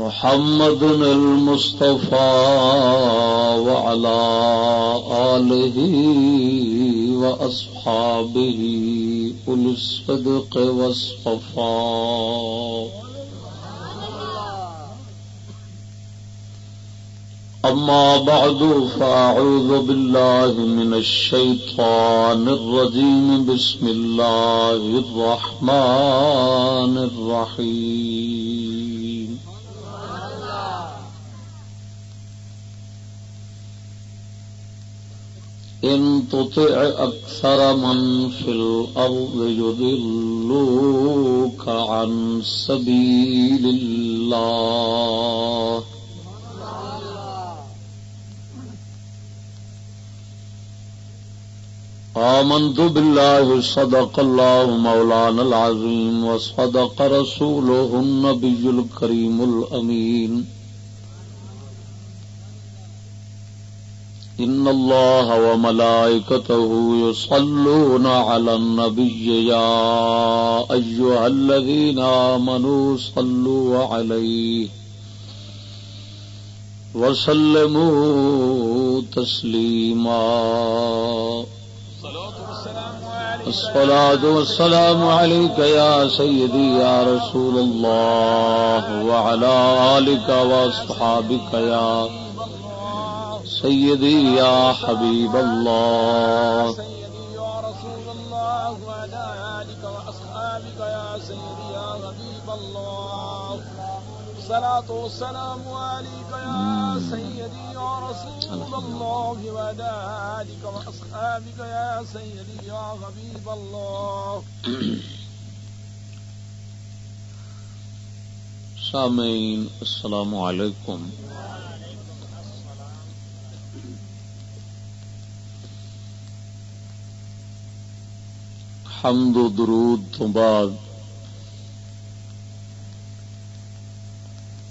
محمد المصطفى وعلى آله وأصحابه أولي الصدق والصفاء. أما بعد، فأعوذ بالله من الشيطان الرجيم. بسم الله الرحمن الرحيم. إن تطع أكثر من في الأرض يضلوك عن سبيل الله. آمنت بالله، صدق الله مولانا العظيم، وصدق رسوله النبي الكريم الأمين. إن الله وملائكته يصلون على النبي يا أيها الذين آمنوا صلوا عليه وسلموا تسليما الصلاة والسلام عليك يا سيدي يا رسول الله وعلى آلك وأصحابك يا سيدي يا حبيب الله سيدي يا رسول الله وعلى آلك وأصحابك يا سيدي يا حبيب الله الصلاة والسلام عليك يا سيدي يا رسول الله وعلى آلك وأصحابك يا سيدي يا حبيب الله سامعين السلام عليكم حمد و درود تو بعد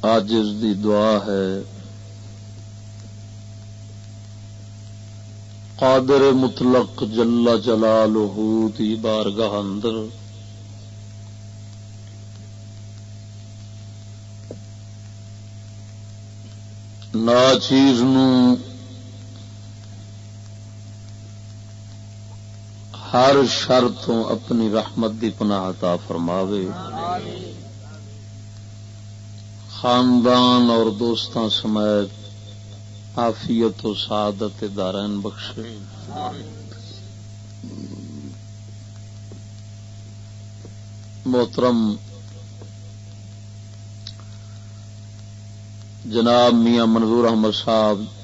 آجز دی دعا ہے، قادر مطلق جلا جلالہ دی بارگاہ اندر، نا چیز نو ہر شر تو اپنی رحمت دی پناہ عطا فرماوے۔ خاندان اور دوستاں سمیت عافیت و سعادت دارین بخشے۔ محترم، جناب میاں منظور احمد صاحب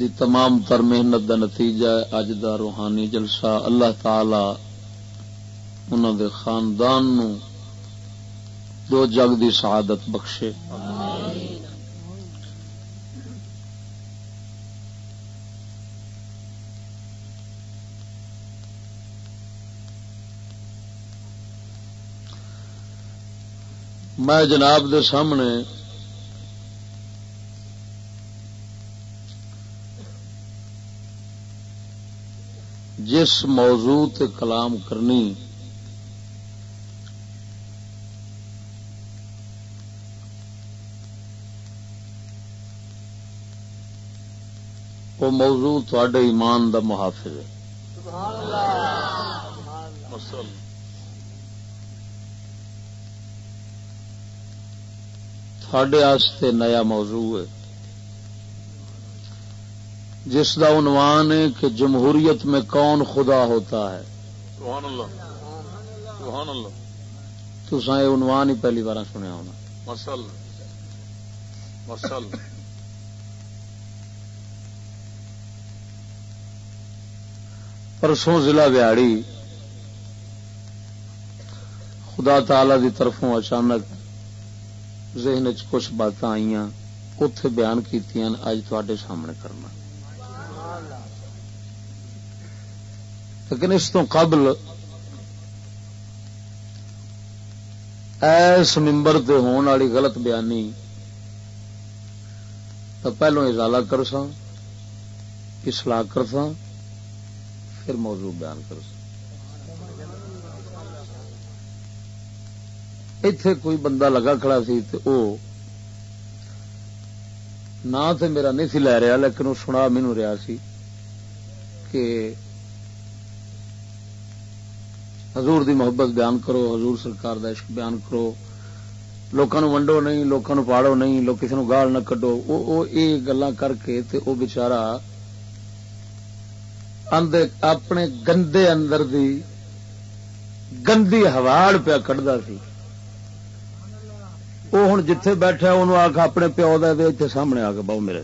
دی تمام تر محنت دا نتیجہ ہے، اج دا روحانی جلسہ۔ اللہ تعالی انہوں دے خاندان نو دو جگ دی سعادت بخشے۔ میں جناب دے سامنے جس موضوع تے کلام کرنی وہ موضوع تھوڑے ایمان دا محافظ ہے۔ تھوڑے نیا موضوع ہے۔ جس کا عنوان ہے کہ جمہوریت میں کون خدا ہوتا ہے۔ سبحان اللہ۔ سبحان اللہ۔ تو یہ عنوان ہی پہلی بار سنیا ہونا۔ مسل مسل پرسوں ضلع ویاڑی خدا تعالی دی طرفوں اچانک ذہن چ کچھ بات آئی اتے بیان کی اج تے سامنے کرنا۔ لیکن اس تو قبل ایس ممبر سے ہونے والی غلط بیانی تو پہلو ازالہ کر سا اصلاح کر سا پھر موضوع بیان کر سا اتے کوئی بندہ لگا کھڑا سی تو او نہ میرا نہیں سی لے رہا، لیکن وہ سنا مینو رہا سی کہ حضور دی محبت بیان کرو حضور سرکار دا عشق بیان کرو۔ لوگوں ونڈو نہیں لوگوں پاڑو نہیں لوگ کسی گال نہ کڈو۔ یہ گلا کر کے تے او بچارا اپنے گندے اندر دی گندی ہواڑ پیا کھدا سی۔ وہ ہوں جتھے بیٹھا انہوں آ کے اپنے پیو دے اتنے سامنے آ کے بہو میرے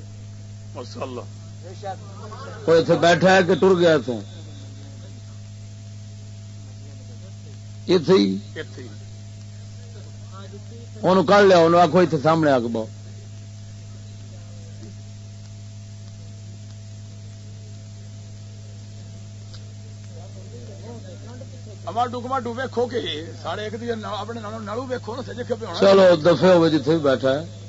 کوئی اتنے بیٹھا ہے کہ ٹر گیا اتوں کر لیا انہوں آخو اتنے سامنے آ کے بہو چلو دفے ہوئے جتنے بھی بیٹھا ہے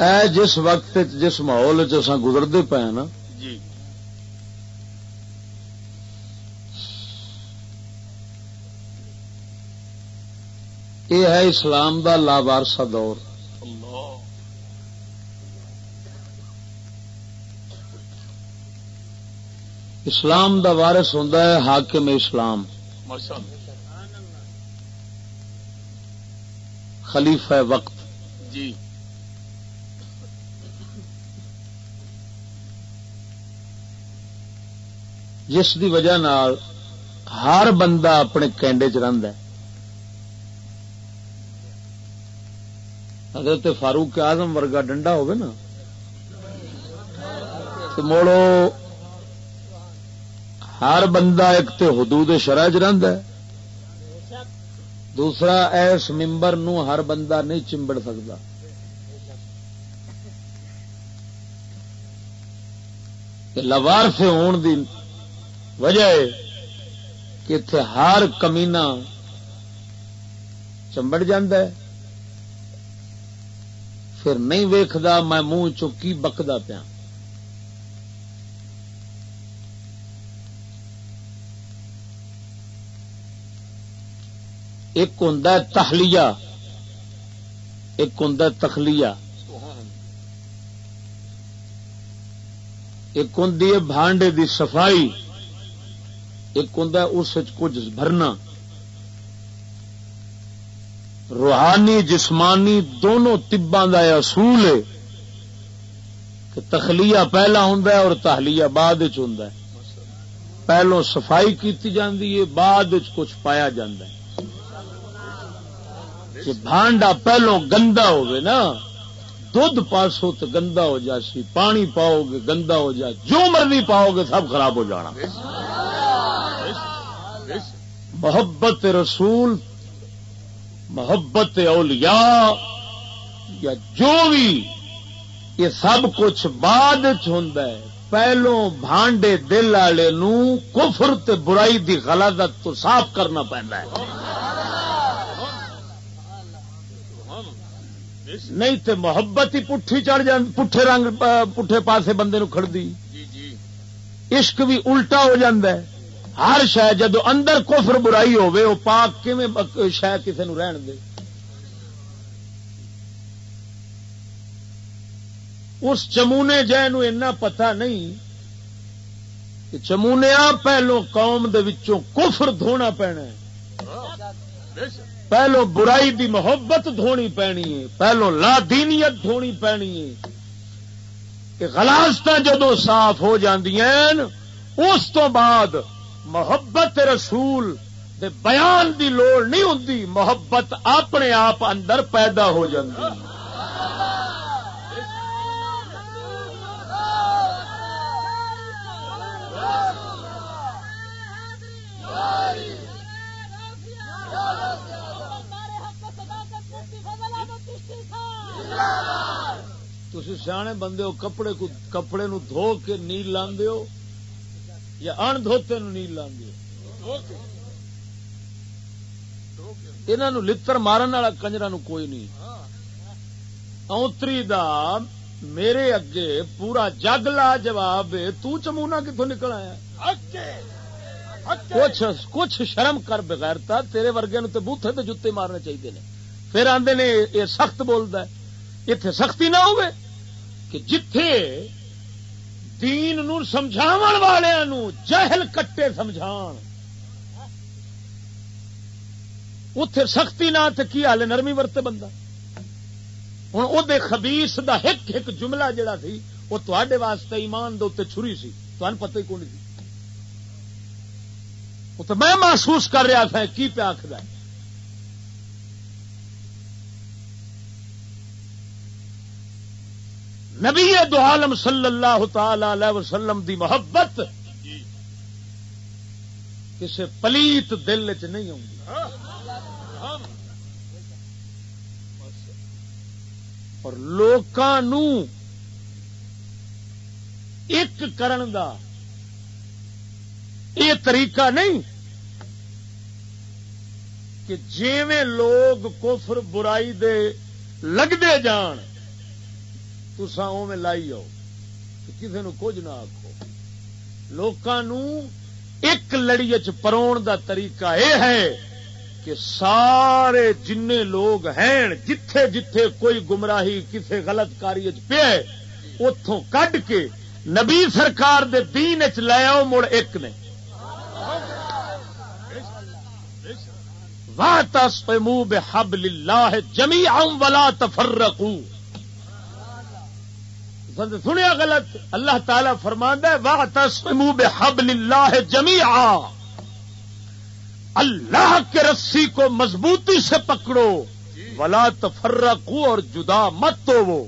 اے جس وقت جس ماحول گزرتے پے نا جی۔ یہ ہے اسلام دا لاوارسا دور۔ اسلام دا وارث ہوں حاکم اسلام۔ خلیفہ وقت۔ جی۔ جس دی وجہ نال ہر بندہ اپنے کینڈے چ ہے۔ حضرت فاروق آزم ورگا ڈنڈا ہوگا نا، تو موڑو ہر بندہ ایک تو حدود شرح چ دوسرا، ایس ممبر نو ہر بندہ نہیں چمبڑ سکتا لوار سے ہون دی وجہ کہ اتے ہر کمینا چمبڑ ہے۔ پھر نہیں ویکھدا میں منہ چکی بکدا پیا۔ ایک ہوں تخلیہ، ایک ہوں تخلیہ۔ ایک ہوں بھانڈے دی صفائی۔ ایک ہوں اس کچھ بھرنا۔ روحانی، جسمانی دونوں تبان کا اصول ہے کہ تخلیہ پہلا ہوں اور تہلیہ بعد ہوں پہلو صفائی کی جاتی ہے، بعد کچھ پایا جاتا ہے۔ کہ بھانڈا پہلو گندا ہوگی نا دھد پاسو تو گندا ہو جاسی پانی پاؤ گے، گندا ہو جائے جو مرضی پاؤ گے، سب خراب ہو جانا۔ محبت رسول محبت اولیاء یا جو بھی یہ سب کچھ بعد ہوں پہلو بھانڈے دل والے کفر تے برائی دی غلط تو صاف کرنا پہنا ہے۔ نہیں تے محبت ہی پٹھی چڑھ جان پٹھے رنگ پٹھے پاسے بندے نو کھڑ دی جی، جی۔ عشق بھی الٹا ہو ہے۔ ہر شہ جدو اندر کفر برائی ہوے وہ پاک شہ کسی نو رہن دے؟ اس چمونے جہ اینا پتا نہیں کہ چمونیا پہلو قوم دے وچوں کفر دھونا پینا پہلو برائی دی محبت دھونی پینی ہے، پہلو لا دینیت دھونی پینی ہے۔ کہ غلاست جدو صاف ہو اس تو بعد محبت رسول دے بیان دی لوڑ نہیں ہوتی محبت اپنے آپ اندر پیدا ہو جاتی تھی سیانے بندے ہو کپڑے کو کپڑے نو دھو کے نیل لاندے ہو۔ یا ان دھوتے نو نیل لاندے ہو انہوں لڑ مارن والا کنجرا نو کوئی نہیں۔ اونتری دا میرے اگے پورا جگ لا جواب تو چمونا کتوں نکل آیا؟ کچھ کچھ شرم کر بغیرتا تیرے ورگے نو تے بوتھے تے جتے مارنے چاہیے نے۔ پھر آندے نے یہ سخت بولتا ہے۔ اتے سختی نہ ہوئے کہ جتھے دین نو سمجھاون والوں جہل کٹے سمجھان۔ اتے سختی نہ کی حال نرمی ورتے بندہ۔ ہوں وہ خبیس دا ایک ایک جملہ جڑا سی وہ تے واسطے ایمان دے چھری سی۔ تمہیں پتہ ہی کون سی۔ وہ تو میں محسوس کر رہا تھا، کی پیا آخر نبی دو عالم صلی اللہ تعالی علیہ وسلم دی محبت. کسی پلیت دل چ نہیں آؤں اور لوکاں ایک کرن دا یہ طریقہ نہیں کہ جیویں لوگ کفر برائی دے لگتے جان تسا او لائی آؤ کسی نو کچھ نہ آخو لوگوں ایک لڑی چرو دا طریقہ یہ ہے کہ سارے جن لوگ ہیں، جتھے جتھے کوئی گمراہی کسی غلط کاری پہ اتوں کڈ کے نبی سرکار دے دین چ لے آؤ، مڑ ایک نے۔ واہ تس منہ بے حب للہ جمی آؤں ولا تفرقو سنیا غلط. اللہ تعالی فرماندہ واہ تس منہ بے حب جمی اللہ کے رسی کو مضبوطی سے پکڑو۔ ولا تفرقو اور جدا مت تو وہ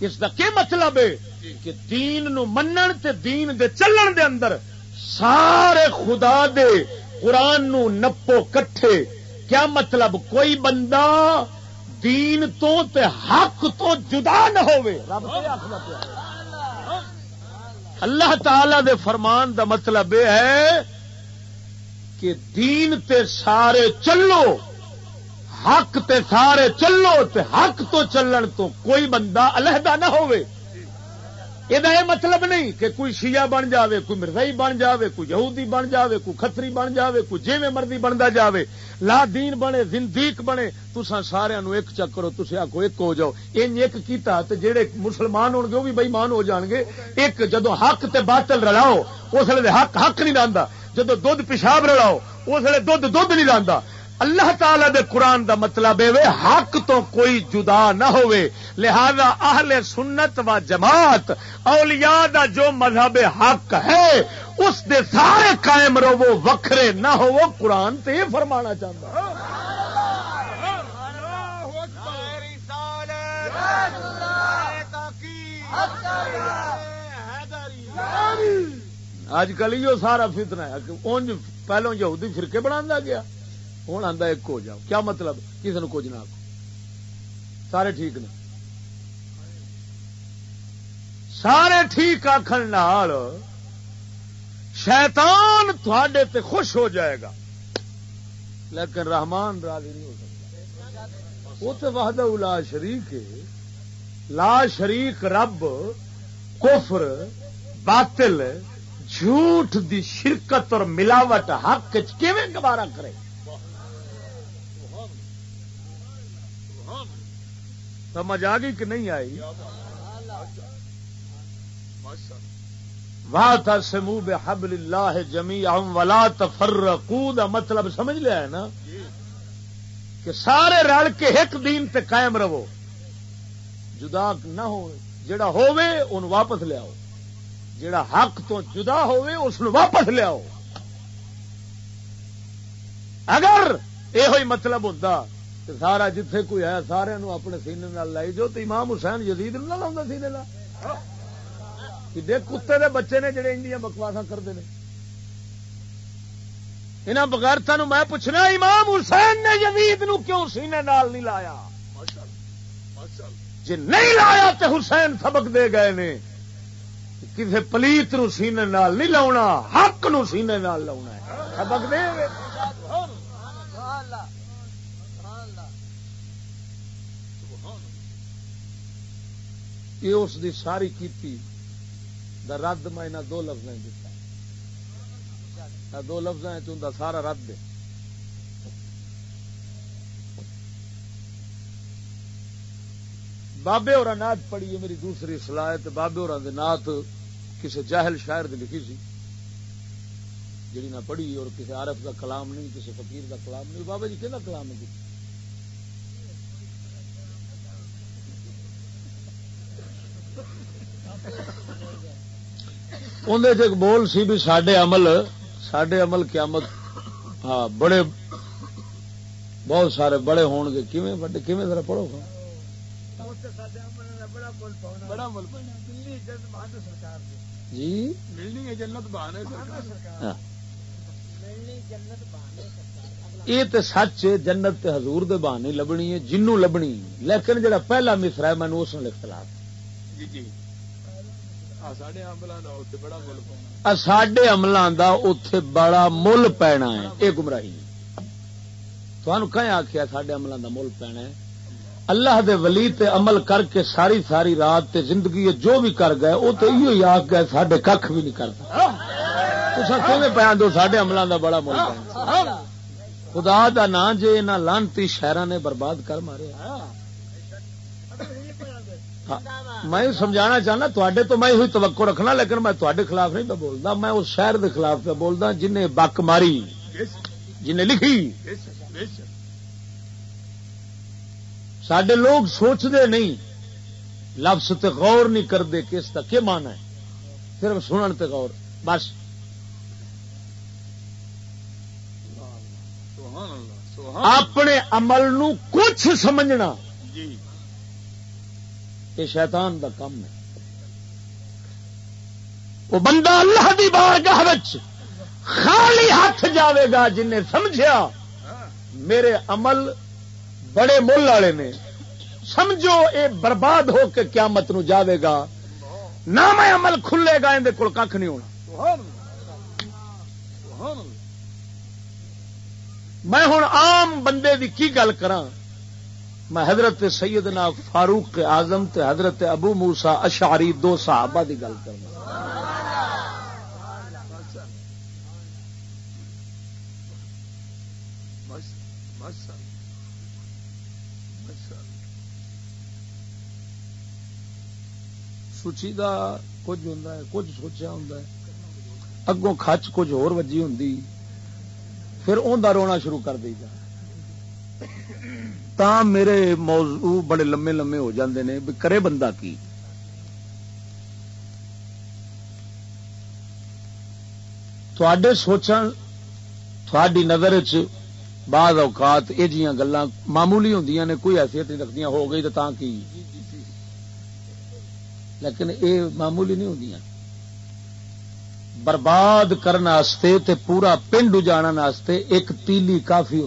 اس کا کیا مطلب ہے؟ کہ دین نو منن تے دین دے چلن دے اندر سارے خدا دے قرآن نو نپو کٹھے۔ کیا مطلب؟ کوئی بندہ دین تو تے حق تو جدا نہ اللہ تعالی دے فرمان دا مطلب یہ ہے کہ دین تے سارے چلو، حق تے سارے چلو، تے حق تو چلن تو کوئی بندہ علیحدہ نہ ہوئے یہ مطلب نہیں کہ کوئی شیعہ بن جاوے کوئی مرزائی بن جاوے کوئی یہودی بن جاوے کوئی کتری بن جاوے کوئی جی مرضی بنتا جاوے لا دین بنے زندیق بنے تسا سارا ایک چکرو تھی آخو ایک ہو جاؤ ان ایک کیتا تے جڑے مسلمان ہو گے وہ بھی بےمان ہو جان گے ایک جدو حق تے باطل رلاؤ اس لیے حق حق نہیں لانا جدو دھد پیشاب رلاؤ اس لیے دھد دھد نہیں لانا اللہ تعالی دے قرآن دا مطلب ہے حق تو کوئی جدا نہ ہوئے۔ لہذا اہل سنت و جماعت، اولیاء دا جو مذہب حق ہے، اس دے سارے قائم رہو وکھرے نہ ہو وہ قرآن تے فرمانا چاہتا اج کل یہ سارا فتنا ہے۔ اونج پہلو یہودی فرقے بنا گیا۔ ہوں آتا ایک ہو جاؤ کیا مطلب کسی نے کچھ نہ آخو سارے ٹھیک نے سارے ٹھیک آخر شیطان تھوڑے تے خوش ہو جائے گا لیکن رحمان راضی نہیں ہو سکتا وہ تو وحدہ لا شریک لا شریک رب کفر باطل جھوٹ دی شرکت اور ملاوٹ حق گوارا کرے سمجھ آ گئی کہ نہیں آئی؟ واہ تھا سمو بے حبل اللہ جمی ام ولا تفرقو دا مطلب سمجھ لیا ہے نا؟ کہ سارے رل کے ایک دین تے قائم رہو۔ جدا نہ ہو، جڑا ہووے ان واپس لیاؤ جڑا حق تو جدا ہووے، اس واپس لیاؤ اگر یہ مطلب ہوتا سارا جتھے کوئی ہے سارے نو اپنے سینے نال لائی جو تو امام حسین یزید نو نہ لاؤں سینے کڈے کتے دے بچے نے جڑے انڈیا بکواسا کرتے ہیں انہوں بغیرتا میں پوچھنا امام حسین نے یزید نو کیوں سینے نال نہیں لایا؟ جی نہیں لایا تو حسین سبق دے گئے نے۔ کسی پلیت نو سینے نال نہیں لاؤنا، حق نو سینے نال لاؤنا ہے۔ سبق دے یہ اس دی ساری کیتی دا رد میں دو لفظ دتا۔ دو لفظ سارا رد ہے۔ بابے اور نعت پڑھی ہے میری دوسری سلاح ہے بابے اور نعت کسی جاہل شاعر دی لکھی سی۔ جڑی نہ پڑھی اور کسی عارف کا کلام نہیں کسی فقیر کا کلام نہیں بابا جی کہ کلام ہے۔ اندر ایک بول سی بھی سڈے عمل سڈے عمل قیامت ہاں بڑے بہت سارے بڑے ہون گے کیویں بڑے کیویں ذرا پڑھو گا جی۔ یہ تو سچ جنت حضور دے بہانے لبنی ہے جنوں لبنی لیکن جڑا پہلا مصرا ہے مینو اس نے اختلاف جی جی سڈے عملوں کا اتے بڑا مل پینا ہے۔ یہ گمراہی۔ تمہیں کہیں آخیا سڈے عملوں کا مل پینا ہے؟ اللہ دے ولی تے عمل کر کے ساری ساری رات تے زندگی جو بھی کر گئے وہ تو یہ آخ گئے سڈے کھ بھی نہیں کرتا کھے پیا دو سڈے عملوں کا بڑا مل پینا خدا دا نا جے نہ لانتی شہر نے برباد کر مارے۔ میں سمجھانا چاہنا تے تو میں ہوئی توقع رکھنا لیکن میں تے خلاف نہیں پہ بولتا میں اس شہر دے خلاف پہ بولتا جنہیں بک ماری جنہیں لکھی۔ سڈے لوگ سوچتے نہیں لفظ تے غور نہیں کرتے کس کا کیا مان ہے۔ صرف سنن تے غور بس۔ اپنے عمل نو کچھ سمجھنا۔ جی۔ یہ شیطان دا کم ہے۔ وہ بندہ اللہ دی بارگاہ خالی ہاتھ جاوے گا جن نے سمجھا میرے عمل بڑے مل والے نے۔ سمجھو اے برباد ہو کے قیامت نو جاوے گا۔ نہ میں عمل کھلے گا اندر کول کھ نہیں ہونا۔ میں ہوں عام بندے دی کی گل کراں؟ میں حضرت سیدنا فاروق آزم تے حضرت ابو موسا اشاری دو صحابہ دی گل کرنا سوچی دا کچھ ہوں کچھ سوچا ہوں اگوں کچھ کچھ ہور وجی ہوں پھر اندر رونا شروع کر دی جائے تا میرے موضوع بڑے لمے لمے ہو جاندے نے، بھی کرے بندہ کی؟ تھوڑے سوچن تھوڑی نظر چ بعض اوقات یہ جی گلا معمولی ہوں نے، کوئی حیثیت نہیں رکھدیا ہو گئی تو کی؟ لیکن یہ معمولی نہیں ہوں برباد کرنے تے پورا پنڈ اجاڑ ایک تیلی کافی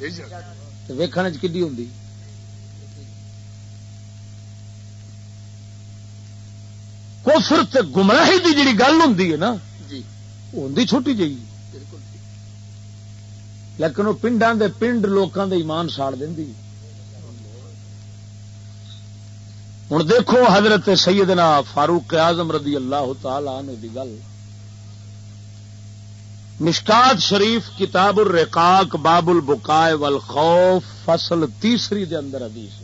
چی ہوں کوفر تے گمراہی دی جڑی گل ہوں نا جی۔ ہوں چھوٹی جی لیکن وہ پنڈان دے پنڈ لوکاں دے ایمان ساڑ دینی۔ ہوں دیکھو حضرت سیدنا فاروق اعظم رضی اللہ تعالی عنہ دی گل۔ مشکات شریف کتاب الرقاق باب البقائے والخوف، فصل تیسری دے اندر حدیث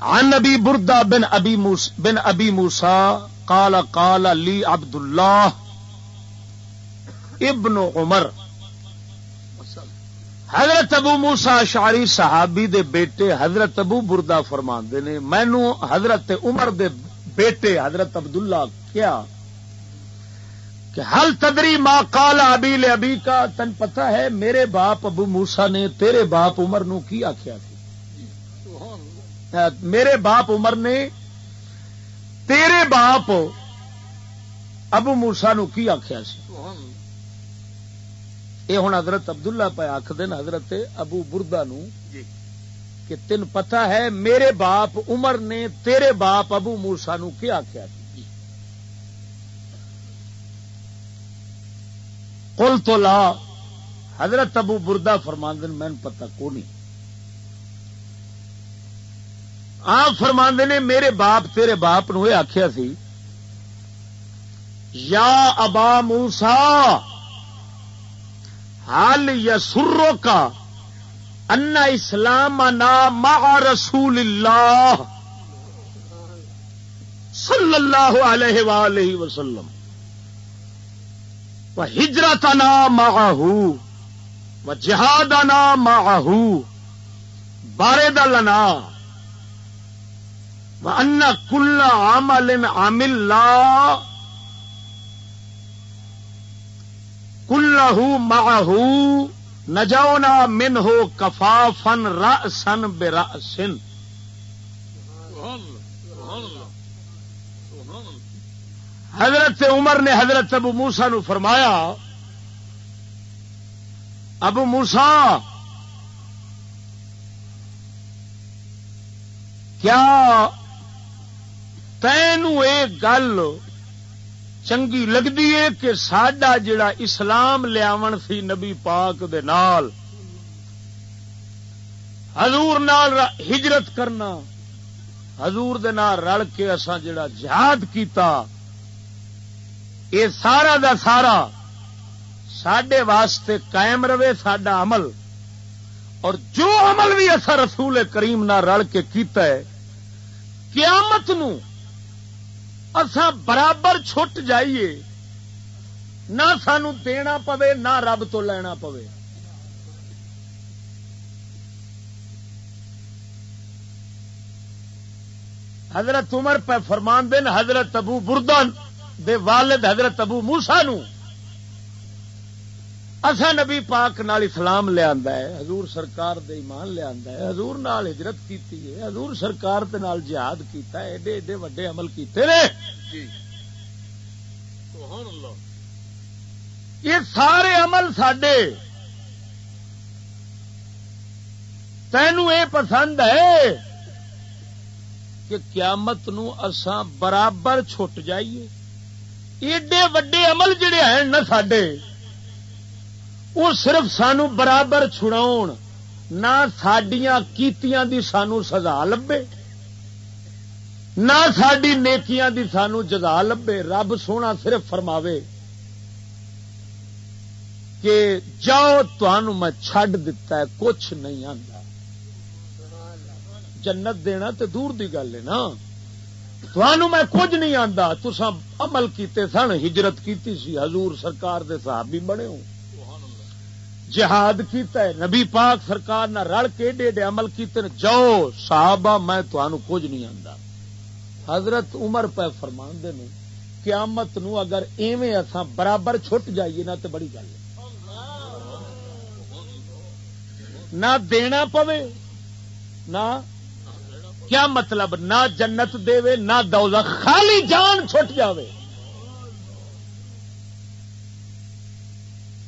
عن نبی بردا بن ابی موس، بن ابی موسا قال قال لی عبد اللہ ابن عمر۔ حضرت ابو موسا شاری صحابی دے بیٹے حضرت ابو بردا فرما نے مینو حضرت عمر دے بیٹے حضرت عبداللہ کیا؟ کہ حل تدری ماں کالا ابی لے ابھی کا تن پتا ہے میرے باپ ابو موسا نے تیرے باپ عمر نو کی آخیا میرے باپ عمر نے تیرے باپ ابو موسا نو کی آخیا سی؟ یہ ہوں حضرت عبداللہ پہ آخ دن حضرت ابو بردا نو کہ تین پتا ہے میرے باپ عمر نے تیرے باپ ابو موسا نو کیا آخیا کل تو لا، حضرت ابو بردا فرماندن، میں پتا کو نہیں۔ آپ فرماندے نے میرے باپ تیرے باپ نو آخیا سی، یا ابا موسا حال یا سرو کا انا اسلام مع رسول اللہ صلی اللہ علیہ وآلہ وسلم۔ و ہجرت نام و جہاد نام بارے دلنا و ان کل عمل عامل لا کلو ماہو نجونا من ہو کفا فن سن بے سن حضرت عمر نے حضرت ابو موسا نو فرمایا، ابو موسا کیا تینو ایک گل چنگی لگتی ہے کہ سڈا جڑا اسلام لیا سی نبی پاک دے نال، حضور نال ہجرت کرنا، حضور دے نال رل کے اسا جڑا جہاد کیتا اے سارا دا سارا سڈے واسطے قائم رہے سڈا عمل۔ اور جو عمل بھی اصا رسول کریم نہ رل کے کیتا ہے، قیامت نو اسا برابر چھٹ جائیے۔ نہ سانو دینا پوے، نہ رب تو لینا پوے۔ حضرت عمر پہ فرمان دن حضرت ابو بردن دے والد حضرت ابو موسا اصا نبی پاک نال اسلام لیا حضور سرکار دے ایمان لیا ہے حضور نال ہجرت کیتی ہے حضور سرکار دے نال جہاد کیتا ہے ایڈے ایڈے وڈے عمل کیتے نے۔ جی۔ یہ سارے عمل سڈے تینو یہ پسند ہے کہ قیامت نو اساں برابر چھٹ جائیے۔ ایڈے وڈے عمل جڑے ہیں نا سڈے وہ صرف سانو برابر چھڑاؤ نہ سڈیا کیتیاں دی سانو سزا لبے، نہ ساری نیکیاں دی سانو جزا لبے۔ رب سونا صرف فرماوے کہ جاؤ تنوع میں چڈ دتا ہے، کچھ نہیں آتا جنت دینا تے دور دی گل ہے نا۔ تھانوں میں کچھ نہیں آتا تسا عمل کیتے سن، ہجرت کیتی سی، حضور سرکار دے صحابی بنے ہو جہاد کیتا ہے، نبی پاک سرکار نہ رل کے ایڈے ایڈے عمل کیتے جاؤ صحابہ، میں تھانوں کچھ نہیں آتا حضرت عمر پہ فرمان دے قیامت نو اگر ایویں اساں برابر چھٹ جائیے نا تو بڑی گل نہ دینا پوے، نہ کیا مطلب نہ جنت دے نہ دوزہ خالی جان چھٹ جاوے۔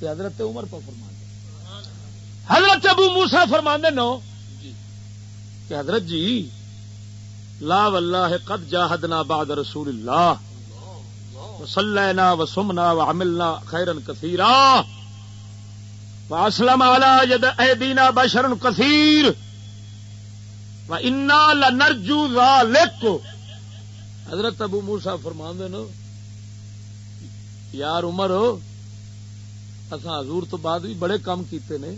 حضرت عمر پہ فرمان دے حضرت ابو موسا فرمان دے نو کہ حضرت جی لا واللہ قد جاہدنا بعد رسول اللہ۔ وصلینا وسمنا وعملنا خیرا کثیرا۔ واسلم على يد ايدينا بشر كثير وانا لنرجو ذلك حضرت ابو موسا فرمان دے یار عمر، اساں حضور تو بعد بھی بڑے کام کیتے نے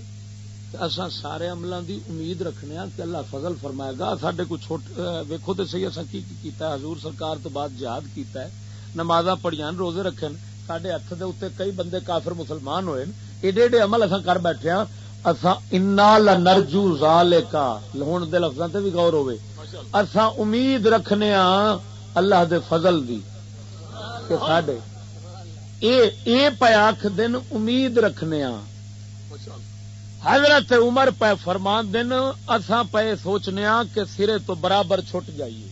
اصا سارے عملوں دی امید رکھنے ہاں کہ اللہ فضل فرمائے گا۔ سڈے کو چھوٹ ویکو تو سی اصا کی کیتا ہے؟ حضور سرکار تو بعد جہاد کیتا ہے۔ نماز پڑھیا روزے رکھے سڈے ہاتھ دے اتنے کئی بندے کافر مسلمان ہوئے ایڈے ایڈے عمل اصا کر بیٹھے ہاں۔ اصا انا نرجو زال کا ہوں دے لفظوں تے بھی غور ہوئے۔ اصا امید رکھنے ہاں اللہ دے فضل دی کہ سڈے اے پہ آخ دن امید رکھنے حضرت عمر پہ فرمان دن اساں پہ سوچنے کہ سرے تو برابر چھٹ جائیے۔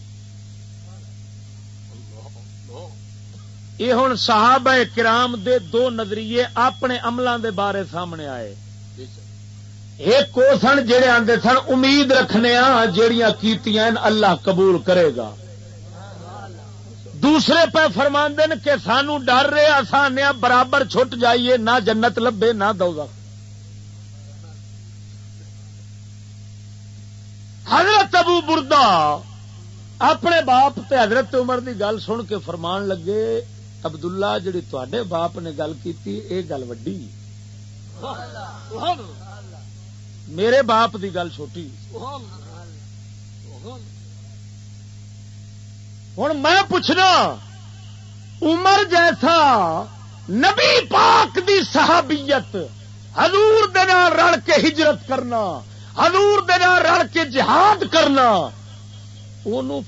یہ ہوں صحابہ کرام دے دو نظریے اپنے عملوں دے بارے سامنے آئے۔ ایک کو سن جڑے آدھے سن، امید رکھنے جہیا کی اللہ قبول کرے گا۔ دوسرے پہ فرمان دن کہ سانو ڈر رہے آسان برابر چھٹ جائیے، نہ جنت لبے، نہ دو حضرت ابو بردا اپنے باپ تے حضرت عمر دی گل سن کے فرمان لگے، عبداللہ جڑی تے باپ نے گل کی یہ گل وڈی۔ میرے باپ دی گل چھوٹی۔ ہوں میں پوچھنا، عمر جیسا نبی پاک دی صحابیت، حضور رل کے ہجرت کرنا، حضور رل کے جہاد کرنا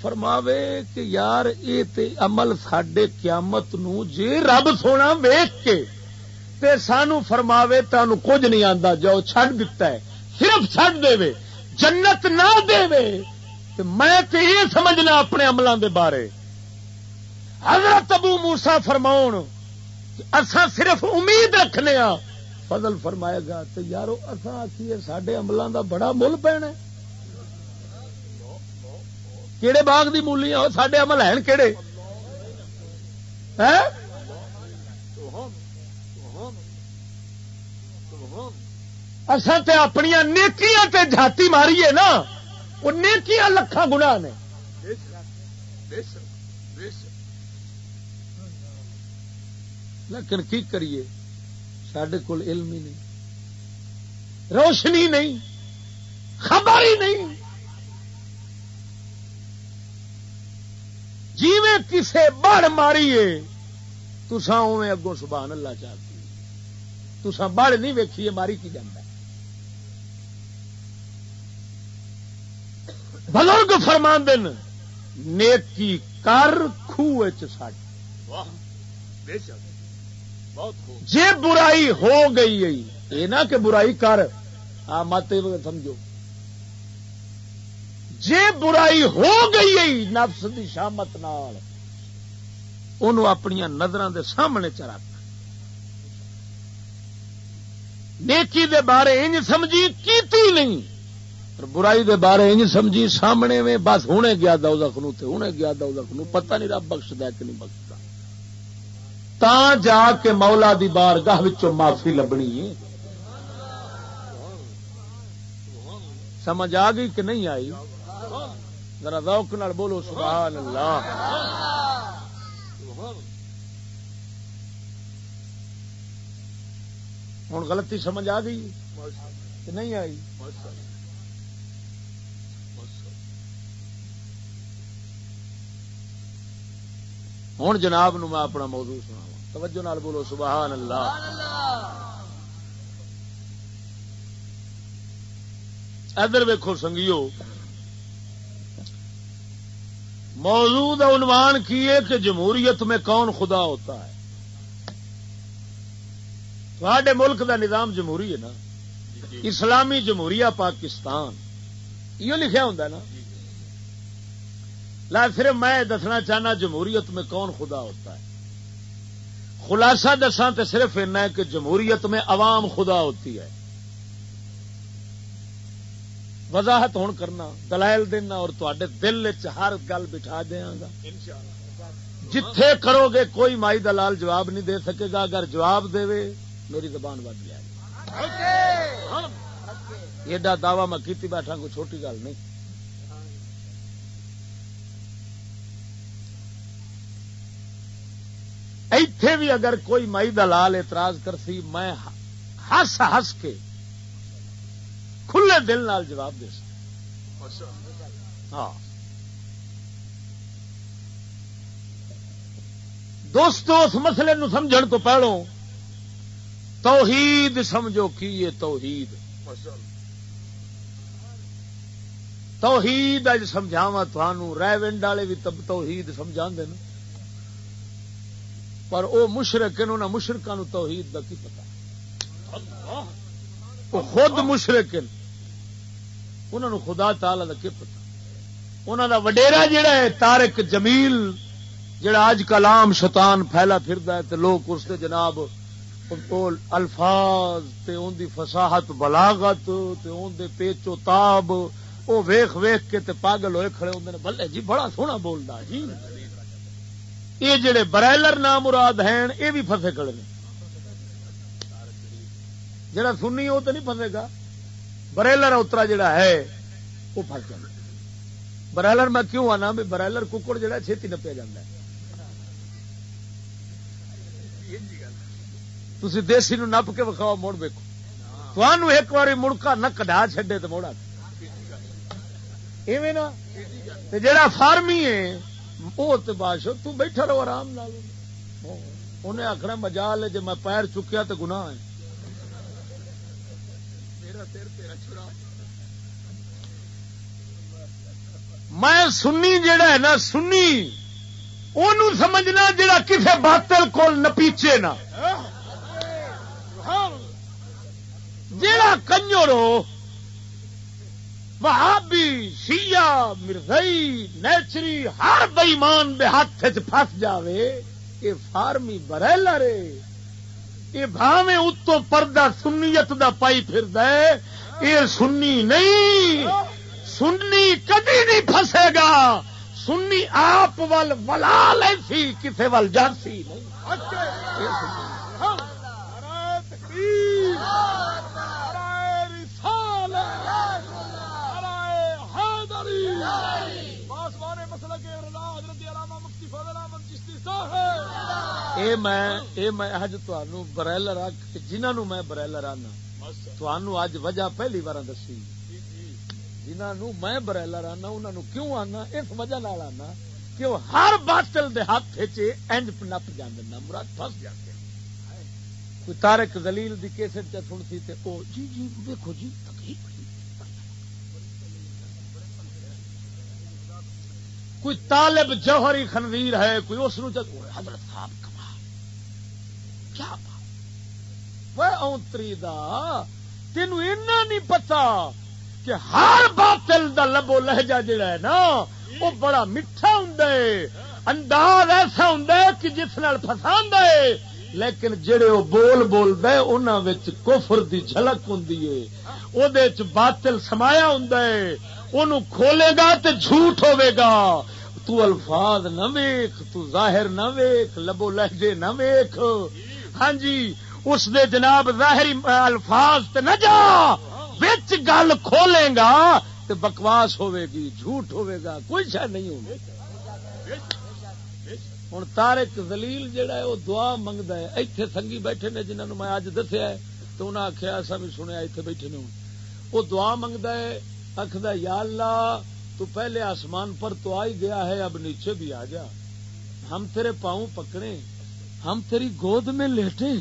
فرماوے کہ یار یہ عمل سڈے قیامت نو جے رب سونا ویخ کے، تے سانو فرماوے تمہیں کچھ نہیں آتا جاؤ چڈ دتا ہے۔ صرف چڈ دے جنت نہ دے میں تے یہ سمجھنا اپنے عملوں دے بارے۔ حضرت ابو موسا فرماؤ اسا صرف امید رکھنے ہاں فضل فرمائے گا تو یارو اصا آخیے سڈے عملوں دا بڑا مل پینا کہڑے باغ دی مولی آ سڈے عمل ہیں کہڑے اصا تے اپنی نیکیاں تے جاتی ماریے نا، وہ نیکیاں لکھان گنا نے۔ لیکن کی کریے؟ سڈے کول علم ہی نہیں۔ روشنی نہیں، خبر ہی نہیں۔ جی کسے بڑ ماریے تسا اوے اگوں سبحان اللہ چاہتی۔ تسا بڑ نہیں ویکھیے، ماری کی جانا بزرگ فرمان دن نیکی کر خوہ جی برائی ہو گئی یہ نہ کہ برائی کر۔ آ مت سمجھو۔ جی برائی ہو گئی نفس کی شامت اپنی نظر دے سامنے چ رکھ۔ نیکی دے بارے انج سمجھی کیتی نہیں۔ برائی دے بارے انج سمجھی، سامنے میں بس ہونے گیا دو دخنو تے ہونے گیا دو دخنو پتہ نہیں رب بخش دے کہ نہیں بخشتا۔ تا جا کے مولا دی بار گاہ معافی لبنی ہے۔ سمجھ آ گئی کہ نہیں آئی؟ ذرا ذوق نال بولو سبحان اللہ ہوں غلطی سمجھ آ گئی کہ نہیں آئی؟ ہوں جناب نو میں اپنا موضوع سنا توجہ نال بولو سبحان اللہ۔ ادھر ویکو سنگیو موجود عنوان کیے کہ جمہوریت میں کون خدا ہوتا ہے۔ تھوڑے ملک دا نظام جمہوری ہے نا۔ اسلامی جمہوریہ پاکستان یہ لکھا ہوں نا۔ لا صرف میں دسنا چاہنا جمہوریت میں کون خدا ہوتا ہے؟ خلاصہ دسا تو صرف ہے کہ جمہوریت میں عوام خدا ہوتی ہے۔ وضاحت ہون کرنا دلائل دینا اور تے دل ہر گل بٹھا دیا گا۔ جتھے کرو گے کوئی مائی دلال جواب نہیں دے سکے گا۔ اگر جواب دے میری زبان بد جائے ایڈا دعوی میں کیتی بیٹھا کوئی چھوٹی گل نہیں۔ ایتھے بھی اگر کوئی مائی دلال اعتراض کر سی میں ہس ہس کے کھلے دل نال جواب دے ہاں۔ دوستو، اس مسئلے نو سمجھن تو پہلو توحید سمجھو، کی یہ توحید؟ توحید اج سمجھاوا تھانوں ریونڈ والے بھی توحید سمجھا دین پر وہ مشرق انہوں نے مشرقہ نو توحید دا کی پتا وہ خود مشرق انہوں خدا تعالی دا کی پتا انہوں دا وڈیرا جڑا ہے، تارک جمیل جڑا اج کل عام شیطان پھیلا پھردا ہے، تے لوگ اس تے جناب الفاظ، تے اون دی فصاحت بلاغت، تے اون دے پیچ و تاب، او ویکھ ویکھ کے تے پاگل ہوئے کھڑے ہوندے نے، بلے جی بڑا سونا بولدا جی یہ جڑے برائلر نام مراد ہیں، یہ بھی فسے کھڑے نے۔ جڑا سنی وہ تو نہیں پھسے گا۔ برائلر اترا جڑا ہے، وہ پھس جائے برائلر میں کیوں آنا؟ بھی برائلر ککڑ جڑا چھتی نپیا جاتا ہے۔ تھی دیسی نو نپ کے وکھاؤ، مڑ ویکو تھانو ایک بار مڑکا نہ کڈا چڈے تو موڑا ایویں نا؟ جڑا فارمی ہے وہ تو بادشاہ، تو بیٹھا رہو، آرام نال۔ انہیں آخنا مجا لے جی میں پیر چکیا تو گناہ ہے۔ میں سنی جڑا ہے نا، سنی۔ ان سمجھنا جڑا کسے باطل کو نپیچے نا۔ جڑا کنجرو وہابی، شیعہ، مرزئی، نیچری، ہر بئیمان دے ہاتھ چس جاوے یہ فارمی برائلر رے۔ یہ بھاوے اتو پردہ سنیت دا پائی پھر یہ سنی نہیں، سنی کدی نہیں پھسے گا۔ سنی آپ ول ولا لیسی کسے ول جانسی نہیں۔ اچھا، اے میں اے میں اج میں برائلر آنا۔ تھانوں اج وجہ پہلی بار دسی۔ جنہوں میں برائلر آنا انہوں کیوں آنا؟ اس وجہ نال آنا کہ وہ ہر باطل دے ہاتھ انج نپ جانے مراد پس جاتے کوئی تارک زلیل دی کیسٹ چ سنتی تے او جی جی دیکھو جی کوئی طالب جوہری خنویر ہے، کوئی اس حضرت صاحب کما کیا اونتری دا تین اینا نہیں پتا کہ ہر باطل دا لبو لہجہ جڑا ہے نا، وہ بڑا میٹھا ہوں انداز ایسا ہوں کہ جس نال فسا لیکن جڑے وہ بول بول دے ان کفر دی جھلک ہوں وہ باطل سمایا ہوں کھولے گا تو جھوٹ ہوے گا۔ تو الفاظ نہ ویخ تو ظاہر نہ ویخ لبو لہجے نہ ویخ ہاں جی اس دے جناب ظاہری الفاظ تے نہ جا۔ بچ گل کھولے گا تو بکواس ہوے گی، جھوٹ ہوے گا، کوئی شاید نہیں ہوگی ہوں تارک زلیل جہا ہے وہ دعا منگتا ہے۔ اتنے سنگھی بیٹھے نے جنہوں نے میں اج دسیا تو انہیں آخیا ایسا بھی سنیا اتنے بیٹھے نے وہ دعا منگتا ہے آخد یا اللہ، تو پہلے آسمان پر تو آ ہی گیا ہے، اب نیچے بھی آ جا۔ ہم تیرے پاؤں پکڑے ہم تیری گود میں لیٹے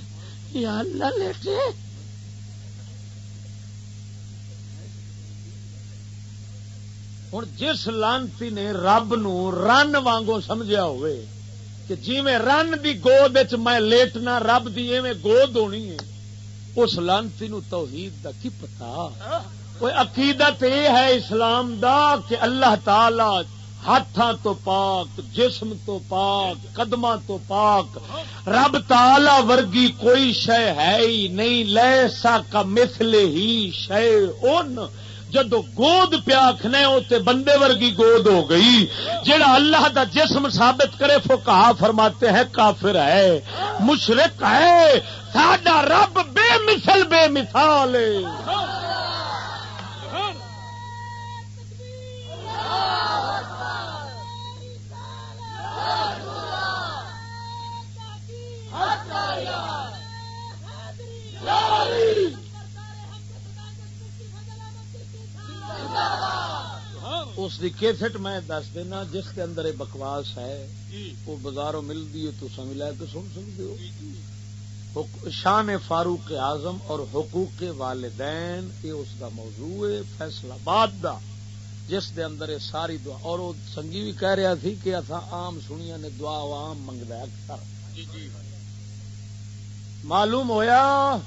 یا اللہ لیٹے ہوں جس لانتی نے رب نو رن وانگو سمجھا ہوئے کہ جی میں رن دی گود میں لیٹنا، رب دی ایویں گود ہونی ہے، اس لانتی نو توحید دا کی پتا؟ کوئی عقیدت یہ ہے اسلام دا کہ اللہ تعالی ہاتھاں تو پاک، جسم تو پاک قدم تو پاک۔ رب تعالی ورگی کوئی شے ہے ہی نہیں لے سا کا مثل ہی شے ان جدو گود پیاکھنے تے بندے ورگی گود ہو گئی جڑا اللہ دا جسم ثابت کرے فو کہا فرماتے ہیں کافر ہے، مشرق ہے۔ ساڈا رب بے مثل، بے مثال اس کی کیسٹ میں دس دینا، جس کے اندر یہ بکواس ہے، وہ بازاروں ملتی ہے، تو سمجھ لے کے سن سکتے ہو۔ شان فاروق اعظم اور حقوق والدین، یہ اس کا موضوع ہے فیصلہ باد دا۔ جس دے اندر ساری دعا اور وہ سنگی بھی کہہ رہا تھی کہ اتھا عام سنیا نے دعا عام منگتا اکثر۔ جی جی۔ معلوم ہویا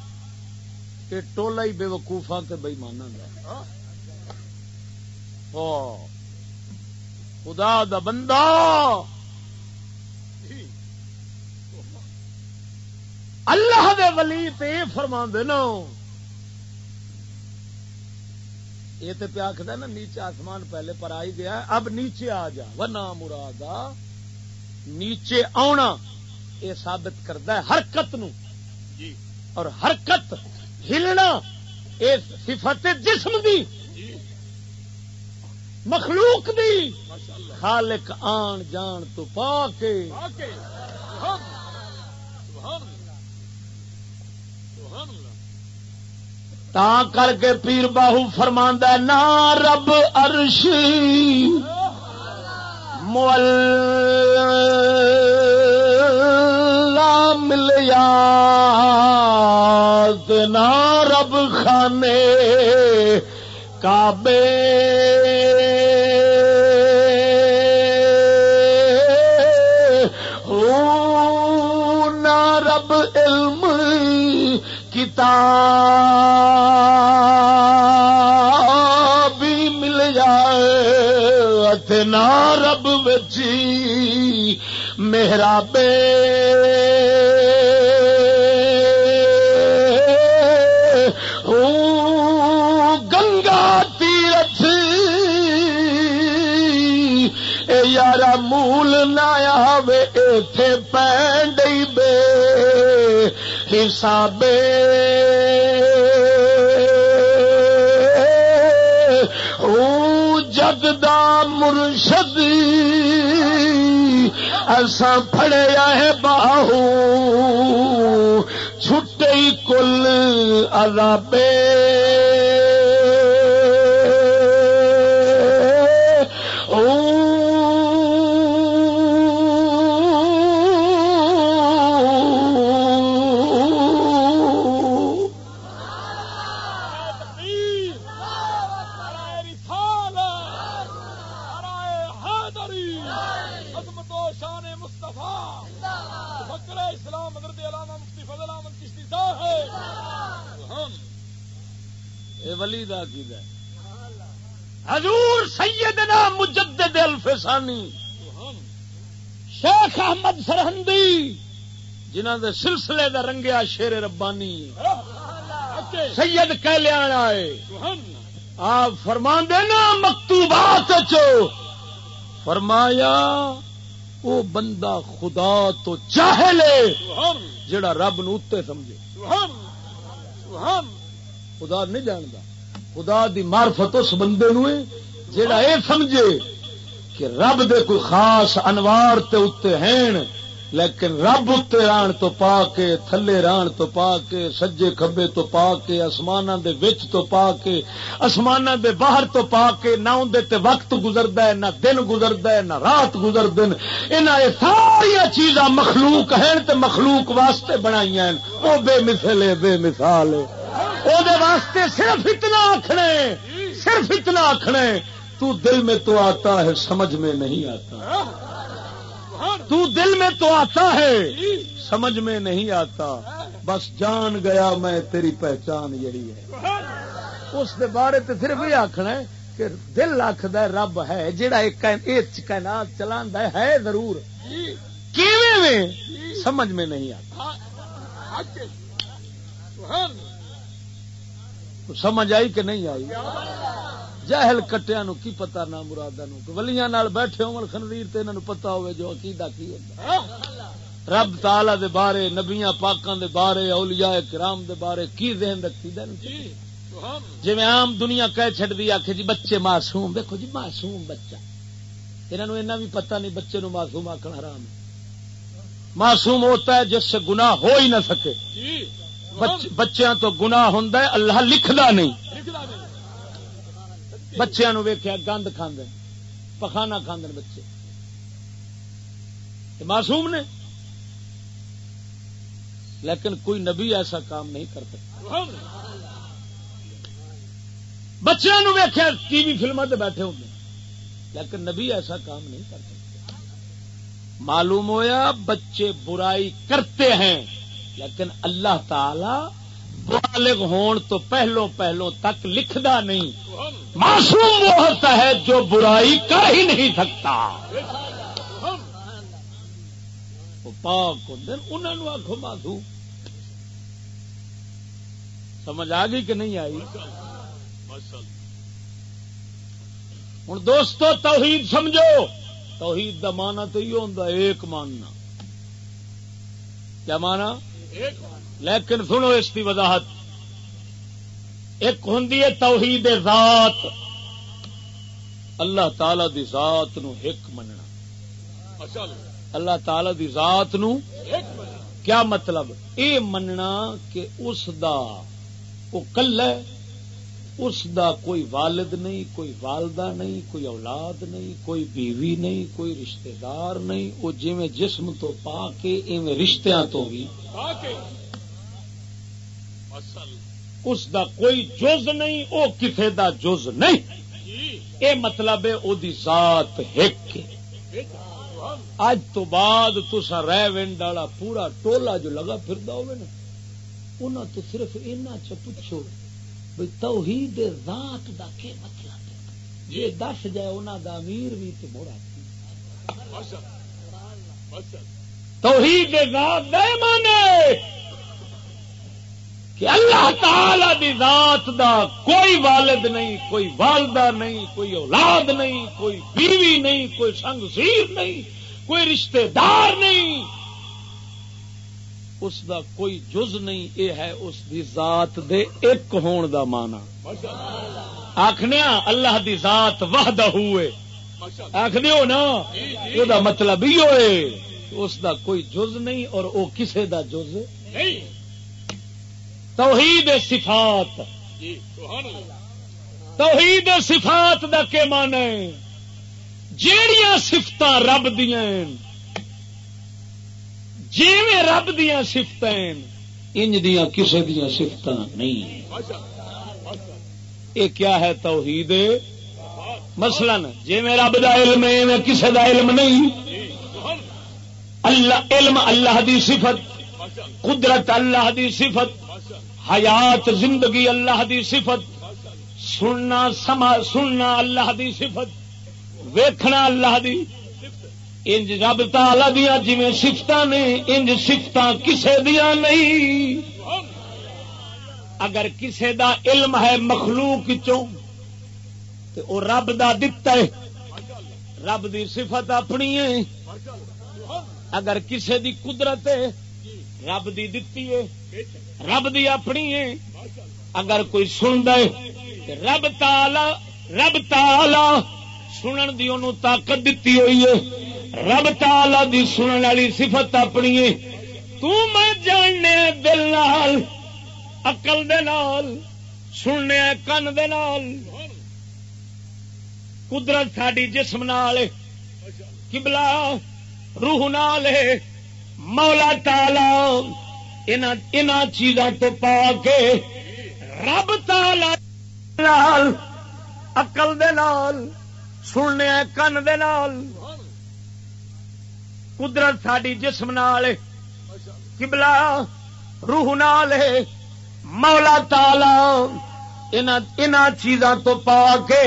کہ ٹولا ہی بے وقوفا تے بےمانا ہاں۔ خدا دا بندہ۔ جی۔ اللہ دے ولی تے فرما نا۔ یہ تو پیا آخر نا نیچے آسمان پہلے پر آئی گیا ہے، اب نیچے آ جا۔ وہ نام مرادا نیچے آنا یہ ثابت کرتا ہے حرکت نو۔ جی۔ اور حرکت ہلنا یہ صفت جسم دی۔ جی۔ مخلوق دی۔ خالق آن جان تو پا کے واقعی سبحان سبحان اللہ سبحان اللہ تا کر کے پیر باہو فرماندا ہے، نا رب عرش مولا ملیا نا رب خانے کعبے۔ او نا رب علم کتاب۔ نا رب بچی میرا بے۔ گنگا تیرتھ۔ اے یارا مول نہ آوے، ایتھے پینڈی بے۔ حسابے۔ او دا مرشد۔ ایسا پھڑیا ہے باہو۔ چھٹے کل عذابے۔ مجدد شیخ احمد سرہندی جنہ دے سلسلے دا رنگیا شیر ربانی۔ واقعی سید کہلیان آئے۔ آپ فرما دینا مکتوبات چو فرمایا وہ بندہ خدا تو چاہ لے، جڑا رب نو اتے سمجھے۔ خدا نہیں جانتا خدا دی معرفت اس بندے نو جڑا اے سمجھے۔ کہ رب دے کوئی خاص انوار تے اتے ہیں، لیکن رب اتے ران تو پا کے، تھلے ران تو پا کے، سجے کھبے تو پا کے، آسماناں دے وچ تو پا کے، آسماناں دے باہر تو پا کے، نہ اون دے تے وقت گزردا ہے، نہ دن گزردا ہے، نہ رات گزردن۔ انہاں اے ساری چیزاں مخلوق ہیں تے مخلوق واسطے بنائیاں ہیں۔ او بے مثل ہے، بے مثال ہے۔ او واسطے صرف اتنا آخنا ہے، صرف اتنا آخنا ہے۔ تو دل میں تو آتا ہے، سمجھ میں نہیں آتا۔ تو دل میں تو آتا ہے، سمجھ میں نہیں آتا۔ بس جان گیا میں، تیری پہچان یہی ہے۔ اس دے بارے تے صرف یہ آخنا ہے کہ دل آخد رب ہے جہا ایک کائنات چلا ہے ضرور۔ میں؟ سمجھ میں نہیں آتا۔ سمجھ آئی کہ نہیں آئی؟ جاہل کٹیا نو کی پتا نہ مرادا نو؟ کہ ولیاں نال بیٹھے ہون خنزیر تے انہاں نو پتا ہوے جو عقیدہ کی ہوندا رب تعالی دے بارے نبیاں پاکاں دے بارے اولیاء کرام دے بارے کی ذہن رکھی دے جی جی عام دنیا کہہ چھڈ دی آکھے جی بچے معصوم دیکھو جی معصوم بچہ۔ انہاں نو اینا بھی پتہ نہیں بچے نو معصوم آکھنا حرام ہے۔ معصوم ہوتا ہے جس سے گناہ ہو ہی نہ سکے۔ جی بچ- بچیاں تو گناہ ہوندا ہے اللہ لکھدا نہیں۔ لکھدا نہیں بچیاں نو گند کھاندے پخانا کھاندے بچے۔ معصوم نے۔ لیکن کوئی نبی ایسا کام نہیں کر سکتا۔ سبحان بچیاں نو ویکھیا ٹی وی فلموں بیٹھے ہوندے لیکن نبی ایسا کام نہیں کر سکتے معلوم ہویا بچے برائی کرتے ہیں، لیکن اللہ تعالی بالغ ہون تو پہلو پہلو تک لکھدا نہیں۔ معصوم وہ ہوتا ہے جو برائی کر ہی نہیں سکتا۔ پاک ہوں انہوں آخو مادو سمجھ آ گئی کہ نہیں آئی؟ ہوں دوستو، توحید سمجھو۔ توحید دا مانا تو یہ ہوتا ایک ماننا۔ کیا مانا لیکن سنو اس کی وضاحت۔ ایک ہوں توحید ذات۔ اللہ تعالی دی ذات نو ایک مننا۔ اللہ تعالی دی ذات نو کیا مطلب؟ اے مننا کہ اس دا وہ کل ہے، اس دا کوئی والد نہیں، کوئی والدہ نہیں، کوئی اولاد نہیں، کوئی بیوی نہیں، کوئی رشتہ دار نہیں۔ وہ جی جسم تو پا کے، ایویں رشتہ تو بھی۔ اس دا کوئی جز نہیں وہ کسی دا جز نہیں۔ اے مطلب ہے وہ ذات ہک اج تو بعد تسا رہ ونڈ والا پورا ٹولا جو لگا پھر ہوگا نا انہوں تو صرف اینا چ پوچھو بھائی توحید ذات دا کے مطلب یہ دس جائے انہوں دا امیر بھی تو موڑا توحید ذات دے مانے کہ اللہ تعالی دی ذات دا کوئی والد نہیں، کوئی والدہ نہیں، کوئی اولاد نہیں، کوئی بیوی نہیں، کوئی سنگ سیر نہیں، کوئی رشتہ دار نہیں۔ اس دا کوئی جز نہیں یہ ہے اس دی ذات دے ایک ہون دا مانا آخنے اللہ دی ذات وحدہ ہوئے۔ آخنے ہو نا وہ دا مطلب ہی ہوئے۔ اس دا کوئی جز نہیں اور وہ کسے دا جز نہیں۔ توحید صفات۔ توحید صفات دا کے مانا جیڑیاں سفت رب دیا جی رب دیا سفت انج دیا کسی دیا سفت نہیں یہ کیا ہے توحید؟ مثلا جی میں رب دا علم ہے کسی دا علم نہیں۔ اللہ۔ علم اللہ دی صفت قدرت اللہ دی صفت حیات زندگی اللہ دی صفت، سننا، سما، سننا اللہ دی صفت، ویکھنا اللہ دی۔ انج رب تالا دیا جی سفت نے، انج سفت کسے دیا نہیں۔ اگر کسے دا علم ہے مخلوق چوں تو رب دا دتا ہے۔ رب دی صفت اپنی ہے۔ اگر کسے دی قدرت ہے، رب دی دتی ہے۔ رب دی اپنی ہے۔ اگر کوئی سن دے رب تالا رب تالا سنن دی انہوں طاقت دیتی ہوئی ہے۔ رب تالا دی سننے والی صفت اپنی میں جاننے دل نال اقل دے نال، سننے کن دے نال۔ قدرت ساری جسم نال کبلا روح نال مولا تالا ان چیزوں تو پا کے رب تالا اقل دے سننے کن دے نال، قدرت ساری جسم نال کبلا روح نال مولا تالا ان چیزاں تو پا کے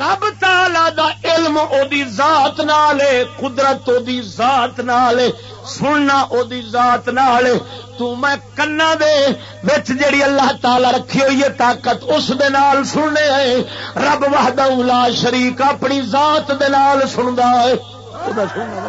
رب تالا دا علم او دی ذات نال قدرت او دی ذات نال سننا او دی ذات نال تو میں کنا دے وچ جڑی اللہ تعالی رکھی ہوئی ہے، طاقت اس دے نال سننے ہے۔ رب وحدہ لا شریک اپنی ذات دے نال سندا ہے۔ سننا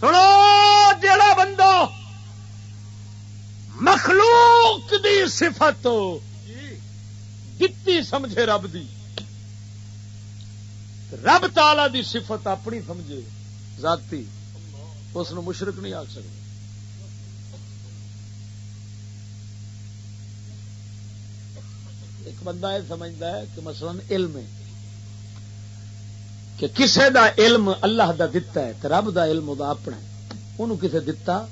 سنو جڑا بندہ مخلوق دی صفت دتی سمجھے رب دی، رب تالا دی صفت اپنی سمجھے، ذاتی، اس مشرق نہیں آ سکتا ایک بندہ یہ سمجھتا ہے کہ مثلا علم ہے۔ کہ کسے دا علم اللہ دا دتا ہے رب دا علم دا اپنا ہے۔ انہوں کسے دتا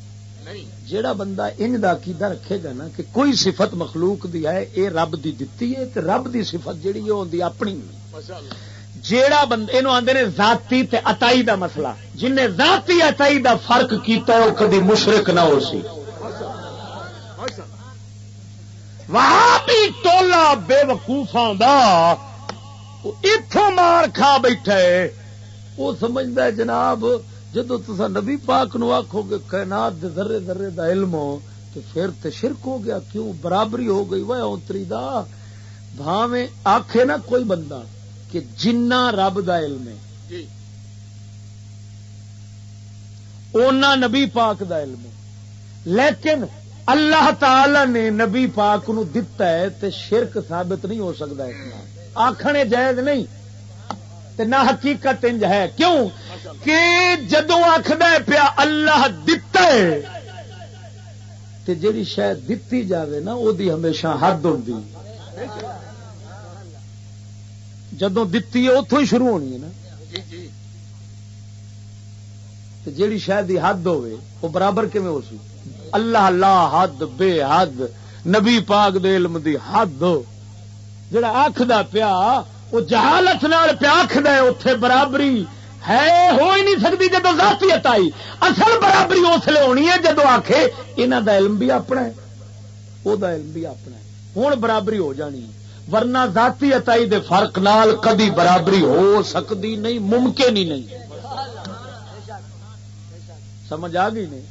جیڑا بندہ انج دا عقیدہ رکھے گا نا کہ کوئی صفت مخلوق دی ہے اے رب دی دتی ہے تے رب دی صفت جیڑی ہے ہوندی اپنی جیڑا بند اینو آندے نے ذاتی تے عطائی دا مسئلہ۔ جن نے ذاتی عطائی دا فرق کیتا وہ کدی مشرک نہ ہو سی۔ وہاں بھی ٹولا بے وقوفاں دا اتوں مار کھا بیٹھا ہے وہ سمجھتا ہے جناب جدو تسا نبی پاک نو آکھو گے کائنات دے ذرے ذرے دا علم ہو تو پھر تے شرک ہو گیا۔ کیوں؟ برابری ہو گئی۔ وہ اونتری دا۔ بھاویں آکھے نا کوئی بندہ کہ جنہ رب دا علم ہے۔ جی۔ اونا نبی پاک دا علم ہے۔ لیکن اللہ تعالی نے نبی پاک نو دتا ہے تے شرک ثابت نہیں ہو سکتا اتنا آخنے جائز نہیں۔ تے نہ حقیقت انج ہے۔ کیوں؟ کہ جدو آخد پیا اللہ دتا ہے، تے جیڑی شاید دتی جاوے نا، او دی ہمیشہ حد ہوندی۔ جدو دتی ہے اتوں ہی شروع ہونی ہے نا۔ تے جیڑی شاید دی حد ہوے وہ برابر کیویں ہو سی؟ اللہ لا حد، بے حد۔ نبی پاک دے علم دی حد۔ جڑا آکھدا پیا وہ جہالت نال پیا آکھدا ہے، اوتھے برابری ہے، ہو ہی نہیں سکتی جدو ذاتیت آئی۔ اصل برابری اس لیے ہونی ہے جدو آکھے انہاں دا علم بھی اپنا ہے، او دا علم بھی اپنا ہے۔ ہن برابری ہو جانی، ورنہ ذاتی اتائی دے فرق نال کدی برابری ہو سکتی نہیں، ممکن ہی نہیں۔ سمجھ آ گئی نہیں؟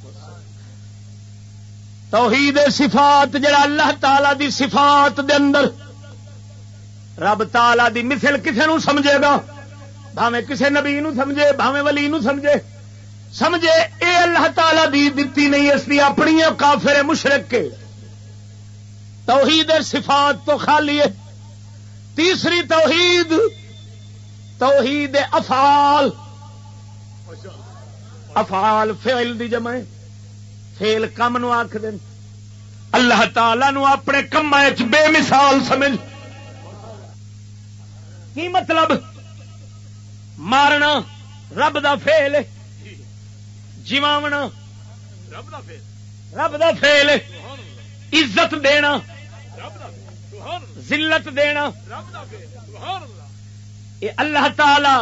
توحید صفات، جڑا اللہ تعالی دی صفات دے اندر رب تالا دی مثل کسے نو سمجھے گا؟ بھاوے کسے نبی نو سمجھے بھاوے ولی نو سمجھے؟ سمجھے، اے اللہ تعالی دی دتی نہیں، اس دی اپنی کافر مشرک کے۔ توحید صفات تو خالی ہے۔ تیسری توحید توحید افعال۔ افعال فعل دی جمع فیل کم نو آخ دین۔ اللہ تعالی نو اپنے کم بے مثال سمجھ۔ کی مطلب؟ مارنا رب دا فیل جماونا رب دا فیل عزت دینا ذلت دینا۔ اللہ۔ یہ اللہ تعالی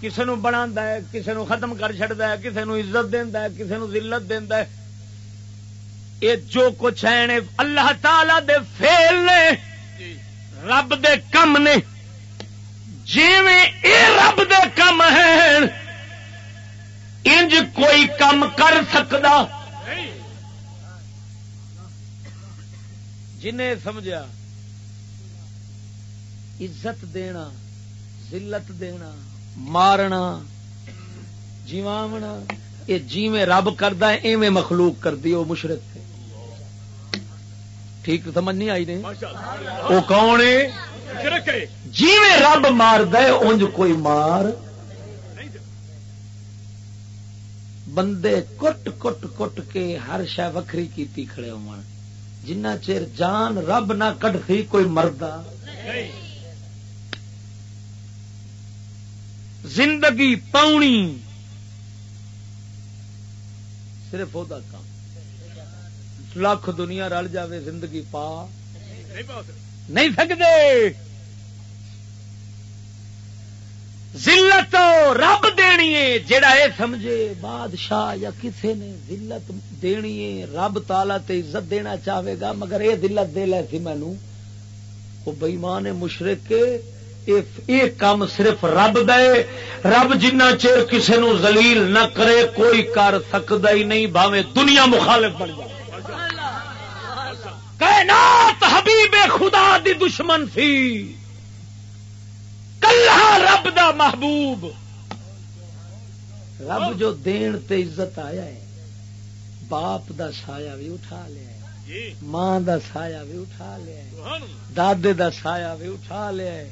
کسی نو بنا ہے کسی نو ختم کر چڑتا ہے کسی نو عزت دینا ہے کسی نو ذلت دینا ہے۔ یہ جو کچھ ہے نے اللہ تعالی دے فیل نے جی۔ رب دے کم نے۔ جیویں اے رب دے کم ہیں انج کوئی کم کر نہیں جنہیں سمجھا عزت دینا ذلت دینا مارنا جیواونا یہ جیویں رب کردا ہے ایویں مخلوق کردی وہ مشرک ہے۔ ٹھیک سمجھ نہیں آئی نہیں؟ وہ کون ہے؟ جیویں رب مارد انج کوئی مار۔ دے بندے کٹ کٹ کٹ کے ہر شہ وکری کیتی کھڑے ہو جنہ چیر جان رب نہ کٹتی کوئی نہیں۔ زندگی پاؤنی۔ صرف وہ کام۔ لاکھ دنیا رل جاوے زندگی پا۔ نہیں سکتے ذلت رب دینی ہے جڑا اے سمجھے، بادشاہ یا کسے نے ذلت دینی ہے، رب تالا تے عزت دینا چاہے گا، مگر اے ذلت دے لے سی مینو وہ بئیمان مشرق یہ کام صرف رب دے رب جنہ چیر کسے نو ذلیل نہ کرے، کوئی کر سکتا ہی نہیں بھاوے دنیا مخالف بن جائے۔ کائنات حبیب خدا دی دشمن سی کلہ رب دا محبوب۔ رب جو دین تے عزت آیا ہے باپ دا سایہ بھی اٹھا لیا ہے جی۔ ماں دا سایہ بھی اٹھا لیا ہے دادے دا سایہ بھی اٹھا لیا ہے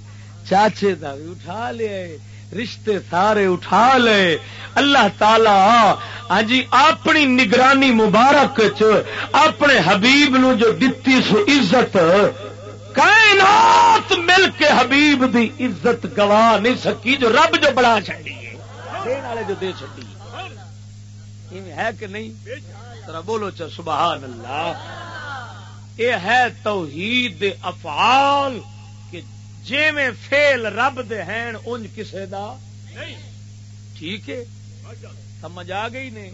چاچے دا بھی اٹھا لیا ہے رشتے سارے اٹھا لے۔ اللہ تعالی ہاں جی اپنی نگرانی مبارک چ اپنے حبیب نو جو دتی سو عزت، کائنات مل کے حبیب دی عزت گوا نہیں سکی، جو رب جو بڑا چڑی ہے والے جو دے چڑی ہے۔ کہ نہیں؟ ذرا بولو چا، سبحان اللہ۔ یہ ہے توحید افعال۔ کہ جیویں فیل رب دے ہیں انج کسے دا؟ نہیں۔ ٹھیک ہے۔ سمجھ آ گئی نہیں؟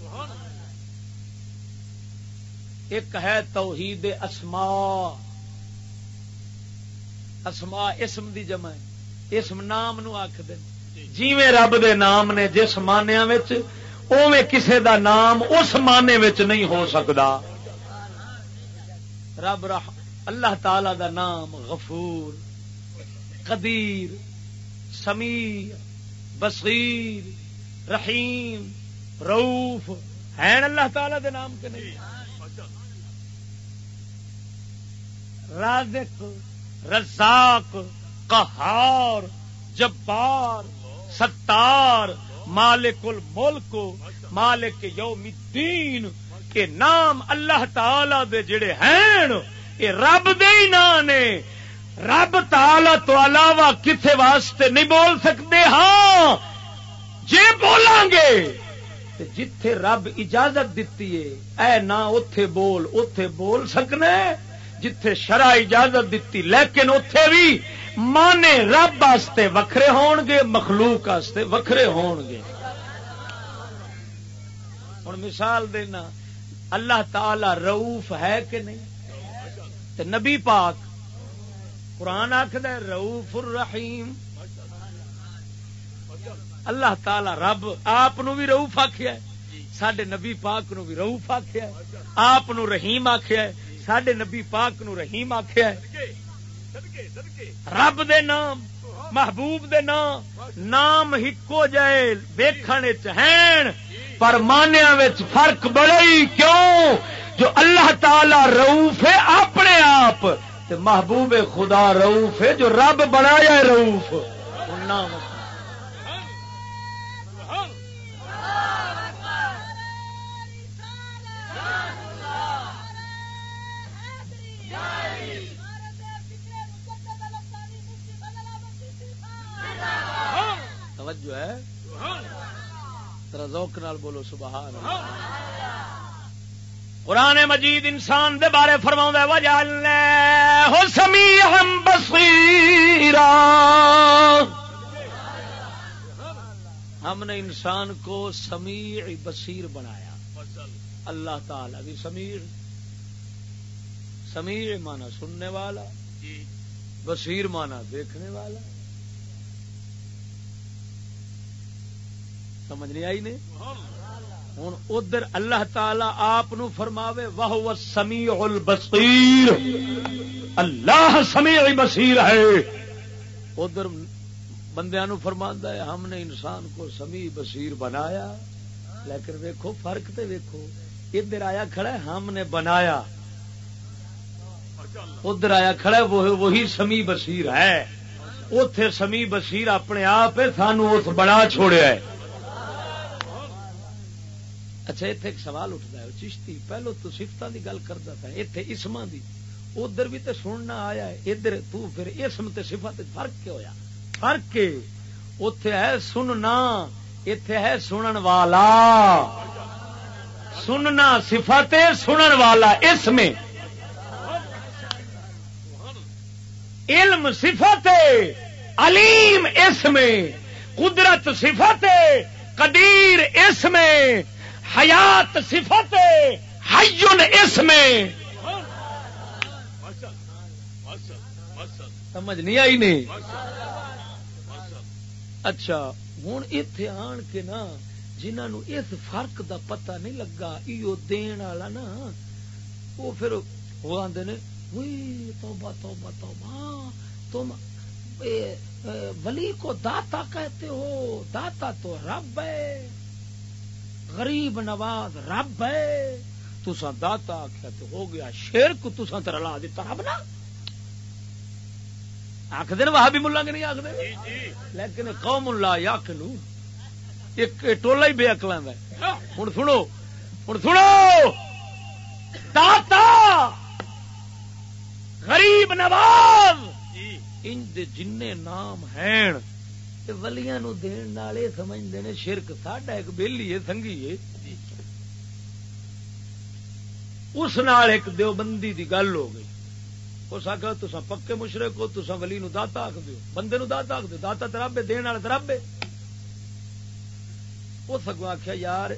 ایک ہے توحید اسما اسما اسم دی جمع ہے۔ اسم نام نو آخ دیں جیویں رب دے نام نے جس مانیا اوے کسے دا نام اس مانے وچ نہیں ہو سکتا رب رح اللہ تعالی دا نام غفور۔ قدیر سمیع بصیر، رحیم روف ہے اللہ تعالی دے نام کے نہیں؟ رازق، رزاق، قہار، جبار، ستار، مالک الملک، مالک یوم الدین، کے نام اللہ تعالی دے جڑے ہیں، یہ رب دے ہی نام نے رب تعالی تو علاوہ کسے واسطے نہیں بول سکتے؟ ہاں جے بولیں گے۔ تے جتھے رب اجازت دیتی ہے، اے نہ اتے بول اتے بول سکنے جتھے شرع اجازت دیتی لیکن اتے بھی مانے رب واسطے وکھرے ہون گے، مخلوق واسطے وکھرے ہون گے۔ ہوں مثال دینا، اللہ تعالی روف ہے کہ نہیں؟ تے نبی پاک قرآن آخد روف الرحیم. اللہ تعالی رب آپ بھی روف آخیا سڈے نبی پاک نو بھی روف آخیا آپ رحیم آخیا سڈے نبی پاک نو رحیم آخیا رب دے نام، محبوب دے نام نام ہکو جائے، ویکھن ہیں، پر مانیا فرق بڑے کیوں، جو اللہ تعالی روف ہے اپنے آپ تے محبوب خدا روف ہے جو رب بنایا ہے روف توجہ ہے؟ ذوق نال بولو، سبحان اللہ۔ قرآن مجید انسان دے بارے فرما وجہ ہو سمی ہم بصیرا۔ ہم نے انسان کو سمیع بصیر بنایا۔ اللہ تعالی بھی سمیع۔ سمیع مانا سننے والا۔ بصیر مانا دیکھنے والا۔ سمجھ نہیں آئی نے ہوں ادھر اللہ تعالی آپ فرماوے واہ سمیع البصیر اللہ سمیع بصیر ہے۔ ادھر بندیا نو فرما ہے، ہم نے انسان کو سمیع بصیر بنایا، لیکن ویکھو، فرق تے ویکھو۔ ادھر آیا کھڑا ہے، ہم نے بنایا۔ ادھر آیا کھڑا ہے، وہ وہی سمی بصیر ہے۔ اتے سمی بصیر اپنے آپ سانو اس بڑا چھوڑیا ہے۔ اچھا اتنے ایک سوال اٹھتا ہے، چشتی، پہلو تو سفت کی گل کرتا تھا اتنے اسما دی، ادھر بھی تو سننا آیا ہے، ادھر تو پھر اسم تے صفت فرق کیا ہوا فرق اتے ہے سننا اتے ہے سنن والا۔ سننا صفت، سنن والا اس میں علم صفت، علیم اس میں قدرت صفت، قدیر اس میں حیات صفت حیون اس میں سمجھ نہیں آئی نہیں اچھا ہوں اتے آن کے نا جنہوں اس فرق دا پتہ نہیں لگا، ایو دین والا نا وہ پھر وہ آدھے نے توبہ توبہ توبہ ہاں، تم ولی کو داتا کہتے ہو، داتا تو رب ہے۔ غریب نواز رب ہے۔ تسا داتا آخیا تو ہو گیا شیر کو تسا تو رلا دیتا رب نا۔ آخ دن وہ بھی ملا کے نہیں آخر لیکن قوم اللہ یا کنو ایک ٹولا ہی بے اکل ہے۔ ہوں سنو ہوں سنو۔ داتا! غریب نواز! ان جن نام ہیں۔ ولیاں نو دین نال اے سمجھدے نے شرک ساڈا ایک بیلی ہے سنگھی ہے اس نال ایک دیوبندی دی گل ہو گئی اس آخر تسا پکے مشرق ہو تسا ولی نو داتا آخ دیو بندے نو داتا آخ دیو داتا ترابے دین والے ترابے اس اگوں آخیا یار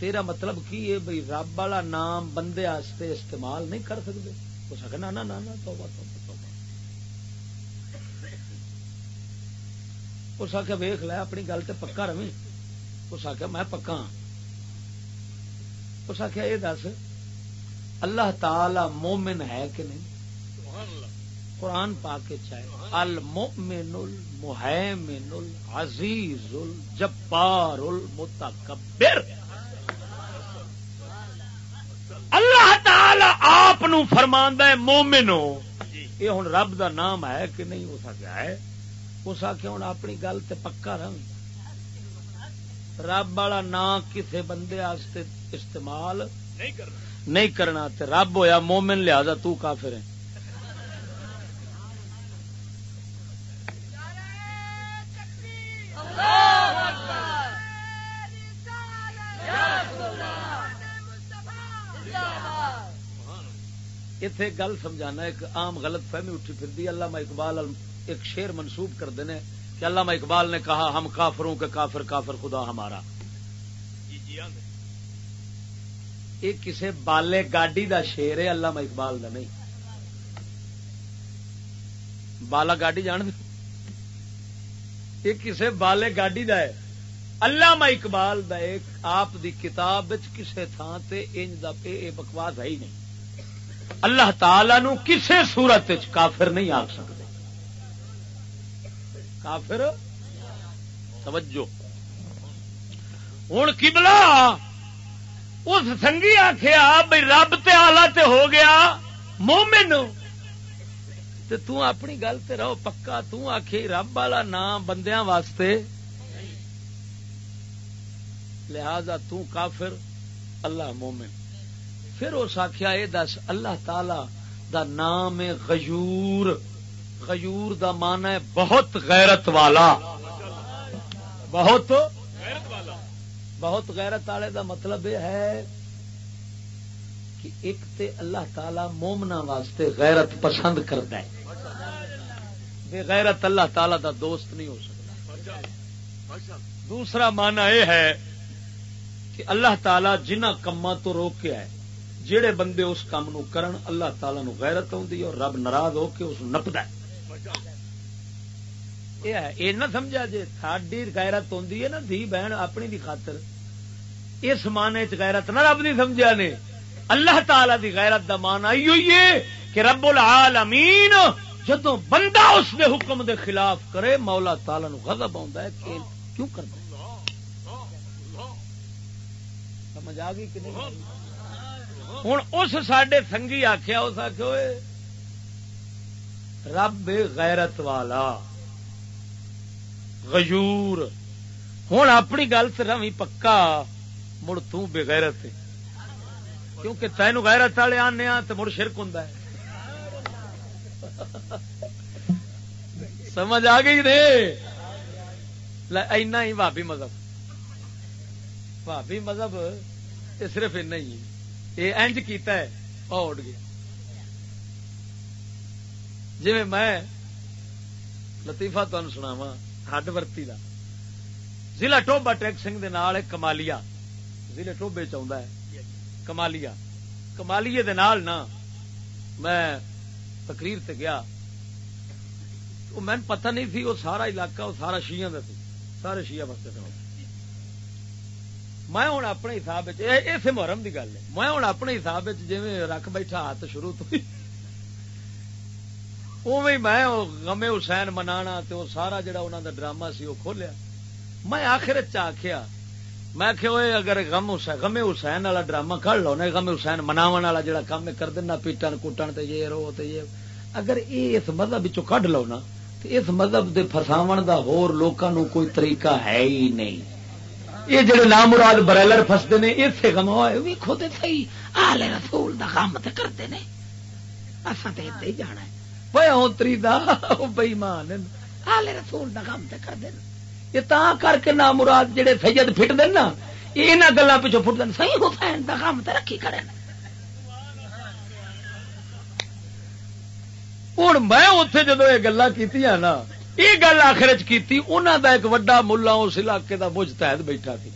تیرا مطلب کی ہے بھائی رب والا نام بندے آستے استعمال نہیں کر سکتے اس آخر نا نا نا نا توبہ توبہ اس آخیا ویخ لے، اپنی گل تے پکا روی اس آخیا میں پکا ہاں۔ اس آخیا یہ دس، اللہ تعالی مومن ہے کہ نہیں؟ قرآن پا کے چاہے المؤمن المحیمن العزیز الجبار المتکبر۔ اللہ تعالی آپ فرماندا ہے مومنو۔ یہ ہوں رب دا نام ہے کہ نہیں ہو سکیا ہے؟ اس آخیا ہوں اپنی گل تے پکا رہ رب والا نام کسے بندے آستے استعمال نہیں کرنا۔ نہیں کرنا تے رب ہویا مومن لہذا تو کافر ہے۔ اتے گل سمجھانا ایک عام غلط فہمی اٹھی پھر علامہ اقبال ایک شیر منسوب کرتے ہیں کہ علامہ اقبال نے کہا ہم کافروں کے کافر کافر خدا ہمارا۔ جی جی یہ کسے بالے گاڈی دا شیر ہے علامہ اقبال دا نہیں۔ بالا گاڈی جان یہ کسے بالے گاڈی دا ہے۔ علامہ اقبال دا ایک آپ دی کتاب کسے تھان تے انج دا اے بکواس ہے ہی نہیں۔ اللہ تعالی نو کسے صورت کافر نہیں آکھ سکتے کافر؟ توجہ۔ ہوں قبلہ اس سنگھی آخیا بھائی رب تے آلہ تے ہو گیا، مومن۔ تے تو اپنی گل تے رہو، پکا تو آخی رب والا نام بندیاں واسطے۔ لہذا تو کافر، اللہ مومن۔ پھر اس آخیا یہ دس، اللہ تعالی دا نام ہے غیور۔ غیور دا مان ہے بہت غیرت والا۔ بہت غیرت والا بہت غیرت والے دا مطلب یہ ہے کہ ایک تے اللہ تعالی مومنا واسطے غیرت پسند کرتا ہے۔ بے غیرت اللہ تعالی دا دوست نہیں ہو سکتا۔ دوسرا مانا یہ ہے کہ اللہ تعالی جنہ کما تو روک کے آئے جہے بندے اس کام نو کرن، اللہ تعالی نو غیرت آدھی اور رب ناراض ہو کے اس نپد یہ نہ سمجھا جی ساڈی غیرت آدھی ہے نا دھی بہن اپنی دی خاطر اس مانے چ غیرت نہ رب نہیں سمجھا نے اللہ تعالی دی غیرت دا مان آئی ہوئی ہے کہ رب العالمین جدو بندہ اس دے حکم دے خلاف کرے مولا تعالی نو غضب آਉਂدا ہے کہ کیوں کرنا سمجھ آ گئی کہ نہیں ہوں اس سڈے سنگھی آخیا اس آخو رب غیرت والا۔ غیور۔ ہوں اپنی گل سے روی پکا، مڑ تغیرت کیونکہ تینوں غیرت والے آنے تو مڑ شرک ہوں سمجھ آ گئی نے؟ اینا ہی بھابی مذہب۔ بھابی مذہب یہ صرف اینا ہی۔ یہ اینج کیتا ہے وہ گیا۔ جی میں لطیفہ تمہیں سناوا ہڈ ورتی کا ضلع ٹوبا ٹیک سنگھ دے نال کمالیا ضلع ٹوبے چاہتا ہے کمالیا کمالیے دے نال نا میں تقریر تے گیا وہ میں پتہ نہیں تھی وہ سارا علاقہ وہ سارا شیعہ دا سی سارے شیعہ بستے تھے میں ہوں اپنے حساب اسے محرم کی گل ہے میں ہوں اپنے حساب جی رکھ بیٹھا ہاتھ شروع تو اوی میں غمے حسین منانا تے وہ سارا جڑا انہوں دا ڈرامہ سی وہ کھولیا۔ میں آخر چاخیا میں کہ اگر غم حسین غمے حسین والا ڈرامہ کھڑ لو نا غمے حسین مناو والا جڑا کام کر دینا، پیٹن کوٹن تے یہ رو تے یہ۔ اگر یہ اس مذہب چ کڈ لو نا تو اس مذہب دے فساون دا ہور لوکاں نو کوئی طریقہ ہے ہی نہیں۔ یہ جڑے نام مراد برائلر فستے نے اتنے گم ہوئے خود صحیح آلے رسول دا کام تے کرتے نے۔ اصا تو اتنے ہی جانا ہے۔ وہ دا بئیمان آلے رسول دا کام تے کرتے ہیں یہ تا کر کے نام مراد جڑے سید فٹ دے نا یہاں گلوں پیچھو فٹ دیں سی حسین کا کام تو رکھی کرے ہوں میں اتے جدو یہ گلا کی نا یہ گل آخر چی انہوں دا ایک وڈا ملا اس علاقے دا بج تحت بیٹھا سی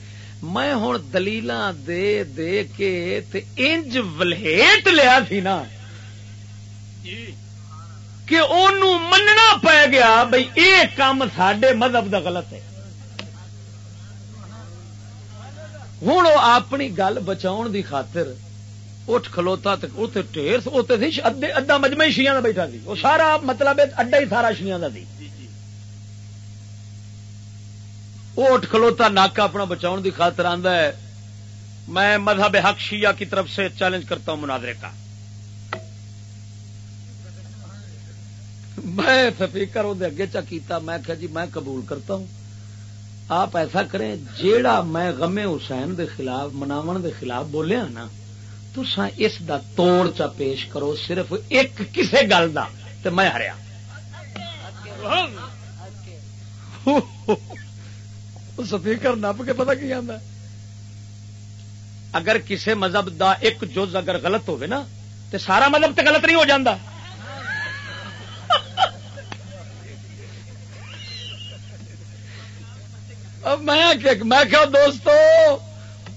میں ہوں دلیل دے دے کے تے انج ولہیٹ لیا سی نا کہ انہوں مننا پی گیا بھائی یہ کام سڈے مذہب دا غلط ہے۔ ہوں وہ اپنی گل بچاؤ دی خاطر اٹھ کھلوتا اتنے ٹھیر اتنے سی ادا مجمع شیاں کا بیٹھا سی۔ وہ سارا مطلب اڈا ہی سارا شیاں کا سی۔ وہ اٹھ کھلوتا ناکا اپنا بچاؤ دی خاطر آندا ہے، میں مذہب حق شیعہ کی طرف سے چیلنج کرتا ہوں مناظرے کا۔ میں سپیکر وہ اگے چا کیتا، میں کہا جی میں قبول کرتا ہوں۔ آپ ایسا کریں، جیڑا میں غم حسین دے خلاف، مناون دے خلاف بولیا نا تو اس دا توڑ چا پیش کرو، صرف ایک کسے گل دا، تے میں ہریا۔ سپیکر نپ کے پتا کی آتا اگر کسے مذہب دا ایک جز اگر غلط ہوئے نا تو سارا مذہب تو غلط نہیں ہو جاتا میں کیا دوستو،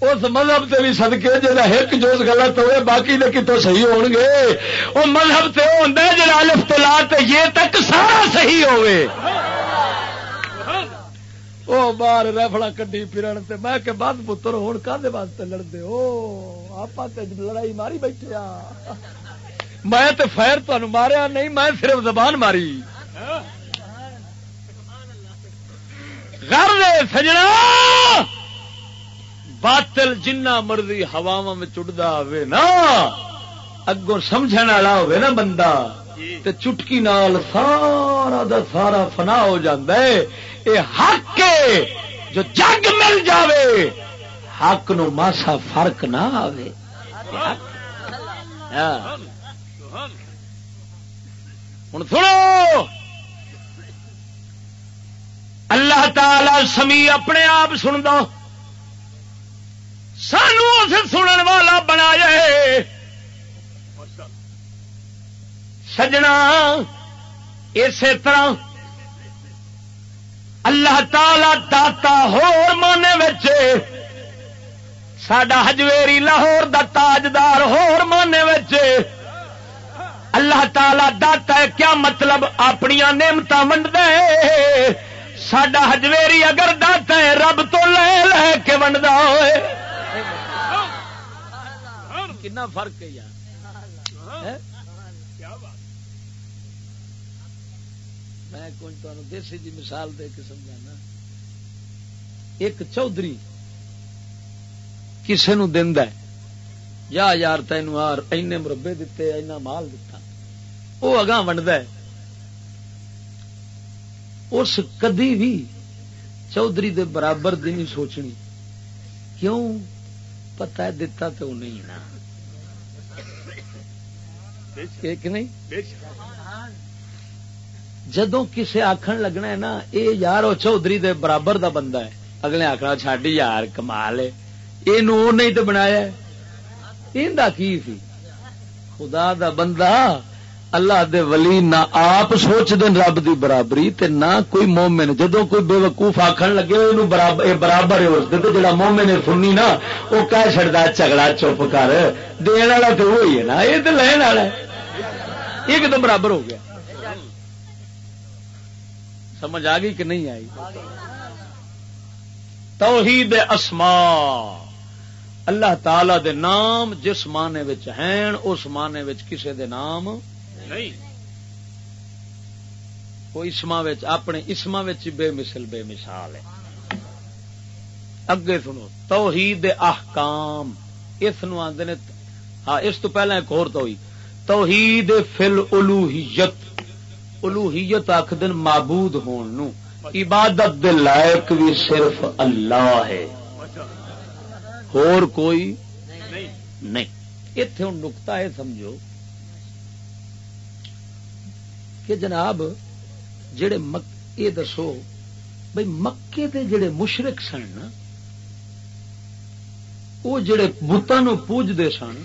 اس مذہب سے بھی سدکے جا ایک جوز غلط ہوئے، باقی دے کتوں صحیح ہو گے؟ وہ مذہب سے وہ ہوتا ہے جا الف تو یہ تک سارا صحیح ہوئے۔ وہ باہر ریفڑا کڈی پھرن تے میں کہ بد پتر ہوں کدے واسطے لڑتے ہو آپ لڑائی ماری بیٹھے میں تے فیر تمہیں ماریا نہیں، میں صرف زبان ماری۔ گھر سجنا! باطل جنہ مرضی ہوا میں چڑھتا ہوئے نا اگوں سمجھ والا ہوئے نا بندہ تے چٹکی نال سارا دا سارا فنا ہو جاندے اے حق کے جو جگ مل جاوے حق نو ماسا فرق نہ آوے۔ ہاں۔ ہوں سنو! اللہ تعالی سمی اپنے آپ سن سانو اسے سنن والا بنایا سجنا اسی طرح اللہ تعالی داتا ہور مانے ساڈا ہجویری لاہور دا تاجدار ہور مانے اللہ تعالی داتا ہے، کیا مطلب اپنی نعمت ونڈ دے ساڈا ہجویری اگر داتا ہے رب تو لے لے کے ونڈا ہوئے کنا فرق ہے یار میں کچھ تمہیں دیسی جی مثال دے کے سمجھانا ایک چودھری کسی نو ہے یا یار تین این مربے دیتے اینا مال دتا وہ اگاں ونڈ اس کدی بھی چودھری دے برابر دی نہیں سوچنی۔ کیوں؟ پتا ہے دتا تو نہیں نا۔ نہیں؟ جدو کسے آخر لگنا ہے نا، اے یار وہ چودھری دے برابر دا بندہ ہے۔ اگلے آخر چڈی یار، کمال ہے۔ یہ نہیں تو بنایا کی سی خدا دا بندہ۔ اللہ دے ولی نہ آپ سوچ دین رب دی برابری تے نہ کوئی مومن جدو کوئی بے وقوف آخر لگے برابر برابر جڑا مومن نے سننی نا، وہ کہہ چڑتا جھگڑا چپ کر۔ دن والا تو وہی ہے نا، یہ تو لین والا یہ کتوں برابر ہو گیا؟ سمجھ آ گئی کہ نہیں آئی؟ توحید اسما اللہ تعالی دے نام جس معنی ہیں، اس معنی کسے دے نام نہیں. وہ اسما اپنے اسما بے مثل بے مثال ہے. اگے سنو توحید احکام اس آدھے ہاں اس تو پہلے ایک اور تو توحید فل الوحیت. الوحیت آخ دن معبود ہون نو. عبادت دے لائق بھی صرف اللہ ہے. اور کوئی نہیں. اتے ہوں نکتا ہے سمجھو. کہ جناب جڑے مک یہ دسو بھائی مکے دے جڑے مشرق سن وہ جڑے بتان پوجتے سن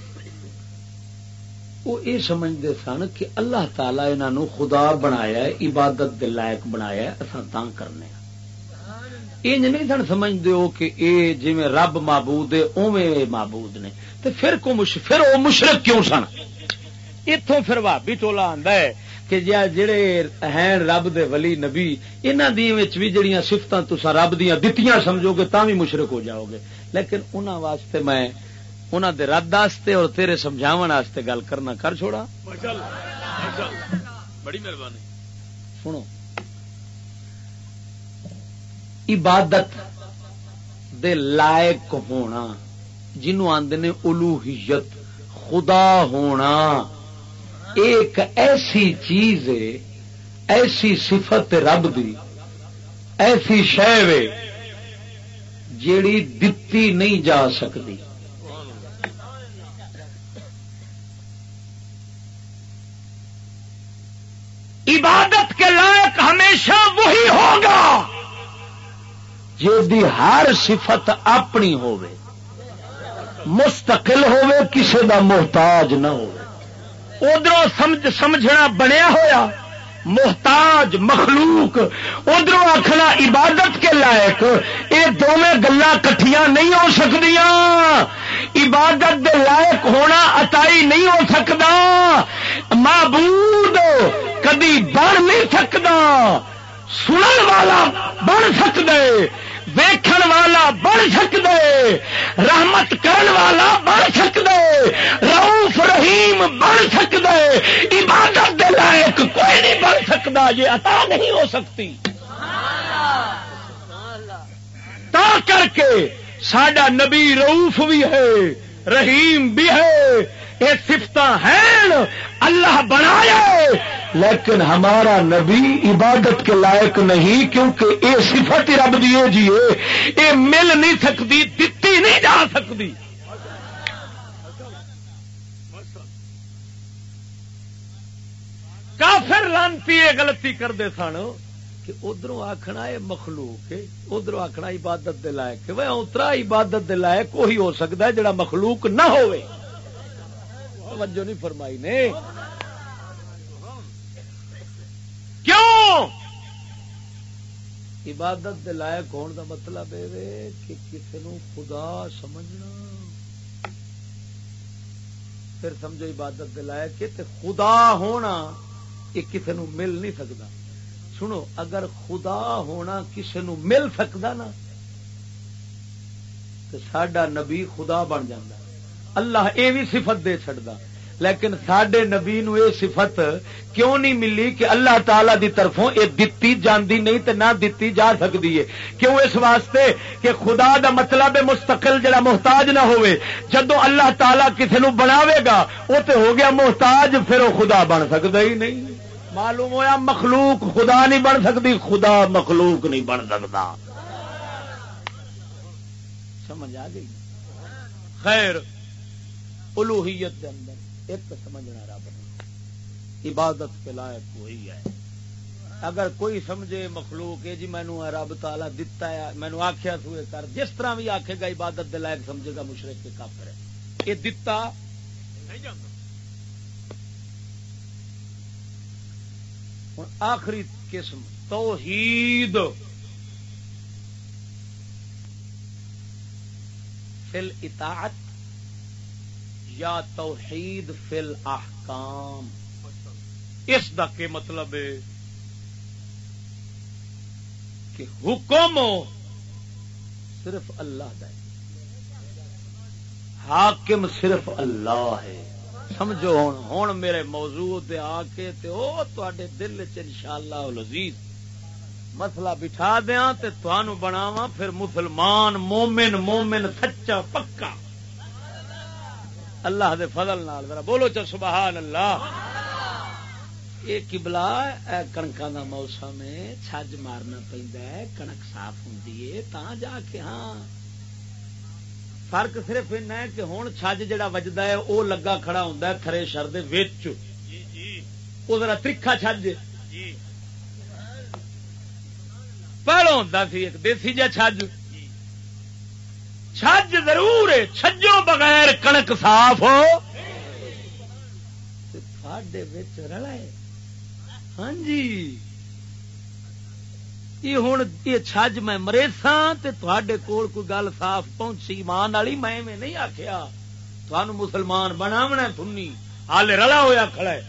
وہ یہ سمجھتے سن کہ اللہ تعالی انہوں خدا بنایا ہے، عبادت دے لائق بنایا اصا تاں کرنے ہاں۔ انج نہیں سن سمجھتے ہو کہ اے جی رب معبود ہے اوے معبود نے۔ تو پھر کو مش، پھر وہ مشرق کیوں سن؟ اتوں پھر بھابی ٹولا آندا ہے کہ جڑے ہیں رب دے ولی نبی انہاں دی وچ بھی جڑیاں صفتاں تساں رب دیاں دتیاں سمجھو گے تاں بھی مشرک ہو جاؤ گے۔ لیکن انہاں واسطے میں انہاں دے رد واسطے اور تیرے سمجھاون واسطے گل کرنا کر چھوڑا۔ بڑی مہربانی۔ سنو۔ عبادت دے لائق ہونا جنوں آندے نے الوہیت خدا ہونا ایک ایسی چیز ہے، ایسی صفت رب دی، ایسی شہ جیڑی دتی نہیں جا سکتی۔ عبادت کے لائق ہمیشہ وہی ہوگا جی ہر صفت اپنی ہوے مستقل ہوے کسی دا محتاج نہ ہو ادھر سمجھنا بنیا ہویا، محتاج، مخلوق ادھر آخنا عبادت کے لائق یہ دونوں گلا کٹھیاں نہیں ہو سکتی عبادت دے لائق ہونا اتائی نہیں ہو سکتا معبود کدی بن نہیں سکتا سنن والا بن سکتا ویکھن والا بن سکتے رحمت کرن والا بن سکتے روف رحیم بن سکتے عبادت دے لائق کوئی نہیں بن سکتا یہ عطا نہیں ہو سکتی۔ تا کر کے سڈا نبی روف بھی ہے، رحیم بھی ہے یہ سفت ہیں، اللہ بنایا۔ لیکن ہمارا نبی عبادت کے لائق نہیں، کیونکہ یہ صفت رب دیے جی یہ مل نہیں سکتی، دتی نہیں جا سکتی۔ کافر لانتی یہ غلطی کرتے سن کہ ادھر آخنا یہ مخلوق ادھر آخنا عبادت دے لائق اترا عبادت دے لائق وہی ہو سکتا ہے جڑا مخلوق نہ ہوئے۔ توجہ نہیں فرمائی نے۔ کیوں؟ عبادت دے لائق ہون دا مطلب ہے کہ کسی نو خدا سمجھنا۔ پھر سمجھو عبادت دے لائق کہ خدا ہونا یہ کسی نو مل نہیں سکتا سنو اگر خدا ہونا کسی نو مل سکتا نا تو سڈا نبی خدا بن جاندہ اللہ یہ بھی صفت دے چڑتا لیکن سڈے نبی نو یہ صفت کیوں نہیں ملی کہ اللہ تعالی دی طرفوں یہ دتی جاندی نہیں تے نہ دتی جا سکتی ہے کیوں اس واسطے کہ خدا دا مطلب مستقل جڑا محتاج نہ ہوئے؟ جدو اللہ تعالی کسی نو بناوے گا وہ تو ہو گیا محتاج، پھر وہ خدا بن سکتا ہی نہیں۔ معلوم ہویا مخلوق خدا نہیں بن سکتی خدا مخلوق نہیں بن سکتا سمجھ آ گئی؟ خیر۔ الوحیت دے اندر ایک سمجھنا رب نے عبادت کے لائق وہی ہے۔ اگر کوئی سمجھے مخلوق ہے جی مینو رب تالا دتا ہے مینو آخیا سوئے کر۔ جس طرح بھی آخے گا عبادت دے لائق سمجھے گا مشرق کے کافر ہے۔ یہ دتا ہوں آخری قسم توحید۔ فل اطاعت یا توحید فل احکام اس دا کے مطلب ہے کہ حکم صرف اللہ دا ہے۔ حاکم صرف اللہ ہے۔ سمجھو ہوں ہوں میرے موضوع تے آ کے تے او تے دل چ انشاءاللہ العزیز مسئلہ بٹھا دیا تے تھانو بناواں، پھر مسلمان مومن مومن سچا پکا۔ اللہ دے فضل نال، ذرا بولو چا سبحان اللہ۔ یہ کبلا کنکا دا موسم ہے، چھج مارنا پہنتا ہے، کنک صاف ہوں تا جا کے ہاں۔ فرق صرف ان ہے کہ ہوں چھج جڑا وجدا ہے وہ لگا کھڑا ہوں تھرے شر دے وچ۔ جی جی ذرا ترکھا چھج۔ جی پہلو ہوں سی، ایک دیسی جا چھج۔ چھج ضرور ہے چھجو بغیر کنک صاف ہو۔ تھوڑے رلا ہے۔ ہاں جی۔ یہ ہوں یہ چھج میں مریسا تے کول کوئی گل صاف پہنچی مان والی میں نہیں آخیا تھانو مسلمان بناونا تھنی ہال رلا ہوا کھڑا ہے۔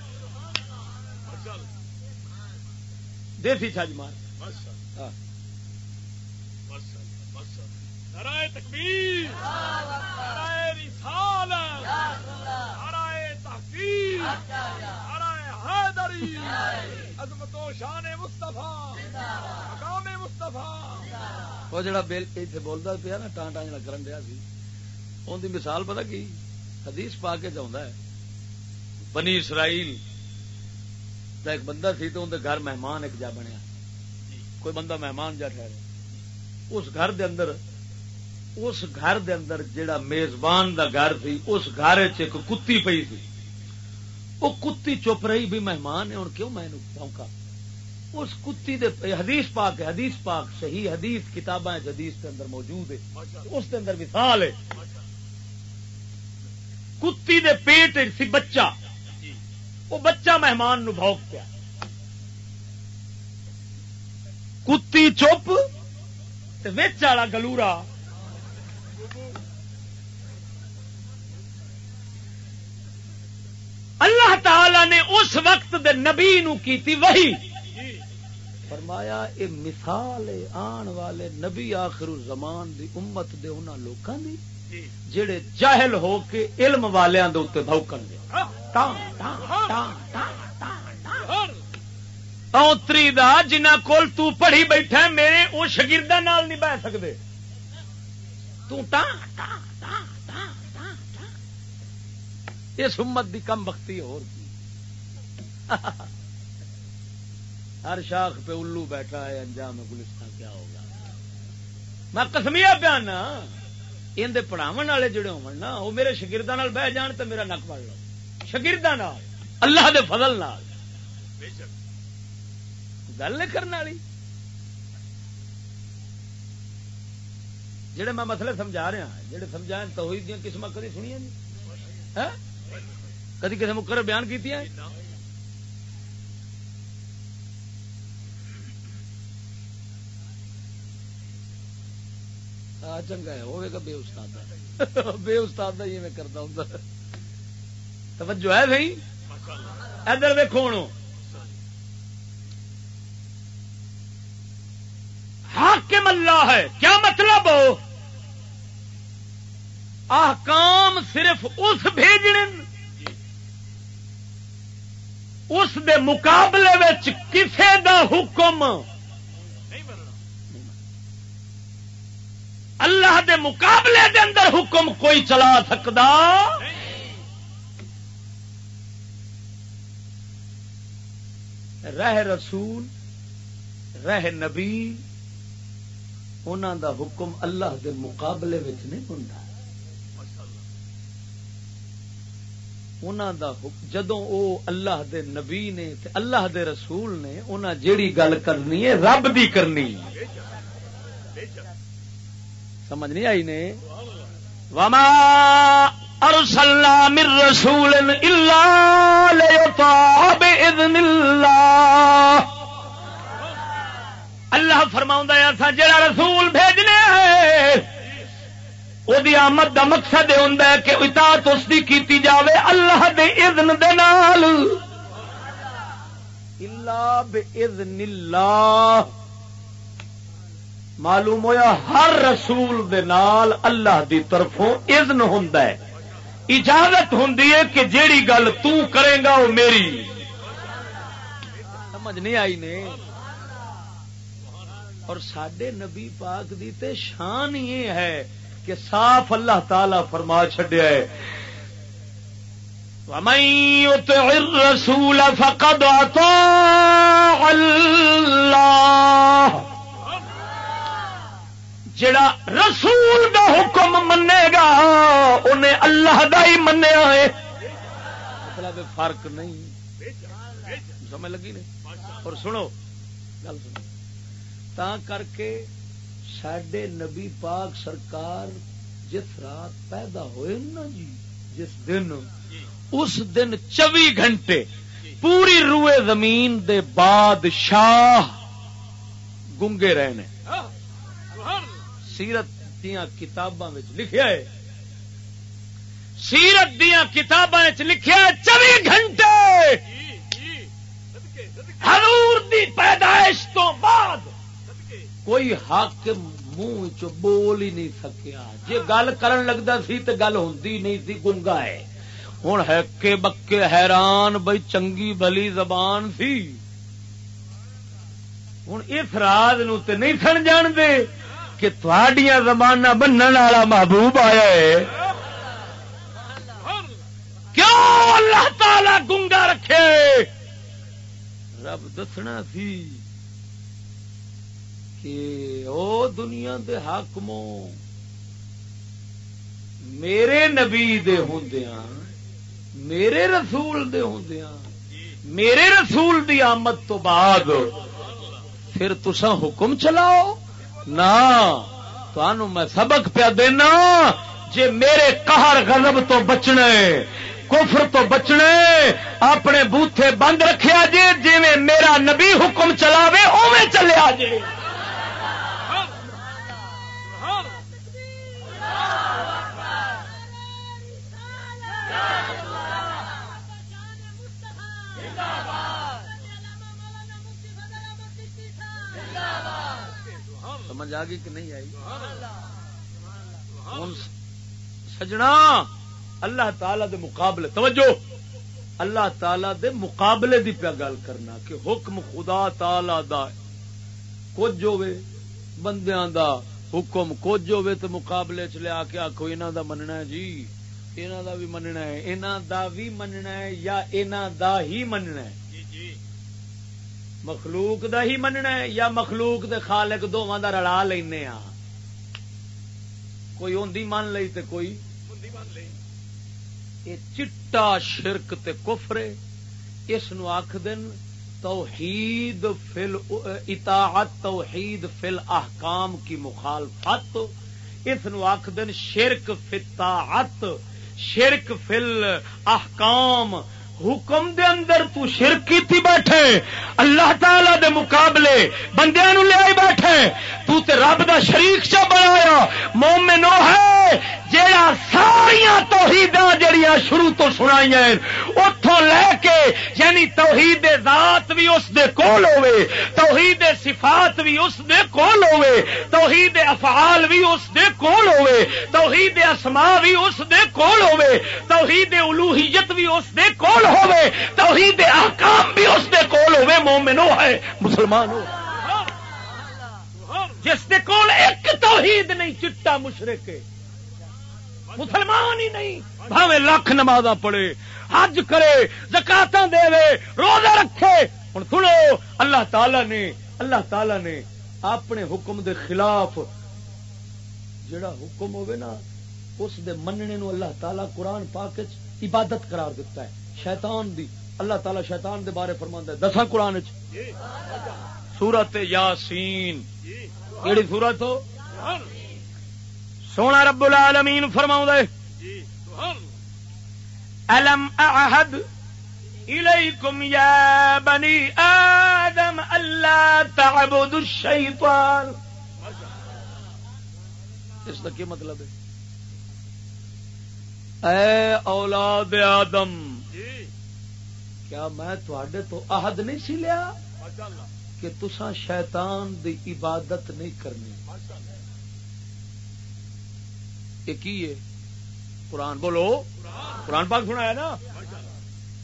دیسی چھج مار ہاں۔ نعرہ تکبیر۔ نعرہ رسالت۔ نعرہ تحقیق۔ نعرہ حیدری۔ عظمت و شان مصطفی۔ مقام مصطفی۔ وہ جڑا پیا نا ٹان کرن سی کی مثال پتا کی؟ حدیث پا کے ہے۔ بنی اسرائیل دا ایک بندہ سی تو اندر گھر مہمان ایک جا بنیا۔ کوئی بندہ مہمان جا ٹھہرے۔ اس گھر دے اندر اس گھر دے اندر جڑا میزبان دا گھر سی، اس گھر ایک کتی پئی سی۔ وہ کتی چپ رہی، بھی مہمان ہے ہوں کیوں میں پونکا اس کتی دے حدیث پاک ہے، حدیث پاک صحیح حدیث کتاباں حدیث کے اندر موجود ہے۔ اس کے اندر مثال ہے۔ کتی دے پیٹ سی بچہ۔ وہ بچہ مہمان نو بھوک پیا۔ کتی چپ والا گلورا اللہ تعالی نے اس وقت دے نبی نو کیتی وہی فرمایا یہ مثال آن والے نبی آخر زمان دی امت دے انہاں لوکاں دی، جڑے جاہل ہو کے علم والیاں دے اوتے بھوکن گے اوتری دا جنہ کول تو پڑھی بیٹھا میرے او شاگرداں نال نہیں بہ سکدے۔ تو ٹاں ٹاں اس امت دی کم بختی اور ہر شاخ پہ الو بیٹھا ہے، انجام گلستان کیا ہوگا؟ میں کسمیا پیا نا اندر پڑھاو والے جڑے نا، وہ میرے شگردہ بہ جان تو میرا نک پڑ لو۔ شگردہ اللہ دے فضل نال۔ گل نہیں کرنے والی؟ جڑے میں مسئلے سمجھا رہا ہاں، جڑے سمجھا تو دیا قسم کدی سنیا نہیں؟ ہاں؟ کدی کسی مقرر بیان کی چنگا ہے ہوئے گا بے استاد بے استاد ہی میں کرتا ہوں۔ توجہ ہے بھائی؟ ادھر دیکھو ہوں۔ حاکم اللہ ہے۔ کیا مطلب؟ ہو احکام صرف اس بھیجنے اس دے مقابلے کسے دا حکم اللہ دے مقابلے دے اندر حکم کوئی چلا سکتا رہ رسول، رہ نبی انہوں دا حکم اللہ دے مقابلے نہیں ہوں جدو او اللہ دے نبی نے تے اللہ دے رسول نے انہاں جیڑی گل کرنی ہے رب دی کرنی سمجھ نہیں آئی نے؟ وما ارسلنا من رسول الا ليطاع باذن الله۔ اللہ فرماؤں ایسا جڑا رسول بھیجنے وہ آمد دا مقصد ہوں کہ اطاعت اس کی کیتی جاوے اللہ دے اذن دے نال۔ اللہ بے اذن اللہ۔ معلوم ہویا ہر رسول دے نال اللہ دی طرفوں اذن ہوں اجازت ہوں کہ جیڑی گل تو کرے گا وہ میری۔ سمجھ نہیں آئی نے؟ اور سڈے نبی پاک دی تے شان یہ ہے کہ صاف اللہ تعالی فرما چڈیا ہے۔ رسول فقد اللہ جڑا رسول دا حکم منے گا، انہیں اللہ دا ہی منیا ہے مطلب فرق نہیں۔ سمجھ لگی نہیں؟ اور سنو، گل سنو۔ تا کر کے سڈے نبی پاک سرکار جس رات پیدا ہوئے نا جی جس دن، اس دن چوبی گھنٹے پوری روئے زمین دے بادشاہ گنگے رہنے۔ سیرت دیا کتاباں لکھیا ہے۔ سیرت دیا کتاباں لکھیا ہے چوبی گھنٹے۔ حضور دی پیدائش تو بعد کوئی حق منہ چ بول ہی نہیں سکیا۔ جی گل کرن لگتا سی تو گل ہوں نہیں سی، گنگا ہے۔ ہوں ہے بکے حیران بھائی چنگی بلی زبان سی۔ ہوں اس راز نو تے نہیں سن جان دے کہ تھوڑیاں زبان بننے والا محبوب آیا ہے۔ کیوں اللہ تعالی گنگا رکھے؟ رب دسنا سی۔ کہ او دنیا دے حاکموں، میرے نبی دے ہوندیاں، میرے رسول دے ہوندیاں، میرے رسول دی آمد تو بعد پھر تسا حکم چلاؤ؟ نہ میں سبق پیا دینا جے میرے قہر غضب تو بچنے، کفر تو بچنے، اپنے بوتھے بند رکھے جے جی میرا نبی حکم چلاوے اوے چلے جے۔ سمجھ آ گئی کہ نہیں آئی سجنا اللہ تعالی دے مقابلے توجہ اللہ تعالی دے مقابلے دی پیا گل کرنا کہ حکم خدا تعالی دا کچھ ہوے بندیاں دا حکم کچھ ہوے تو مقابلے چ لیا کے آخو انہوں دا مننا ہے جی انہوں دا بھی مننا ہے انہوں دا بھی مننا ہے یا انہوں دا ہی مننا ہے مخلوق دا ہی مننا ہے یا مخلوق دے خالق دونوں دا رلا لینا کوئی ہوں من لئی تے کوئی چٹا شرک تے کفرے اس نو آخ دن توحید فل اطاعت توحید فل احکام کی مخالفت اس نو آخ دن شرک فطاعت شرک فل احکام حکم دے اندر تو شرک کی بیٹھے، اللہ تعالی دے مقابلے بندے نو لے بیٹھے، تو تے رب دا شریک چا بنایا مومنو ہے، جیڑا ساریا توحید جڑیاں شروع تو سنائی اتوں لے کے یعنی توحید ذات بھی اس دے کول ہوے توحید صفات بھی اس دے کول ہوے توحید افعال بھی اس دے کول ہوے توحید اسماء بھی اس دے کول ہوے توحید الوہیت بھی اس دے کول ہوے توحید احکام بھی اس دے کول ہوے مومنو ہے، مسلمان ہو۔ جس دے کول ایک توحید نہیں، چٹا مشرق مسلمان ہی نہیں، بھاوے لاکھ نماز پڑے حج کرے زکات دے، روزہ رکھے۔ ہوں سنو، اللہ تعالی نے، اللہ تعالی نے اپنے حکم دے خلاف جڑا حکم ہوے نا، اس دے مننے نو اللہ تعالی قرآن پاک عبادت قرار دیتا ہے۔ شیطان دی، اللہ تعالی شیطان دے بارے فرما ہے۔ دساں قرآن سورت یاسین۔ کہڑی سورت ہو؟ سونا رب العالمین فرما الم احد الیکم یا بنی آدم اللہ تعبد الشیطان۔ اس کا کیا مطلب ہے؟ اے اولاد آدم کیا میں تھوڑے تو عہد نہیں سی لیا کہ تسا شیطان دی عبادت نہیں کرنی؟ ہے؟ قرآن بولو۔ قرآن پاک سنا ہے نا؟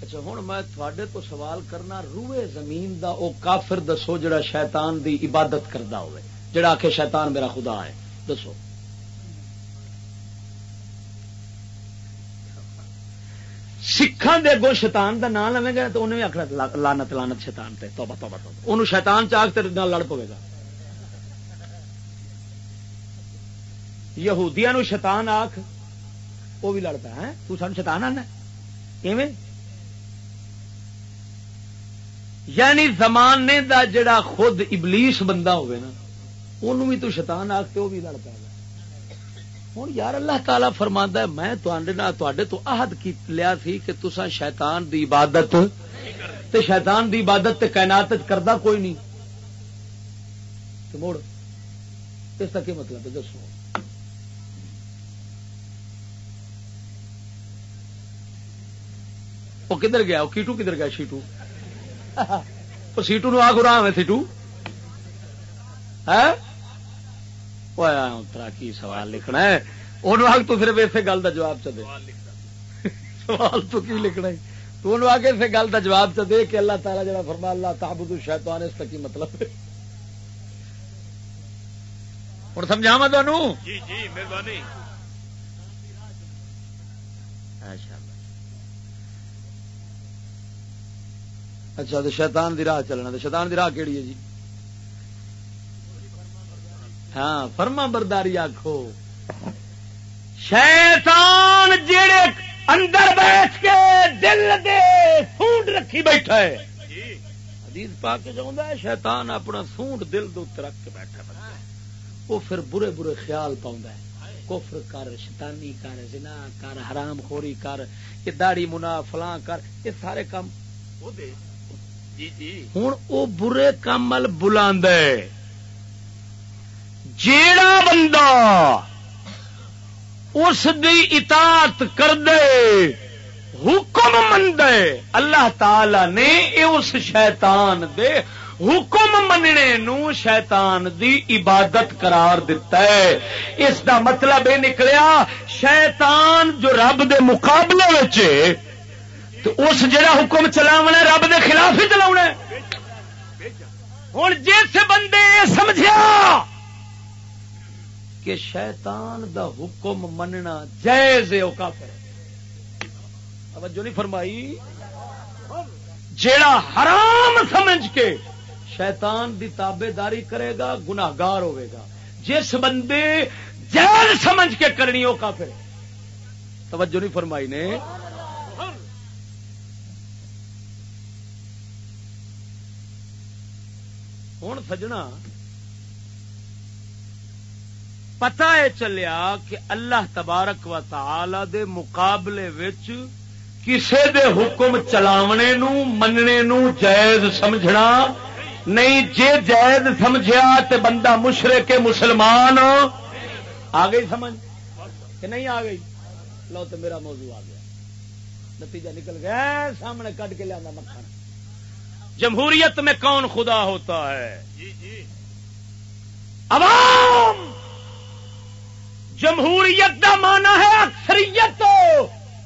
اچھا ہوں میں تھوڑے تو سوال کرنا، روئے زمین دا او کافر دسو جڑا شیطان دی عبادت کرتا ہوئے، جڑا آخ شیطان میرا خدا ہے، دسو۔ سکھان دے اگوں شیطان دا نام لوگ گا تو انہیں بھی آخنا لانت لانت شیطان تے، توبہ توبہ توبہ۔ انہوں شیطان چاک تیرے نال لڑ پوے گا۔ یہودیا نو شیطان آخ وہ بھی لڑتا ہے۔ تو سن شیطان آنا ایویں؟ یعنی زمانے دا جڑا خود ابلیس بندہ ہوئے نا، انہوں بھی تو شیطان آخ تو وہ بھی لڑ پائے ہوں یار اللہ تعالی فرما ہے میں تو عہد کی لیا تھی کہ تسا شیطان دی عبادت تے شیطان دی عبادت تے کائنات کردہ کوئی نہیں موڑ اس کا کیا مطلب ہے دسو وہ کدھر گیا وہ کیٹو کدھر گیا شیٹو وہ سیٹو نو آ گرا میں سیٹو ہے کی سوال لکھنا ہے ان آگ تو صرف اسی گل کا جواب چ دے سوال تو کی لکھنا ہے تو آ کے اسی گل کا جواب چ دے کہ اللہ تعالیٰ جڑا فرما اللہ تابود شیطان اس کا کی مطلب ہے ہوں سمجھاوا تمہوں جی جی مہربانی اچھا تو شیطان دی راہ چلنا تو شیطان دی راہ کیڑی ہے جی ہاں فرما برداری آخو شیطان جڑے اندر بیٹھ کے دل دے سونٹ رکھی بیٹھا ہے۔ حدیث پا کے جاؤں ہے شیطان اپنا سونٹ دل دے رکھ کے بیٹھا وہ پھر برے برے خیال پاؤں کفر کر شیطانی کر زنا کر حرام خوری کر یہ داڑی منا فلاں کر یہ سارے کام۔ جی، جی۔ ہوں وہ برے کامل بلا جیڑا بندہ اس دی اطاعت کر دے حکم مند اللہ تعالی نے اس شیطان دے حکم مننے نو شیطان دی عبادت قرار دیتا ہے۔ اس دا مطلب یہ نکلیا، شیطان جو رب دے مقابلے تو اس جڑا حکم چلاونا رب دے خلاف ہی چلا ہوں جس بندے سمجھا کہ شیطان دا حکم مننا جائز کافر توجہ نہیں فرمائی؟ جیڑا حرام سمجھ کے شیطان دی تابے داری کرے گا گناگار ہوئے گا۔ جس بندے جائز سمجھ کے کرنی وہ کافر توجہ نہیں فرمائی نے؟ ہوں سجنا پتا ہے چلیا کہ اللہ تبارک و تعالی دے مقابلے وچ کسے دے حکم چلاونے نو مننے نو جائز سمجھنا نہیں۔ جے جائز سمجھیا تے بندہ مشرے کے مسلمان آ گئی سمجھ؟ کہ نہیں آ گئی؟ لو تو میرا موضوع آ گیا۔ نتیجہ نکل گیا سامنے کٹ کے لیا مکھن۔ جمہوریت میں کون خدا ہوتا ہے؟ جی جی۔ عوام! جمہوریت کا مانا ہے اکثریت۔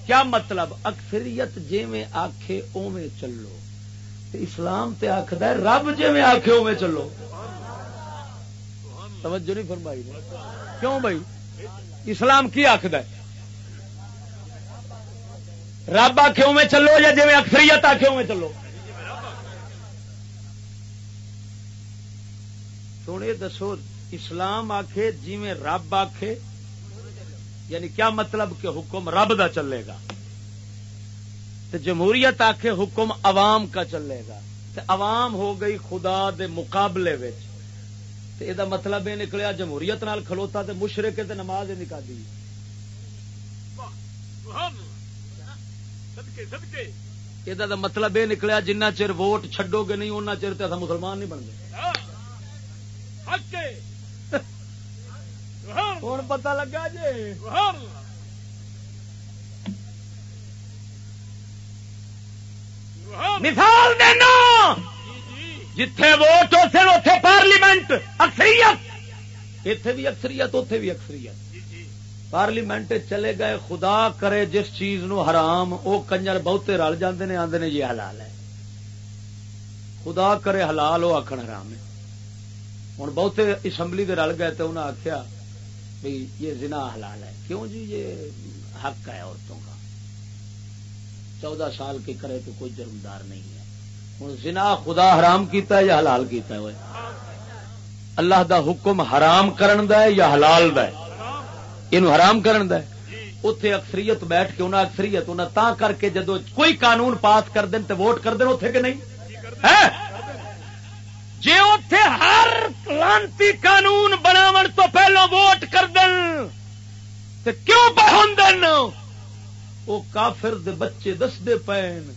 کیا مطلب؟ اکثریت جی میں آخے اوے چلو اسلام تے آخد رب جی میں آخے اوے چلو۔ توجہ نہیں فرمائی کیوں بھائی؟ اسلام کی آخد رب آخے اوے چلو یا جی اکثریت آخے اوے چلو؟ تو دسو، اسلام آخے جی رب آخے یعنی کیا مطلب کہ حکم رب دا چلے گا؟ تو جمہوریت آخے حکم عوام کا چلے گا۔ تو عوام ہو گئی خدا دے مقابلے یہ مطلب یہ نکلیا جمہوریت نال کھلوتا تو مشرقے تے نماز نکالی۔ یہ مطلب یہ نکلیا جنہ چر ووٹ چڈو گے نہیں ان چر تو مسلمان نہیں بن گئے ہوں۔ پتا لگا جی۔ مثال دینا۔ جتھے ووٹ اتے اتے پارلیمنٹ اکثریت۔ اتے بھی اکثریت اتے بھی اکثریت۔ پارلیمنٹ چلے گئے خدا کرے جس چیز نو حرام وہ کنجر بہتے رل جاندے نے آندے نے یہ حلال ہے۔ خدا کرے حلال وہ آخر حرام ہے۔ ہوں بہتے اسمبلی دے رل گئے تو انہیں آخیا بھائی یہ زنا حلال ہے۔ کیوں جی؟ یہ حق ہے عورتوں کا۔ چودہ سال کے کرے تو کوئی جرمدار نہیں ہے۔ ہوں زنا خدا حرام کیتا ہے یا حلال کیتا ہے؟ اللہ دا حکم حرام کرن دا ہے یا حلال دا ہے؟ یہ حرام کرن دا ہے؟ اتے اکثریت بیٹھ کے انہیں اکثریت انہیں تا کر کے جدو کوئی قانون پاس کر دیں تو ووٹ کر دیں اتے کہ نہیں؟ جی اتے ہر لانتی قانون بناو تو پہلو ووٹ کر تے کیوں پہ وہ کافر دے بچے دستے پین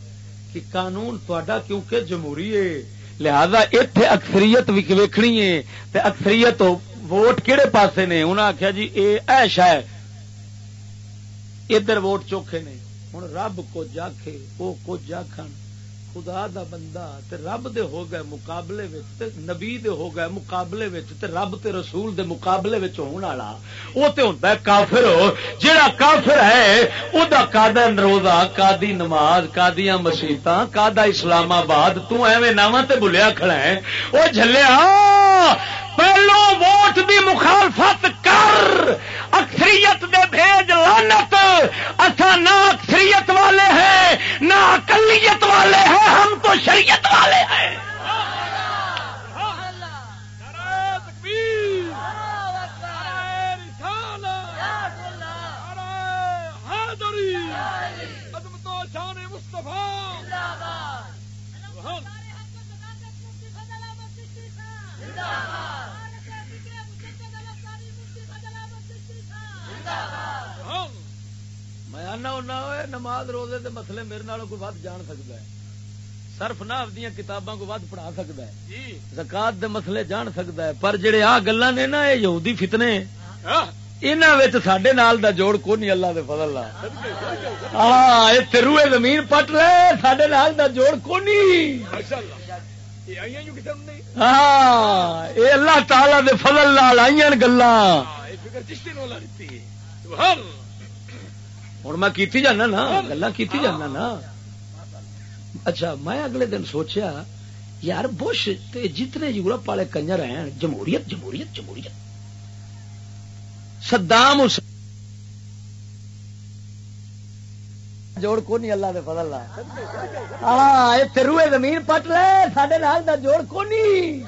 کہ قانون تا کیونکہ جمہوری ہے۔ لہذا اتے اکثریت بھی ویکھنی ہے۔ تے اکثریت ووٹ کہڑے پاسے نے؟ انہیں آخیا جی اے ایش ہے۔ ادھر ووٹ چوکھے نے۔ ہوں رب کو جاکھے وہ کچھ آخ خدا دا بندہ تے رب دے ہو گئے مقابلے وچ تے نبی دے ہو گئے مقابلے وچ تے رب تے رسول دے مقابلے وچ ہون والا، او تے ہوندا ہے کافر، جیڑا کافر ہے، او دا قادا روزہ قادی نماز قادیاں مسیتاں قادا اسلام آباد، تو ایویں ناواں تے بھلیا کھڑا ہے، او جھلیا پہلو ووٹ دی مخالفت کر۔ اکثریت دے بھیج لانت اچھا نہ اکثریت والے ہیں، نہ اقلیت والے ہیں، ہم تو شریعت والے ہیں۔ میں آنا نماز روزے دے مسئلے میرے نال کوئی ود جان سکتا ہے۔ صرف نہ دیا کتاباں کو ود پڑھا سکتا ہے۔ جی۔ زکات دے مسئلے جان سکتا ہے پر جڑے آ گلا نے نا یہ یہودی فتنے سڈے نال دا جوڑ کو نہیں اللہ دے فضل ہاں یہ روئے زمین پٹ لے سڈے نال دا جوڑ کو نہیں ہاں یہ اللہ تعالی دے فضل لال آئی گلا ہوں میں کیتی جانا نا گلا کیتی جانا نا۔ اچھا میں اگلے دن سوچیا یار بش جتنے یورپ والے کنجر ہیں جمہوریت جمہوریت جمہوریت۔ سدام اس جوڑ کو نہیں اللہ دے فضل ہاں یہ روئے زمین پٹ لے سڈے نال دا جوڑ کو نہیں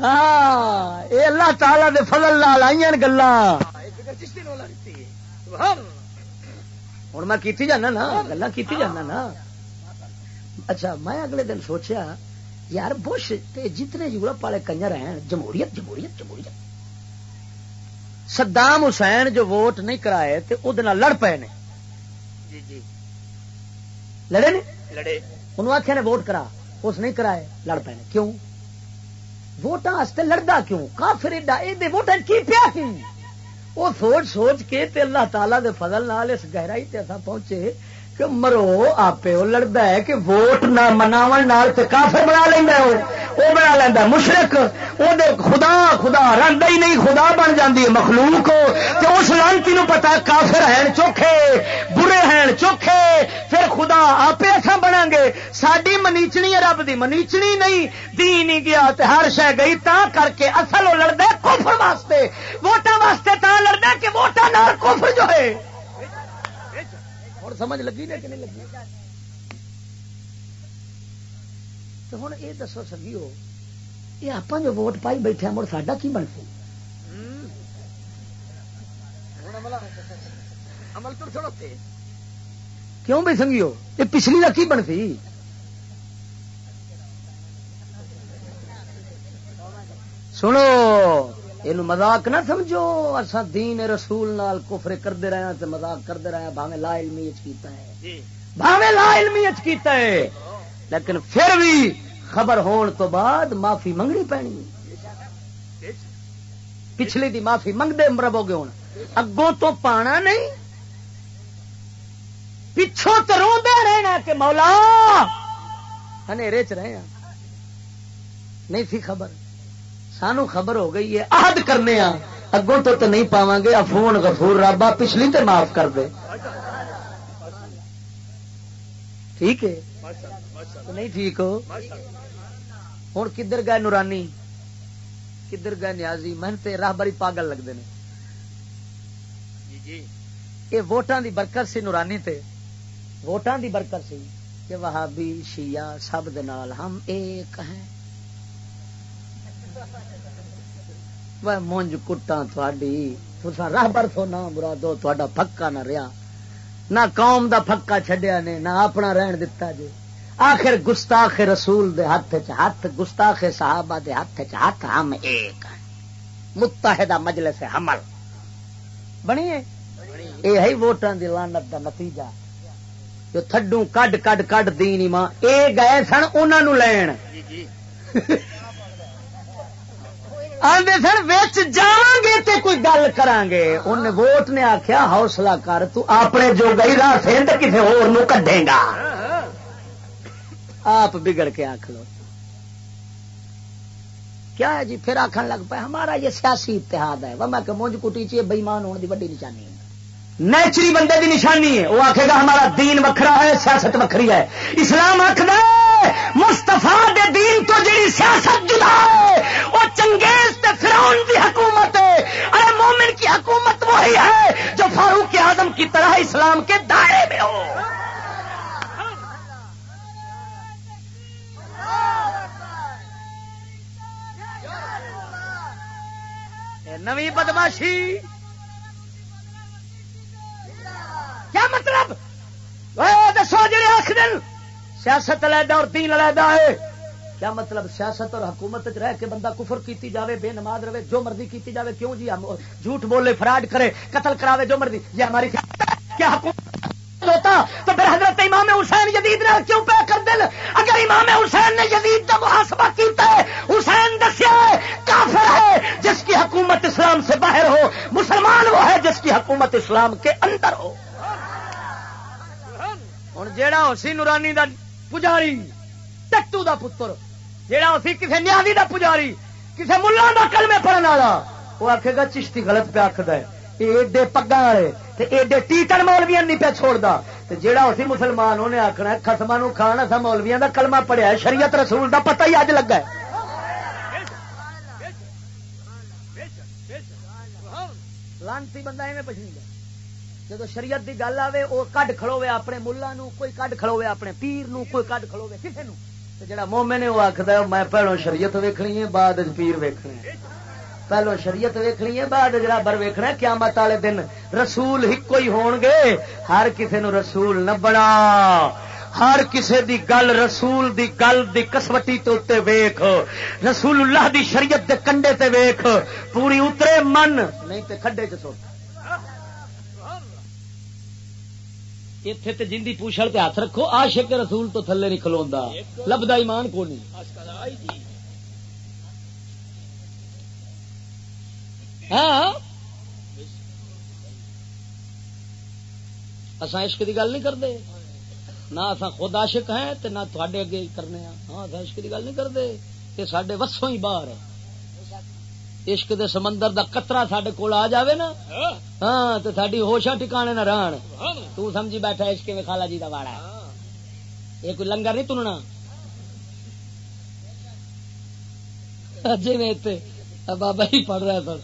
ہاں یہ اللہ تعالی دے فضل لال آئی گلا ہوں میں کیتی جانا نا گلا کیتی جانا نا اچھا میں اگلے دن سوچیا یار بش جتنے یورپ والے کنجر ہیں جمہوریت جمہوریت جمہوریت سدام حسین جو ووٹ نہیں کرائے تو وہ لڑ پے نے لڑے نے؟ لڑے۔ انہوں آخیا نے ووٹ کرا۔ اس نہیں کرائے لڑ پے کیوں؟ ووٹاں لڑتا کیوں؟ کافر ایڈا ووٹ کی پیا کیوں وہ سوچ سوچ کے تے اللہ تعالی دے فضل نال اس گہرائی تے پہنچے۔ کہ مرو آپ لڑتا ہے کہ ووٹ نہ مناو کافر بنا لینا وہ بنا لینا مشرق وہ خدا خدا رنگ ہی نہیں، خدا بن جاتی ہے، مخلوق۔ تو اس لانتی پتا کافر ہیں چوکھے، برے ہیں چوکھے۔ پھر خدا آپ ایسا بنا گے۔ ساری منیچنی ہے، رب دی منیچنی نہیں۔ دی نہیں گیا ہر شہ گئی تا کر کے اصل وہ لڑتا کفر واسطے۔ ووٹان واسطے تا لڑتا کہ ووٹان کفر جو ہے۔ سمجھ لگی نے کہ نہیں لگی؟ تو ہوں یہ دسو ہو یہ آپ جو ووٹ پائی بیٹھے مڑ ساڈا کی بن سی کیوں بھائی سنگیو؟ یہ پچھلی کا کی بن سی سنو یہ مزاق نہ سمجھو اصا دین رسول نال کفر کرتے رہے تو مزاق کرتے رہے بھاوے لا علمی کیتا ہے۔ جی۔ بھاوے لا علمی کیتا ہے۔ لیکن پھر بھی خبر ہون تو بعد معافی منگنی پینی پچھلی دی معافی منگتے مربو گے ہوں اگوں تو پانا نہیں۔ پچھوں تو رو رہنا کہ مولا ہیں رہے ہیں۔ نہیں تھی خبر۔ سانو خبر ہو گئی ہے، عہد کرنے اگوں تو نہیں پاو گے، افون غفور رابا پچھلی تے معاف کر دے۔ ٹھیک ہے؟ نہیں ٹھیک ہو؟ ہوں کدھر گئے نورانی؟ کدھر گئے نیازی؟ من تے راہ بری پاگل لگتے ہیں۔ یہ ووٹان دی برکت سی نورانی تے۔ ووٹان دی برکت سی کہ وہابی شیعہ سب دے نال ہم ایک ہیں۔ وہ مونج کٹا تھوڑی راہ بر تھو نہ مرادو تھوڑا پکا نہ رہا نہ قوم دا پکا چڈیا نے نہ اپنا رہن دتا جی آخر گستاخ رسول دے ہاتھ چ ہاتھ گستاخ صحابہ دے ہاتھ چ ہاتھ ہم ایک متحدہ مجلس حمل بنی ہے یہ ہے ووٹان دی لانت دا نتیجہ جو تھڈو کڈ کڈ کڈ دین ایمان اے گئے سن انہاں نو لین آدھے سن وچ جاواں گے تے کوئی گل کران گے ان ووٹ نے آکھیا، حوصلہ کر، تو اپنے جو گئی راہ سند کسے ہور نو کڈے گا۔ آپ بگڑ کے آخ لو۔ کیا ہے جی؟ پھر آخر لگ پائے، ہمارا یہ سیاسی اتحاد ہے۔ وہ میں کہ مونج کٹی چی بےمان ہونے کی ویڈی نشانی ہے۔ نیچری بندے دی نشانی ہے۔ وہ آخے گا، ہمارا دین وکھرا ہے، سیاست وکھری ہے۔ اسلام آخر مستفا دے دین تو جی سیاست جدا ہے، وہ چنگیز تے فرعون دی حکومت ہے۔ ارے مومن کی حکومت وہی ہے جو فاروق اعظم کی طرح اسلام کے دائرے میں ہو۔ نوی بدماشی۔ کیا مطلب؟ دسو جی آخ دن۔ سیاست علیحدہ اور دین علیحدہ ہے۔ کیا مطلب سیاست اور حکومت رہ کے بندہ کفر کیتی جاوے، بے نماز رہے، جو مرضی کیتی جاوے، کیوں جی جھوٹ بولے، فراڈ کرے، قتل کراوے، جو مرضی۔ یہ ہماری کیا حکومت ہوتا؟ تو پھر حضرت امام حسین یزید نے کیوں پہ کر دل؟ اگر امام حسین نے یزید کا محاسبہ کیتا ہے، حسین دسیا ہے، کافر ہے، جس کی حکومت اسلام سے باہر ہو، مسلمان وہ ہے جس کی حکومت اسلام کے اندر ہو۔ ہوں، جیڑا اسی نورانی دا پجاری ٹٹو دا پتر۔ جیڑا اسی کسی نیازی دا پجاری کسی ملا دا کلمے پڑھنے والا۔ وہ آخے گا، چشتی غلط پہ آخد ہے۔ ایڈے پگا والے ایڈے ٹیٹن مولویا نہیں پہ چھوڑتا جہاں اسی مسلمان انہیں آخنا خسما نو کھان اصا مولویا کا کلمہ پڑیا شریعت رسول دا پتہ ہی اج لگا لانتی بندہ ایویں پچھنی جب شریعت دی گل آئے وہ کڈ کھڑوے اپنے ملا نو کوئی کڈ کھڑوے اپنے پیر نو کوئی کڈ کھڑوے کسی نو جڑا مومے نے وہ آخر میں پہلو شریعت ویکنی ہے بعد پیر ویکنے پہلو شریعت ویکنی ہے بعد جرابر ویکنا قیامت والے دن رسول ایک ہی ہون گے ہر کسی نو رسول نہ بنا ہر کسے دی گل رسول دی گل دی کسوٹی تو اتنے ویخ رسول اللہ دی شریعت دے کنڈے تے ویخ پوری اترے من نہیں تے کھڈے چ سوٹ اتے تے جن دی پوچھل تے ہاتھ رکھو عاشق رسول تو تھلے نہیں کھلوندا لبدا ایمان کو نہیں ہاں اصا عشق کی گل نہیں کرتے نہ اصا خود عاشق ہیں تے نہ تھوڑے اگے کرنے ہاں اصا عشق کی گل نہیں کرتے یہ سڈے وسوں ہی باہر ہے عشق دے سمندر دا قطرہ سڈے کول آ جاوے نا ہاں۔ تو ساری ہوشا ٹکانے نہ رہن۔ تو سمجھی بیٹھا عشق میں خالا جی دا واڑا۔ یہ کوئی لنگر نہیں تننا جی میں بابا ہی پڑھ رہا تھا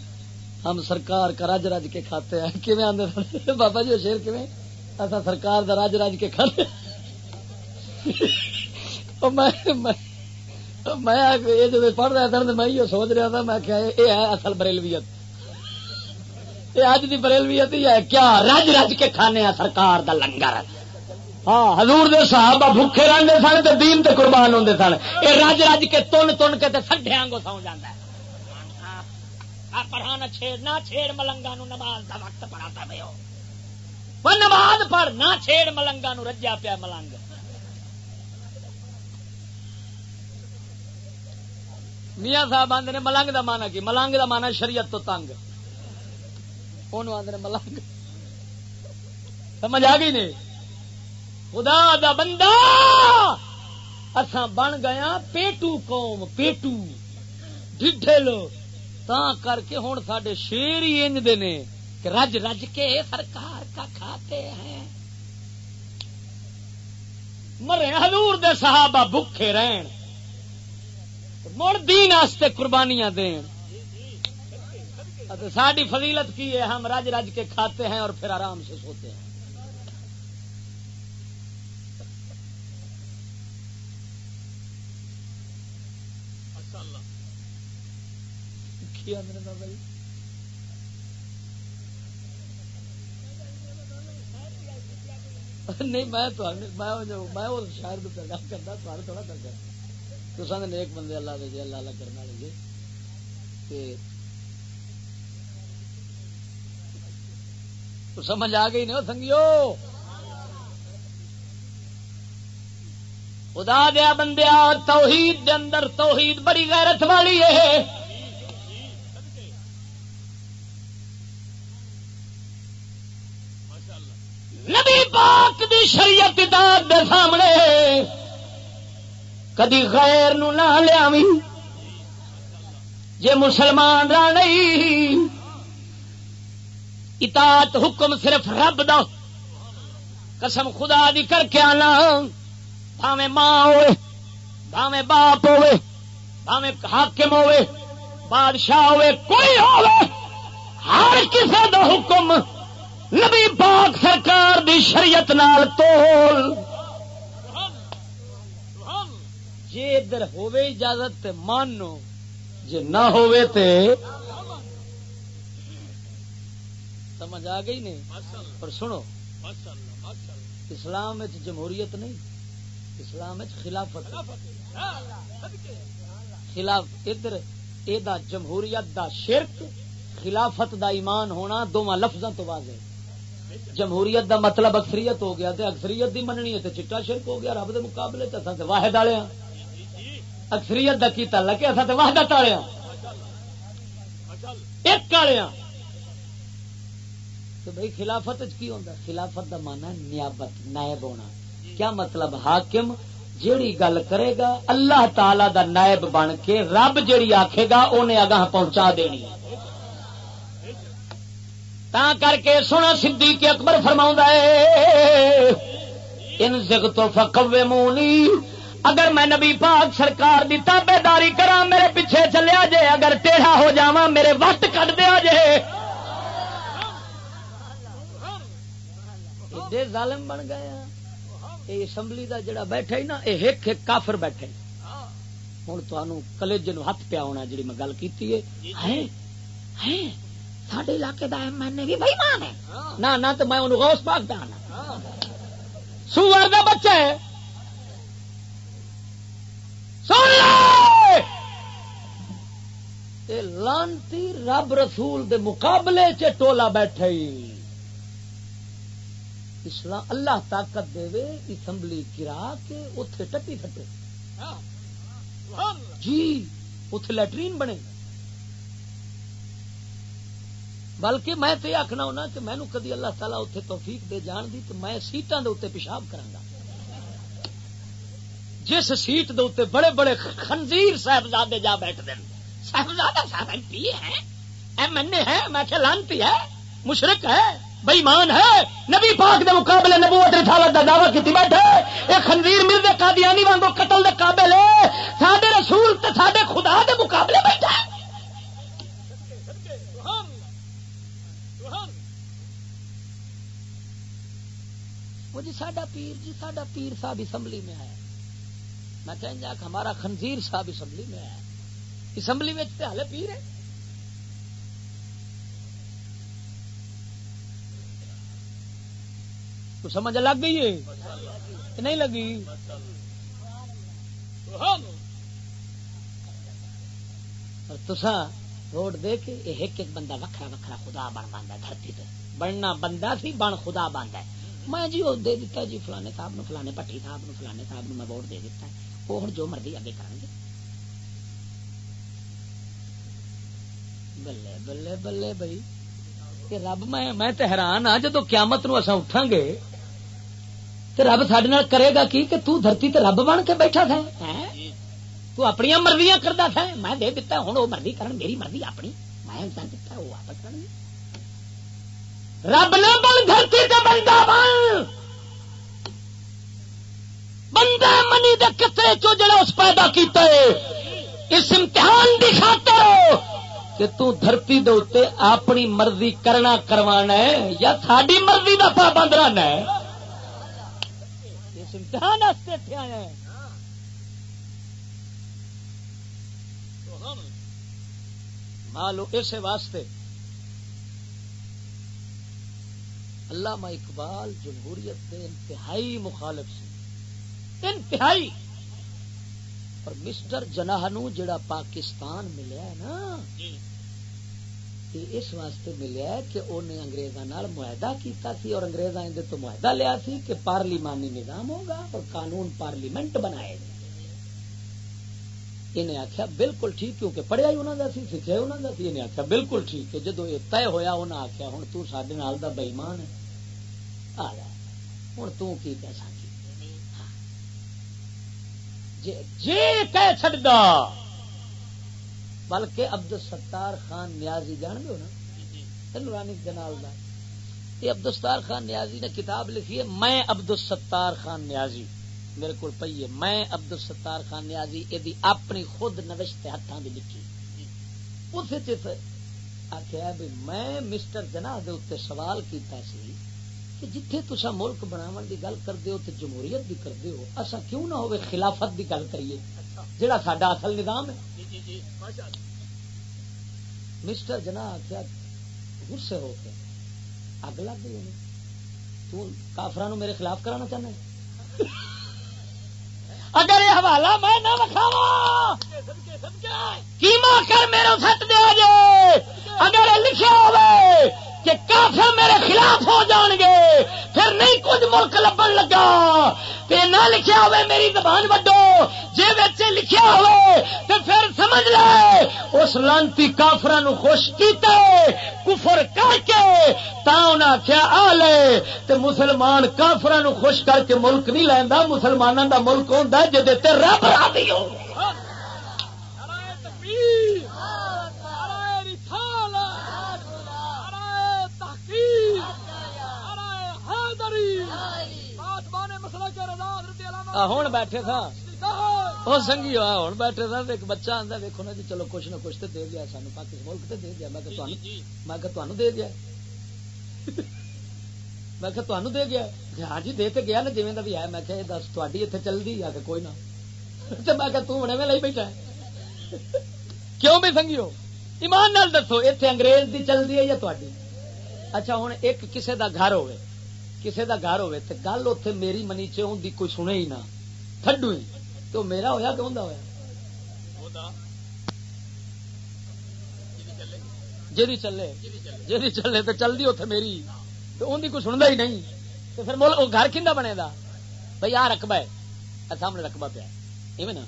ہم سرکار کا رج رج کے کھاتے ہیں۔ کیون آدھے بابا جی شیر کیون ایسا سرکار کا رج رج کے کھاتے میں جب پڑھ رہا تھا میں یہ سوچ رہا تھا، میں کیا یہ ہے اصل بریلویت۔ یہ اج کی بریلویت ہی ہے، کیا رج رج کے کھانے ہیں سرکار دا لنگر۔ ہاں حضور دے صحابہ بھوکے رہتے سن تو دین تے قربان ہوتے سن۔ یہ رج رج کے تن تن کے سڈیا کو سو جاتا ہے۔ ہاں، ہاں، پڑھا نہ چھیڑ نہ چھیڑ ملنگا نو نماز دا وقت پڑھاتا پہ نماز پڑھ، نہ چھیڑ ملنگا نو رجا پیا ملنگ۔ میاں صاحب آدھے نے ملنگ دا مانا کی؟ ملنگ دا مانا شریعت تو تنگ۔ آدھے ملنگ۔ سمجھ آ گئی نہیں؟ خدا دا بندہ! اساں بن گیا پیٹو قوم، پیٹو۔ ڈھڈے لوگ تا کر کے ہوں سڈے شیر ہی انج دے نے کہ رج رج کے سرکار کا کھاتے ہیں۔ مرے حضور دے صحابہ بھوکے رہن۔ مڑ دین آستے قربانیاں دین۔ ساری فضیلت کی ہے، ہم رج رج کے کھاتے ہیں اور پھر آرام سے سوتے ہیں۔ جی؟ نہیں، میں شاید کرتا تھوڑا کرتا۔ تو سن ایک بندے اللہ دے اللہ اللہ کرنے والے تو سمجھ آ گئی نہیں سنگیو؟ خدا دیا بندیا توحید دے اندر توحید بڑی غیرت والی ہے۔ نبی پاک دی شریعت دے سامنے۔ کدی غیر نو نہ لیا جے مسلمان را نہیں۔ اطاعت حکم صرف رب دا۔ قسم خدا دی کر کے آنا۔ بھاویں ماں ہوئے، بھاویں باپ ہوئے، بھاویں حاکم ہوئے، بادشاہ ہوئے، کوئی ہوئے۔ ہر کسی دا حکم نبی پاک سرکار دی شریعت نال تول۔ جی ادھر ہوے اجازت مانو جی نہ ہوئے تے سمجھ آ گئی نہیں؟ پر سنو، اسلام جمہوریت نہیں، اسلام خلافت خلاف ادھر یہ جمہوریت دا شرک، خلافت دا ایمان ہونا دونوں لفظوں تو واضح جمہوریت دا مطلب اکثریت ہو گیا اکثریت دی مننی ہے چٹا شرک ہو گیا، رب دے مقابلے واحد والے ہاں۔ اکثریت کا کی تعلق ہے اصل وحدت والے ہاں۔ ایک والے ہاں۔ تو بھائی خلافت کی ہوتا خلافت کا مانا نیابت، نائب ہونا۔ کیا مطلب؟ حاکم جیڑی گل کرے گا، اللہ تعالی دا نائب بن کے رب جیڑی آکھے گا انہیں اگاہ پہنچا دینی۔ تا کر کے سونا سدھی کے اکبر فرما ہے ان زگ تو فکوے مونی اگر میں نبی پاک سرکار دی تابے داری کرا میرے پیچھے چلیا جے، اگر ٹیڑھا ہو جا میرے وقت کٹ دیا جے۔ ظالم بن گیا یہ اسمبلی دا جڑا بیٹھا ہی نا، یہ ایک ایک کافر بیٹھے ہوں تو کلج نو ہاتھ پیا ہونا جی میں گل کی سڈے علاقے کا ایم ایل اے بھی بھائی مان ہے۔ نہ تو میں انہوں غوث پاک پہ آنا سور کا بچہ ہے۔ لانتی رب رسول دے مقابلے چ ٹولا بیٹھے اسلام اللہ طاقت دے اسمبلی گرا کے اتے ٹٹی تھٹے جی اتے لٹرین بنے۔ بلکہ میں تو آخنا ہونا کہ مینو کدی اللہ تعالیٰ اتنے توفیق دے جان دی تو میں سیٹان دے اتنے پیشاب کرا جس سیٹ دے اتنے بڑے بڑے خنزیر صاحبزادے جا بیٹھتے ہیں۔ صاحبزادہ صاحب ایم پی ہے ایم این اے ہے میں کہ لانتی ہے، مشرق ہے بےمان ہے۔ نبی پاک دے مقابلے نبوت رسالت دا دعوی کیتی بیٹھے۔ اے خنزیر مل دے قادیانی وانگو قتل دے قابل ہے۔ ساڈے رسول تے ساڈے خدا دے مقابلے بیٹھا ہے وہ جی ساڈا پیر جی ساڈا پیر صاحب اسمبلی میں آیا۔ میں کہیں جا کہ ہمارا خنزیر صاحب اسمبلی میں ہے۔ اسمبلی میں ہالے پیر ہے تو سمجھ لگ گئی ہے؟ کہ نہیں لگی؟ اور تسا روڈ دے کے ایک ایک بندہ وکھرا وکھرا خدا بن باندھا دھرتی تے۔ بننا بندہ سی بن خدا باندھا میں جی وہ دے دیتا جی فلانے صاحب نو فلانے پٹھی صاحب نو فلانے صاحب نو میں ووٹ دے دیتا ہے۔ وہ ہوں جو مرضی اگے کریں گے۔ بلے بلے بلے بھائی رب میں حیران ہاں جدو قیامت نو اصا اٹھا گے تو رب سڈے کرے گا کی؟ کہ تو دھرتی تے رب بن کے بیٹھا تھا۔ تو اپنی مرضیاں کرتا تھا۔ میں دے دیتا ہوں وہ مرضی کرن میری مرضی اپنی۔ میں دیتا وہ واپس کریں رب نہ بن دھرتی تے بندہ بن۔ بندہ منی دے کترے چو جڑا اس پیدا کیتا ہے؟ اس امتحان دی خاطر کہ تو دھرتی دے اتے اپنی مرضی کرنا کروانا ہے یا تھاڈی مرضی دا پابند رہنا ہے؟ اس امتحان واسطے تھے آیا ہے۔ مالو اس واسطے۔ علامہ اقبال جمہوریت کے انتہائی مخالف سے انتہائی۔ اور مسٹر جناح نو جڑا پاکستان ملیا ہے نا یہ اس واسطے ملیا کہ انہیں انگریزوں معاہدہ کیتا سی اور انگریزاں اندر تو معاہدہ لیا سی کہ پارلیمانی نظام ہوگا اور قانون پارلیمنٹ بنائے گا۔ انہیں آخیا بالکل ٹھیک کیونکہ پڑھیا ہی انہوں کا سی سیکھا انہوں کا سی انہیں آخیا بالکل ٹھیک ہے جدو یہ طے ہوا انہیں آخیا ہوں تو سڈے نال دا بئیمان ہے۔ آ جا ہوں تو کی پیسہ کی جی کہہ چڈا بلکہ عبد الستار خان نیازی جان دو نا؟ نورانی جنال دا۔ یہ عبد الستار خان نیازی نے کتاب لکھی ہے میں عبد الستار خان نیازی۔ میرے کو پی ہے میں عبد الستار خان نیازی یہ اپنی خود نوشت ہاتھوں کی لکھی۔ اس آخیا بھی میں مسٹر جناح دے سوال کیتا سی۔ کہ جتھے تسا ملک بناو دی گل کرتے ہو تو جمہوریت بھی کرتے ہو اصا کیوں نہ ہوئے خلافت دی گل کریے؟ جہاں سڈا اصل نظام ہے۔ مسٹر جناح آخیا غصے ہو کے اگ لگ گئی تو کافران میرے خلاف کرانا چاہنا اگر یہ حوالہ میں نہ رکھاوا کیما کر میرے سٹ دیا جائے اگر لکھا ہوئے کہ کافر میرے خلاف ہو جان گے۔ پھر نہیں کچھ ملک لبن لگا۔ تے نہ لکھیا ہوئے میری زبان وڈو، جے بچے لکھیا ہوئے، تے پھر سمجھ لے، اس لانتی کافر نو خوش کیتے، کفر کر کے تا انہاں آخیا آ لے۔ تے مسلمان کافر نو خوش کر کے ملک نہیں لیندا، مسلماناں دا ملک ہوندا جے تے رب راضی ہو۔ ہوں بیٹھے تھا۔ وہ سنگھی ہوا ہوں بیٹھے تھا۔ ایک بچہ آتا دیکھو نا جی چلو کچھ نہ کچھ تو دے گیا سانو۔ پاکستان ملک تو دے گیا میں میں تمہیں دے گیا میں کہ تمہیں دے گیا ہاں جی دے تو گیا نا جی بھی ہے۔ میں کہ دس تھی اتنے چلتی آ کے کوئی نہ۔ میں کہ تنے میں لے بیٹھا کیوں بھی سنگھی ہو ایمان نال دسو اتنے انگریز دی چلتی ہے یا تھی اچھا ہوں ایک کسے دا گھر ہوئے کسی کا گھر ہوے تو گل اتے میری منی چ ہوں کوئی سنے ہی نہ۔ تھڈو ہی۔ تو میرا ہوا کہ ہوں ہوا جی چلے۔ جی چلے۔ تو چلتی اتے میری۔ تو ان کی کوئی سنتا ہی نہیں۔ تو پھر مل وہ گھر کھا بنے گا بھائی آ رقبہ ہے۔ سامنے رقبہ پیا۔ ایویں نا۔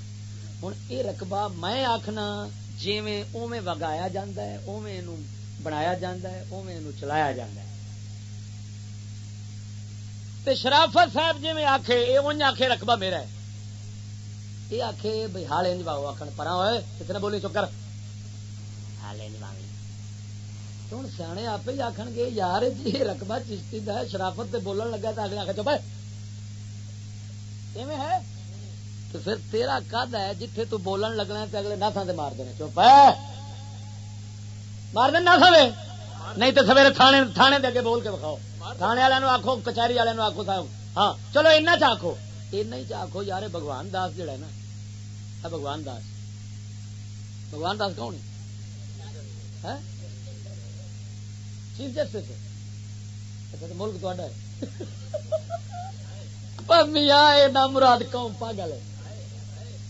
رقبہ میں آخنا جی اوے وگایا جا اوے بنایا جا اوے چلایا جا تے شرافت صاحب جی میں آخے یہ انج آخے رقبہ میرا ہے۔ یہ آخے بھائی ہال انج باؤ آخر پرا ہوئے کتنے بولی چکر ہال انج باؤ ہوں سیانے آپ ہی آخ گے یار جی رقبہ چشتی کا شرافت تے بولن لگا تو اگلے آخر چپ ہے۔ تو پھر تیرا کد ہے جتھے تو بولن لگنا تو اگلے ناسا سے مار دینے چپ ہے۔ مار ناسا دے نہیں تو سویرے تھانے تھانے دے بول کے بکھاؤ تھانے والے آخو کچہری والے آخو صاحب ہاں چلو ایسا چاخو ایسا چاخو یار بگوان داس جڑا نا بگوان داس بگوان داس کون چیف جسٹس اچھا تو ملک تا میاں مراد قوم پاگل ہے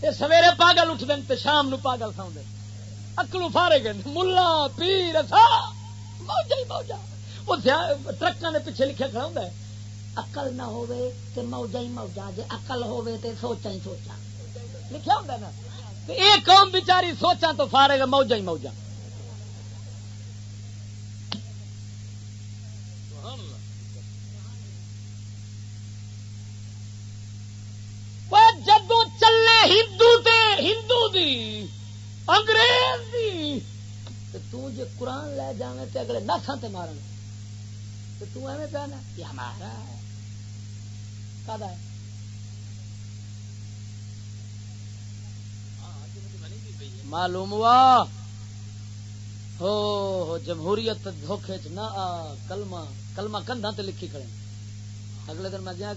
یہ سویرے پاگل اٹھ دیں شام نو پاگل ساؤں اکلو فارے گئے ملا پیر موجا ہی موجا وہ ٹرکاں دے پیچھے لکھا کھڑا ہوندا ہے۔ عقل نہ ہوے تے موجا ہی موجا جے عقل ہوے تے سوچا ہی سوچا لکھا ہوندا نا؟ تے اے قوم بیچاری سوچاں تو فارغ موجا ہی موجا جدو چلے ہندو تے ہندو دی، انگریز دی تو جے قرآن لے جاویں تے اگلے ناساں تے مارن۔ تو تو ایویں پہنا یہ ہمارا ہے۔ کدا ہے؟ معلوم ہوا؟ ہو جمہوریت دھوکھے چ نہ آ، کلمہ کلمہ کندھا تے لکھی کھڑے اگلے دن میں گیا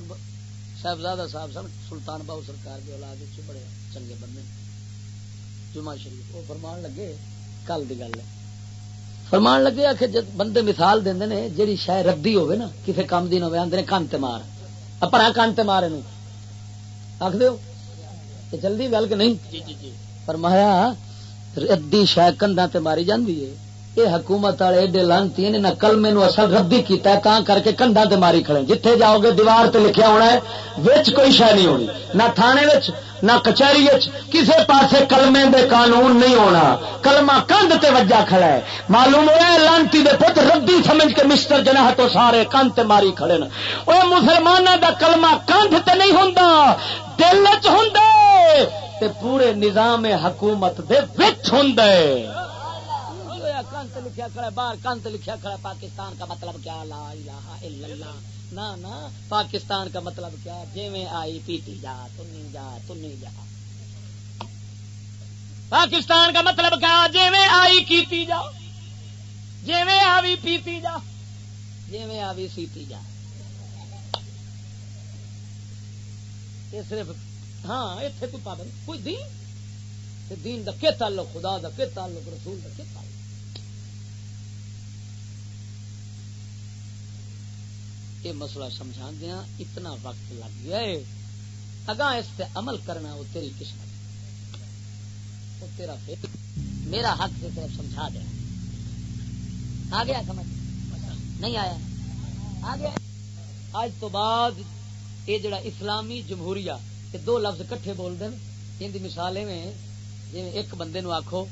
صاحبزادہ صاحب سن، سلطان باؤ سرکار کے اولاد بڑے چنگے بندے جمعہ شریف، وہ فرمان لگے، کل دی گل ہے۔ فرمان لگے آ کہ بندے مثال دے نے جی شاید ردی ہوے نا کسی کام دن ہوے آدھے کن مار۔ پرا کن مار آخ دو جلدی گل کہ نہیں؟ فرمایا ردی شاید کندا تے ماری جاندی ہے۔ یہ حکومت والے ایڈے لانتی نے نہ کلمے اصل ردی کیتا ہے، تاں کر کے کنڈا تے ماری کھڑے جتھے جاؤ گے دیوار تے لکھیا ہونا ہے، وچ کوئی شہ نہیں ہونی۔ نہ تھانے وچ، نہ کچہری کسے پاسے کلمے دے قانون نہیں ہونا۔ کلمہ کندھ تے وجہ کھڑا ہے۔ معلوم ہوا ہے، لانتی دے پت ردی سمجھ کے مسٹر جناح تو سارے کندھ تے ماری کھڑے نا وہ مسلمانوں دا کلمہ کندھ تے نہیں ہوندا، دل چ ہوندا، تے پورے نظام حکومت دے وچ ہوندا ہے۔ کنت لکھا کھڑا باہر کنت لکھا کھڑا پاکستان کا مطلب کیا؟ لا الہ الا اللہ۔ نہ نہ، پاکستان کا مطلب کیا؟ جی میں آئی پیٹی جا، تنی جا تنی جا۔ پاکستان کا مطلب کیا؟ جی میں آئی کیتی جا۔ جی میں آوی پیتی جا۔ جی میں آوی سیتی جا۔ یہ صرف ہاں اتنے کوئی پابند کوئی دین؟ دین دا کے تعلق؟ خدا دا کے تعلق؟ رسول دا کے تعلق؟ یہ مسئلہ سمجھا دیا ہاں، اتنا وقت لگ گیا ہے۔ اگاں اس پہ عمل کرنا وہ تیری قسمت وہ تیرا میرا حق کی طرف سمجھا دیا آ گیا سمجھ نہیں آیا۔ آ گیا۔ آج تو بعد یہ جڑا اسلامی جمہوریہ یہ دو لفظ کٹھے بول دیں ان مثال میں جی ایک بندے نو آخو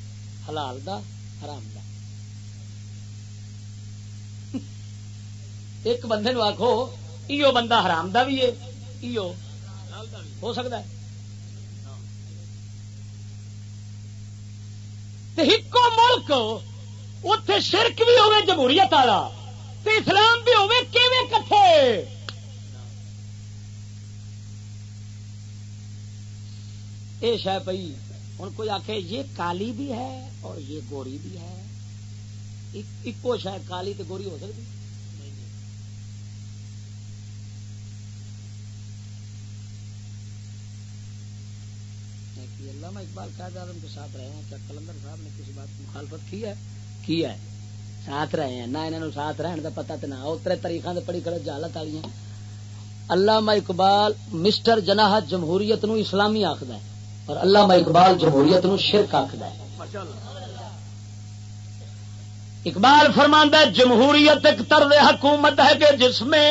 حلال دا، حرام دا۔ ایک بندے نو آخو ایو بندہ حرام دا بھی ہے۔ ایو۔ ہو سکتا ہے؟ ایکو ملک اتے شرک بھی ہوے جمہوریت والا اسلام بھی ہوے کیویں کٹھے؟ یہ شہ پی ہوں کوئی آخ یہ کالی بھی ہے اور یہ گوری بھی ہے۔ ایکو شاید کالی تو گوری ہو سکتی۔ علامہ اقبال قائد اعظم کے ساتھ رہے ہیں کیا کلندر صاحب نے کسی بات کی مخالفت کی ہے کی ہے، ساتھ رہے ہیں، نہ انہوں ساتھ رہن کا پتا تو نہ اترے تاریخ سے پڑی کھڑے جالت والی ہیں۔ علامہ اقبال مسٹر جناح جمہوریت نو اسلامی آخد ہے، اور علامہ اقبال جمہوریت نو شرک آخد ہے۔ اقبال فرماندہ جمہوریت ایک طرز حکومت ہے کہ جس میں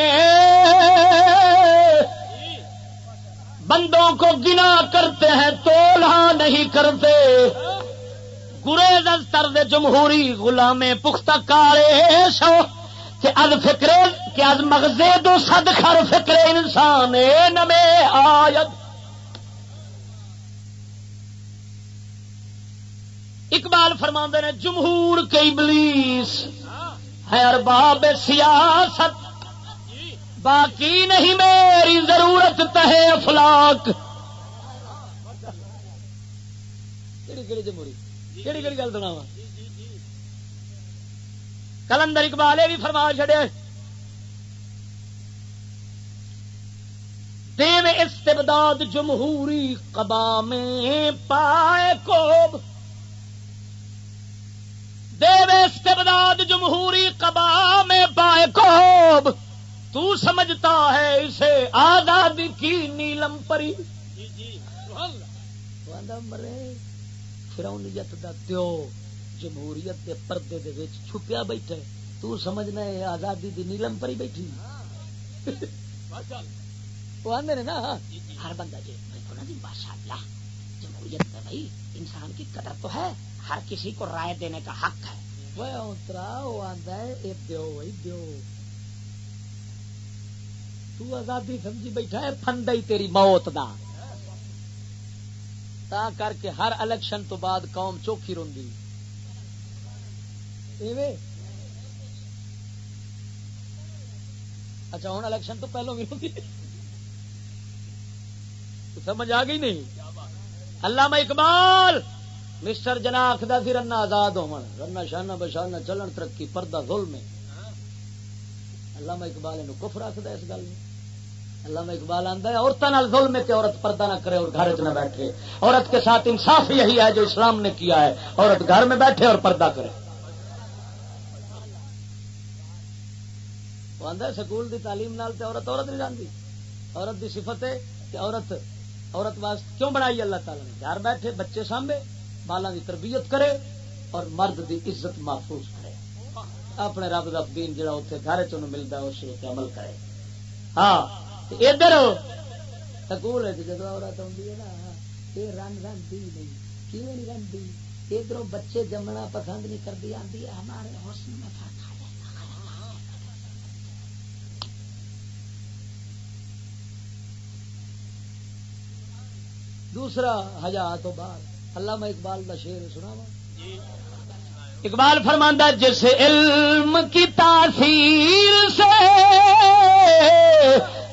بندوں کو گنا کرتے ہیں تولا ہاں نہیں کرتے۔ گریز از طرز جمہوری غلام پختہ کارے سو کہ از فکر کہ از مغزے دو صد خر فکر انسان نمے آیت۔ اقبال فرما نے، جمہور کے ابلیس ہے ارباب سیاست۔ باقی نہیں میری ضرورت تہے افلاق کہڑی کہڑی گل سنا کلندر اقبال بھی فرما چڑے دیو استبداد جمہوری قبا میں پائے کوب. دیو استبداد جمہوری قبا میں پائے کوب. تو سمجھتا ہے اسے آزادی کی نیلم پری۔ مرے فرونیت دا دیو جمہوریت دے پردے دے وچ چھپیا بیٹھے تو سمجھنا ہے آزادی دی نیلم پری بیٹھی۔ وہ آدھے نا ہر بندہ جی ماشاء اللہ جمہوریت میں بھائی انسان کی قدر تو ہے۔ ہر کسی کو رائے دینے کا حق ہے۔ وہ اترا وہ آدھا ہے دیو بھائی دیو تو آزادی سمجھی بیٹھا ہے فنڈ تیری موت دا۔ تا کر کے ہر الیکشن تو بعد قوم چوکھی روندی۔ اچھا ہوں الیکشن تو پہلو بھی روندی۔ سمجھ آ گئی نہیں؟ علامہ اقبال، مسٹر جنا آخر سی رنا آزاد ہو رنا شانہ بشانہ چلن ترقی، پردہ ظلم میں علامہ اقبال کفر آخر اس گل میں اللہ اقبال آتا ہے عورتوں ظلم ہے کہ عورت پردہ نہ کرے اور گھر نہ بیٹھے۔ عورت کے ساتھ انصاف یہی ہے جو اسلام نے کیا ہے۔ عورت گھر میں بیٹھے اور پردہ کرے۔ وہ آدھا سکول دی تعلیم نال تے عورت عورت نہیں جانتی عورت دی صفت ہے کہ عورت عورت واسطے کیوں بنائی اللہ تعالی نے؟ گھر بیٹھے، بچے سانبے بالا دی تربیت کرے اور مرد دی عزت محفوظ کرے۔ اپنے رب کا دین جڑا اتنے گھر چ ملتا اس عمل کرے۔ ہاں ادھر سکول جب عورت ہے نا یہ رن نہیں کیوں نہیں رن دی ادھر بچے جمنا پسند نہیں کرتی آتی ہے ہمارے حسن میں فرق دوسرا ہزار تو بعد علامہ اقبال کا شیر سنا وا اقبال فرماندہ جس علم کی تاثیر سے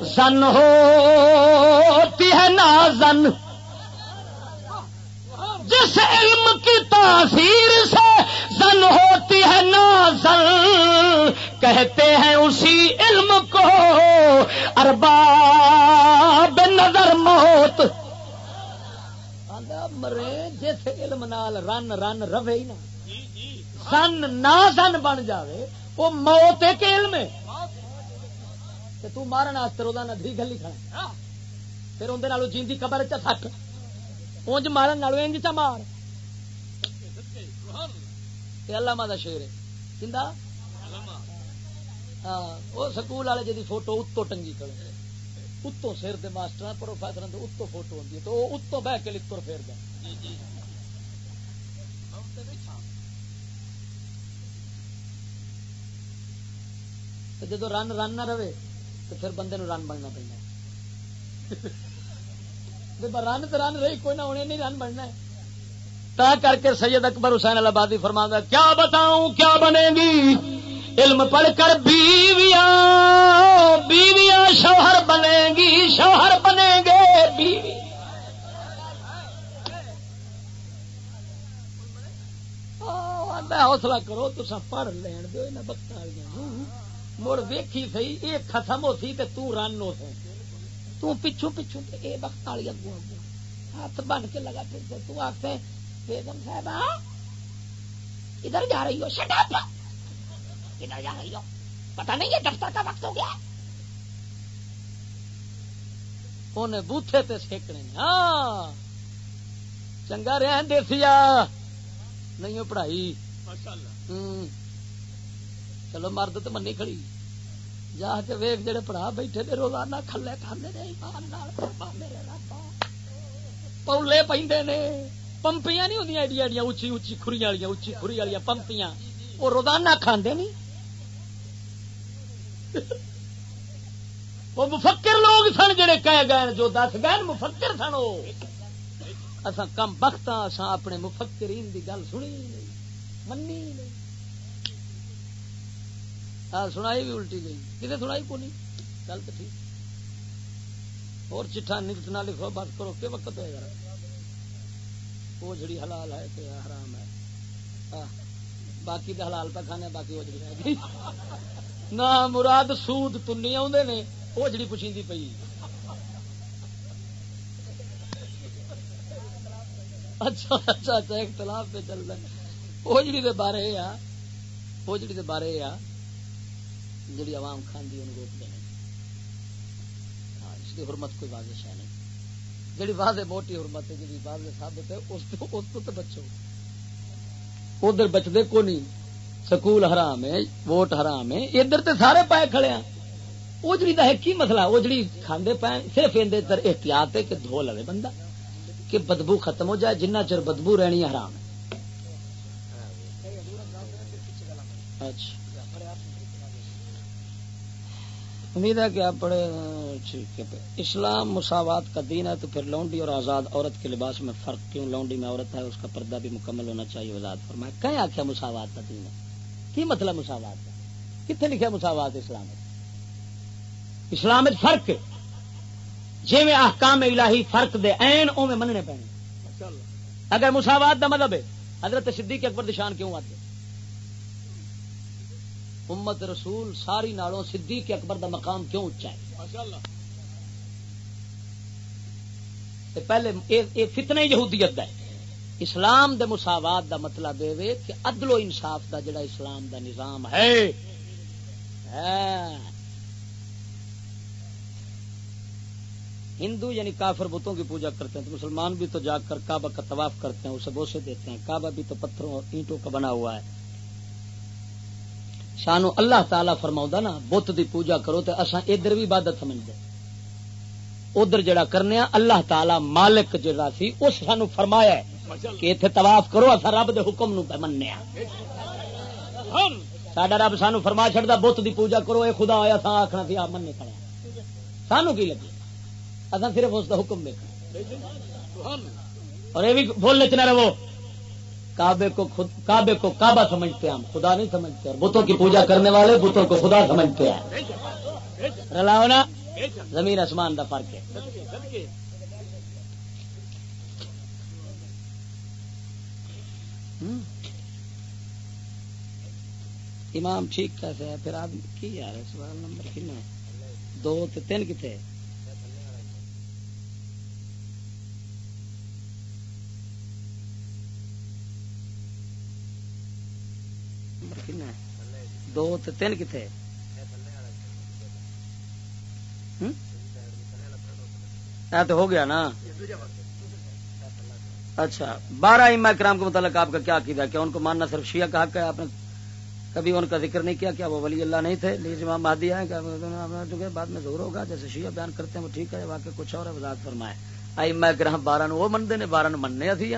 زن ہوتی ہے نازن جس علم کی تاثیر سے زن ہوتی ہے نازن کہتے ہیں اسی علم کو ارباب نظر موت۔ مرے جس علم نال رن رن روے ہی نا۔ سن نہ سن بن جاوے، وہ موت ایک علم ہے۔ تے تو مارن واسطے روزہ نہ دھی گلی کھڑا پھر اندر جیندی قبر چ تھک اونج مارن نالو انج چ مار تے علامہ دا شیر ہے کیندا ہاں وہ سکول والے جی فوٹو اتو ٹنگی کرے اتو سر دے ماسٹر پروفیسر اتو فوٹو ہوتی ہے تو وہ اتو بہ کے لکھ پھیر جائے جب رن رن نہ رہے تو پھر بندے نو رن بننا پڑنا رن تو رن رہی، کوئی نہ ہونے نہیں رن بننا تا کر کے سید اکبر حسین آبادی فرما کیا بتاؤں، کیا بنے گی؟ علم پڑھ کر بیویاں بیویاں شوہر بنے گی، شوہر بنے گے بیوی۔ حوصلہ کرو تو پڑھ لین دو بکتا مڑ ویکھی سی یہ ختم ہو سی تو رن ہو سی تو پچھو پچھو اے وقت والی اگو اگو ہاتھ بن کے لگا پھر تو آخر بیگم صاحب ادھر جا رہی ہو شٹ اپ۔ ادھر جا رہی ہو۔ پتا نہیں یہ دفتر کا وقت ہو گیا۔ انہیں بوتھے تے سیکنے ہاں۔ چنگا رہا دیسیا نہیں پڑھائی۔ چلو مرد تو منی کھڑی۔ جا کے ویگ جڑے پڑھا بیٹھے دے روزانہ کھلے کھانے پولے پہ پمپیاں نہیں ہوتی ایڈیا ایڈیا اچھی اچھی کھری والی اچھی کھری والی پمپیاں۔ وہ روزانہ کھانے نہیں۔ وہ مفکر لوگ سن جڑے کہہ گئے، جو دس گئے، مفکر سن وہ۔ اصا کم بخت ہاں، اصا اپنے مفکرین دی گل سنی نہیں، منی نہیں۔ سنائی بھی الٹی گئی۔ کتنے سنائی کو نہیں گل تو ٹھیک۔ اور چٹھا نکت نہ لکھو، بس کرو کہ وقت ہوئے گا؟ وہ جڑی حلال ہے کہ حرام ہے۔ باقی تو حلال پہ کھانے، باقی وہ جڑی نہ مراد سود تنی آدھے نے، وہ جڑی پوچھی پی اچھا اچھا اچھا اختلاف پہ چل رہا ہے۔ وہ جڑی دے بارے آ، وہ جڑی دے بارے آ جڑی عوام کھاندی ان روک دیں ہاں اس کی حرمت کوئی واضح شہ نہیں۔ جڑی واضح موٹی حرمت ہے جی واضح ثابت ہے، اس تو اس تو تو بچو۔ ادھر بچتے کو نہیں، سکول حرام ہے، ووٹ حرام ہے، ادھر تے سارے پائے کھڑے ہیں۔ اجڑی کا ہے، کی مسئلہ اجڑی کھانے پائے صرف اندر احتیاط ہے کہ دھو لے بندہ، کہ بدبو ختم ہو جائے، جنہ چر بدبو رہنی حرام ہے۔ اچھا۔ امید ہے کہ آپ پڑھے ٹھیک ہے اسلام مساوات کا دین ہے تو پھر لونڈی اور آزاد عورت کے لباس میں فرق کیوں؟ لونڈی میں عورت ہے، اس کا پردہ بھی مکمل ہونا چاہیے وزاد فرمایا کہیں آخیا مساوات کا دین ہے؟ کی مطلب مساوات کا؟ کتنے لکھا مساوات اسلام اسلام فرق جی میں احکام الہی فرق دے این او میں مننے پینے۔ اگر مساوات کا مطلب ہے، حضرت صدیق اکبر دشان کیوں آتے امت رسول ساری نالوں صدیق اکبر دا مقام کیوں اچا ہے؟ پہلے یہ فتنے یہودیت دا ہے۔ اسلام دے مساوات دا مطلب یہ کہ عدل و انصاف دا جڑا اسلام دا نظام ہے۔ ہندو یعنی کافر بتوں کی پوجا کرتے ہیں تو مسلمان بھی تو جا کر کعبہ کا طواف کرتے ہیں اسے بوسے دیتے ہیں۔ کعبہ بھی تو پتھروں اور اینٹوں کا بنا ہوا ہے۔ سانو اللہ تعالی فرما نا، بت دی پوجا کرو تو اصا ادھر بھی عبادت سمجھتے ادھر جڑا کرنے اللہ تعالی مالک جڑا سی اس سانو فرمایا ہے کہ اتنے طواف کرو اصا رب دے حکم نو مننے ساڈا رب سانو فرما چڑھتا بت دی پوجا کرو، اے خدا آیا تھا آخنا سی آپ مننے پڑا سانو کی لگے اصا صرف اس کا حکم دیکھنا۔ اور یہ بھی بول چ نہ رہو۔ کعبے کو خود کعبے کو کعبہ سمجھتے ہیں ہم، خدا نہیں سمجھتے بتوں کی پوجا کرنے والے بتوں کو خدا سمجھتے ہیں۔ رلاؤ نا، زمین آسمان کا فرق ہے۔ امام ٹھیک کیسے ہے پھر آپ کی یار، سوال نمبر کتنا دو تین کتنے دو تین کتنے تو ہو گیا نا اچھا بارہ اما کرام کے متعلق آپ کا کیا عقیدہ کیا ان کو ماننا صرف شیعہ کا حق ہے آپ نے کبھی ان کا ذکر نہیں کیا کیا وہ ولی اللہ نہیں تھے لیکن امام مہدی آئے کہ بعد میں ضرور ہوگا جیسے شیعہ بیان کرتے ہیں وہ ٹھیک ہے واقعی کچھ اور وضاحت فرمائے اما کرام بارہ وہ منتے نے بارہ مننے اتھی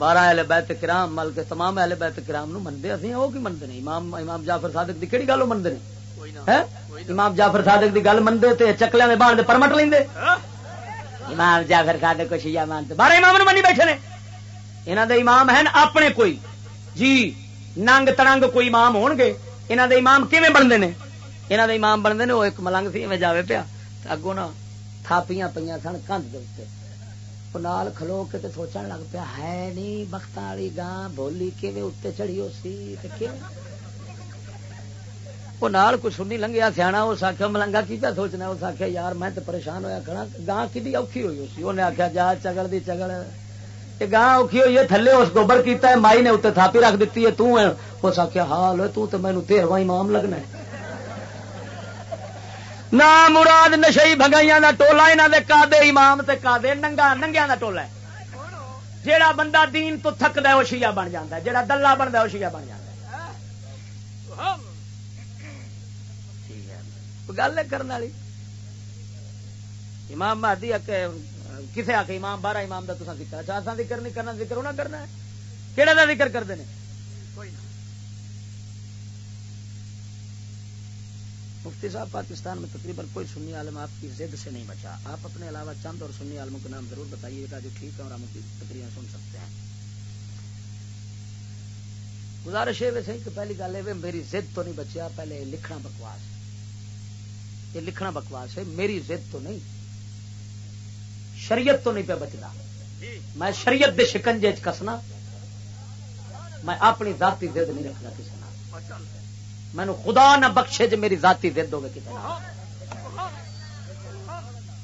بارہ اہل بیت کرام مل کے تمام اہل بیت کرام نو منتے اسی وہ کی منتے ہیں امام امام جعفر صادق دی کیڑی گل منتے ہیں امام جعفر صادق دی گل منتے تے چکلیاں دے دے پرمٹ لیندے؟ امام جعفر صادق کو شیعہ مانتے۔ بارہ امام نو منی بیٹھے نے۔ انہاں دے امام ہیں اپنے کوئی۔ جی ننگ تڑنگ کوئی امام ہون گے۔ انہاں دے امام کیویں بنتے ہیں انہاں دے امام بنتے نے وہ ایک ملنگ سی میں جاوے پیا۔ اگوں نا تھاپیاں پہ سن کندھ دے نال کھلو کے تے سوچن لگ پیا، ہے نہیں بخت والی گاں بولی کیویں اتنے چڑی ہو سی وہ نال کچھ سنی لنگیا سیاح اس آخیا ملنگا کی پیا سوچنا؟ اس آخیا یار میں تو پریشان ہوا کھڑا، گاں کی اوکھی ہوئی اسی انہیں آخیا جا چگڑ دی چگڑ یہ گاں اوکھی ہوئی ہے، تھلے اس گوبر کیتا ہے، مائی نے اتنے تھاپی رکھ دیتی ہے تو اس آخیا حال تو مینو تیرواں امام لگنا ہے۔ نہ مراد نشئی بگائیاں کا ٹولا یہاں دے کادے امام تے کادے ننگا ننگیا کا ٹولا ہے۔ جیڑا بندہ دین تو تھکد ہے، وہ شیعہ بن جاتا ہے۔ جیڑا دلہ بنتا ہے، وہ شیعہ بن جاتا ہے۔ گل کرنے والی؟ امام مہدی کسے آ کے امام، بارہ امام کا تصا ذکر اچھا اصا ذکر نہیں، کرنا ذکر ہونا کرنا ہے۔ کہڑے کا ذکر کرتے ہیں؟ مفتی صاحب، پاکستان میں تقریباً کوئی سنی عالم آپ کی زد سے نہیں بچا۔ آپ اپنے علاوہ چند اور سنی عالموں کے نام ضرور بتائیے گا جو ٹھیک ہے اور ہم ان کی تقریباً سن سکتے ہیں۔ گزارش ہے ویسے کہ پہلی گل ہے میری زد تو نہیں بچیا، پہلے لکھنا بکواس۔ یہ لکھنا بکواس ہے، میری زد تو نہیں۔ شریعت تو نہیں پہ بچنا۔ میں شریعت دے شکنجے کسنا، میں اپنی ذاتی زد نہیں رکھنا کسی مینو خدا نہ بخشے جی میری ذاتی دد ہوگی کتنے۔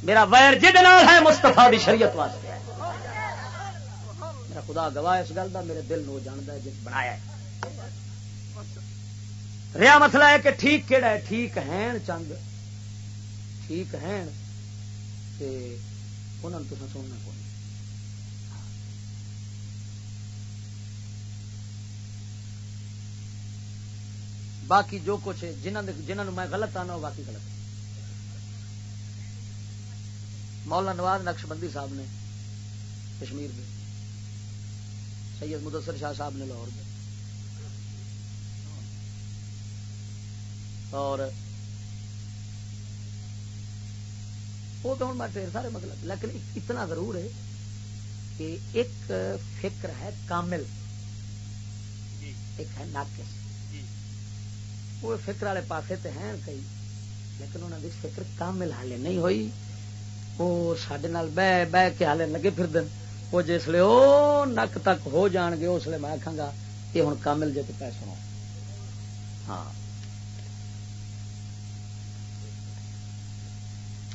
میرا ویر جد ہے مستفا دی شریعت واسطے۔ میرا خدا گواہ اس گل کا میرے دل نو جانتا ہے جس بنایا ہے۔ رہا مسئلہ ہے کہ ٹھیک کہڑا ہے؟ ٹھیک ہیں چند۔ ٹھیک ہیں۔ انہوں نے تو سننا کون باقی جو کچھ جنہوں میں غلط آنا وہ باقی غلط مولا نواز نقش بندی صاحب نے کشمیر کے سید مدثر شاہ صاحب نے لاہور کے اور وہ تو ہوں میں ڈھیر سارے مطلب لیکن اتنا ضرور ہے کہ ایک فکر ہے کامل۔ جی۔ ایک ہے ناقص۔ وہ فکر والے پاسے تو ہیں کئی لیکن انہوں کی فکر کامل حالے نہیں ہوئی۔ وہ سڈے بہ بہ کے حالے لگے پھر دن وہ جسے وہ نک تک ہو جان گے، اس لیے میں آخا گا، یہ ہوں کامل جی پہ سنو۔ ہاں۔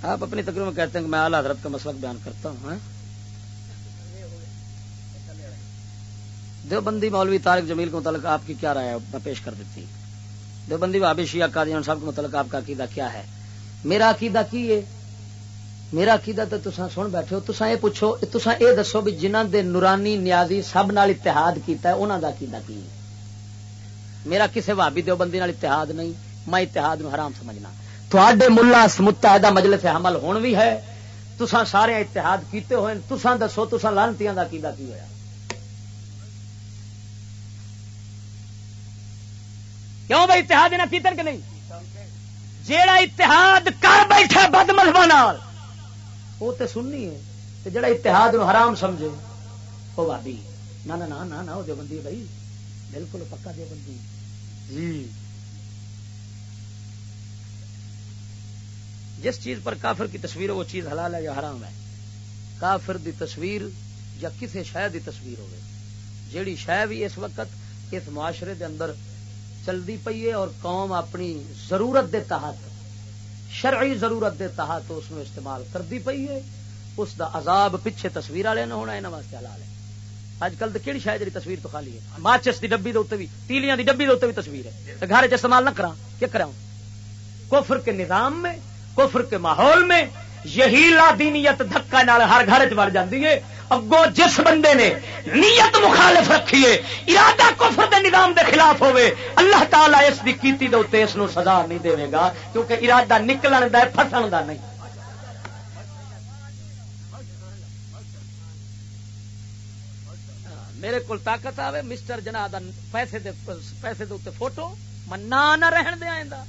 آپ اپنی تقریر میں کہتے ہیں کہ میں اعلی حضرت کا مسئلہ بیان کرتا ہوں ہاں۔ دیوبندی مولوی طارق جمیل کے متعلق آپ کی کیا رائے میں پیش کر دیتی ہوں۔ دیوبندی بابی شیعہ قادیان صاحب کے متعلق آپ کا عقیدہ کیا ہے؟ میرا عقیدہ کی ہے؟ میرا عقیدہ تو تسا سن بیٹھے ہو تسا یہ پوچھو تسا یہ دسو بھی جنہ دے نورانی نیازی سب نال اتحاد کیتا ہے، انہاں دا عقیدہ کی ہے؟ میرا کسی بھابی دیوبندی نال اتحاد نہیں، میں اتحاد نو حرام سمجھنا۔ تھوڑے ملا متحدہ مجلس عمل ہون بھی ہے، تساں سارے اتحاد کیتے ہوئے تساں دسو، تساں لانتیاں دا کیدا کی ہویا؟ کیوں بھائی اتحاد نہ کیتن کہ نہیں؟ جیڑا اتحاد کر بیٹھا بد مذہباں نال، وہ تے سننی ہے، تے جڑا اتحاد نو حرام سمجھے، وہ بھابی نہ نہ نہ نہ نہ وہ دیوبندی ہے بھائی۔ بالکل پکا دیوبندی جی۔ جس چیز پر کافر کی تصویر ہو وہ چیز حلال ہے یا حرام ہے؟ کافر دی تصویر یا کسی شہ دی تصویر ہوگی جیڑی شہ بھی اس وقت اس معاشرے دے اندر چلتی پئی ہے اور قوم اپنی ضرورت دے تحت، شرعی ضرورت دے تحت اس میں استعمال کرتی پئی ہے۔ اس دا عذاب پیچھے تصویر والے نہ ہونا یہاں واسطے حلال ہے۔ اج کل تو کہڑی شاید جی تصویر تو خالی ہے؟ ماچس دی ڈبی دے بھی تیلیاں دی ڈبی دے بھی تصویر ہے۔ گھر چ استعمال نہ کرا کیا کراؤں کفر کے نظام میں، کفر کے ماحول میں، یہی لا دینیت دھکا نال ہر گھر چ بڑ جاتی ہے۔ اگو جس بندے نے نیت مخالف رکھی ہے، ارادہ کفر دے نظام دے خلاف ہوئے اللہ تعالی اس دی کیتی دے اوتے اس نو سزا نہیں دے گا، کیونکہ ارادہ نکلن دا پھسن دا نہیں۔ میرے کو طاقت آوے، مسٹر جنا پیسے دے پیسے دے اتنے فوٹو، میں نہ رہن دیا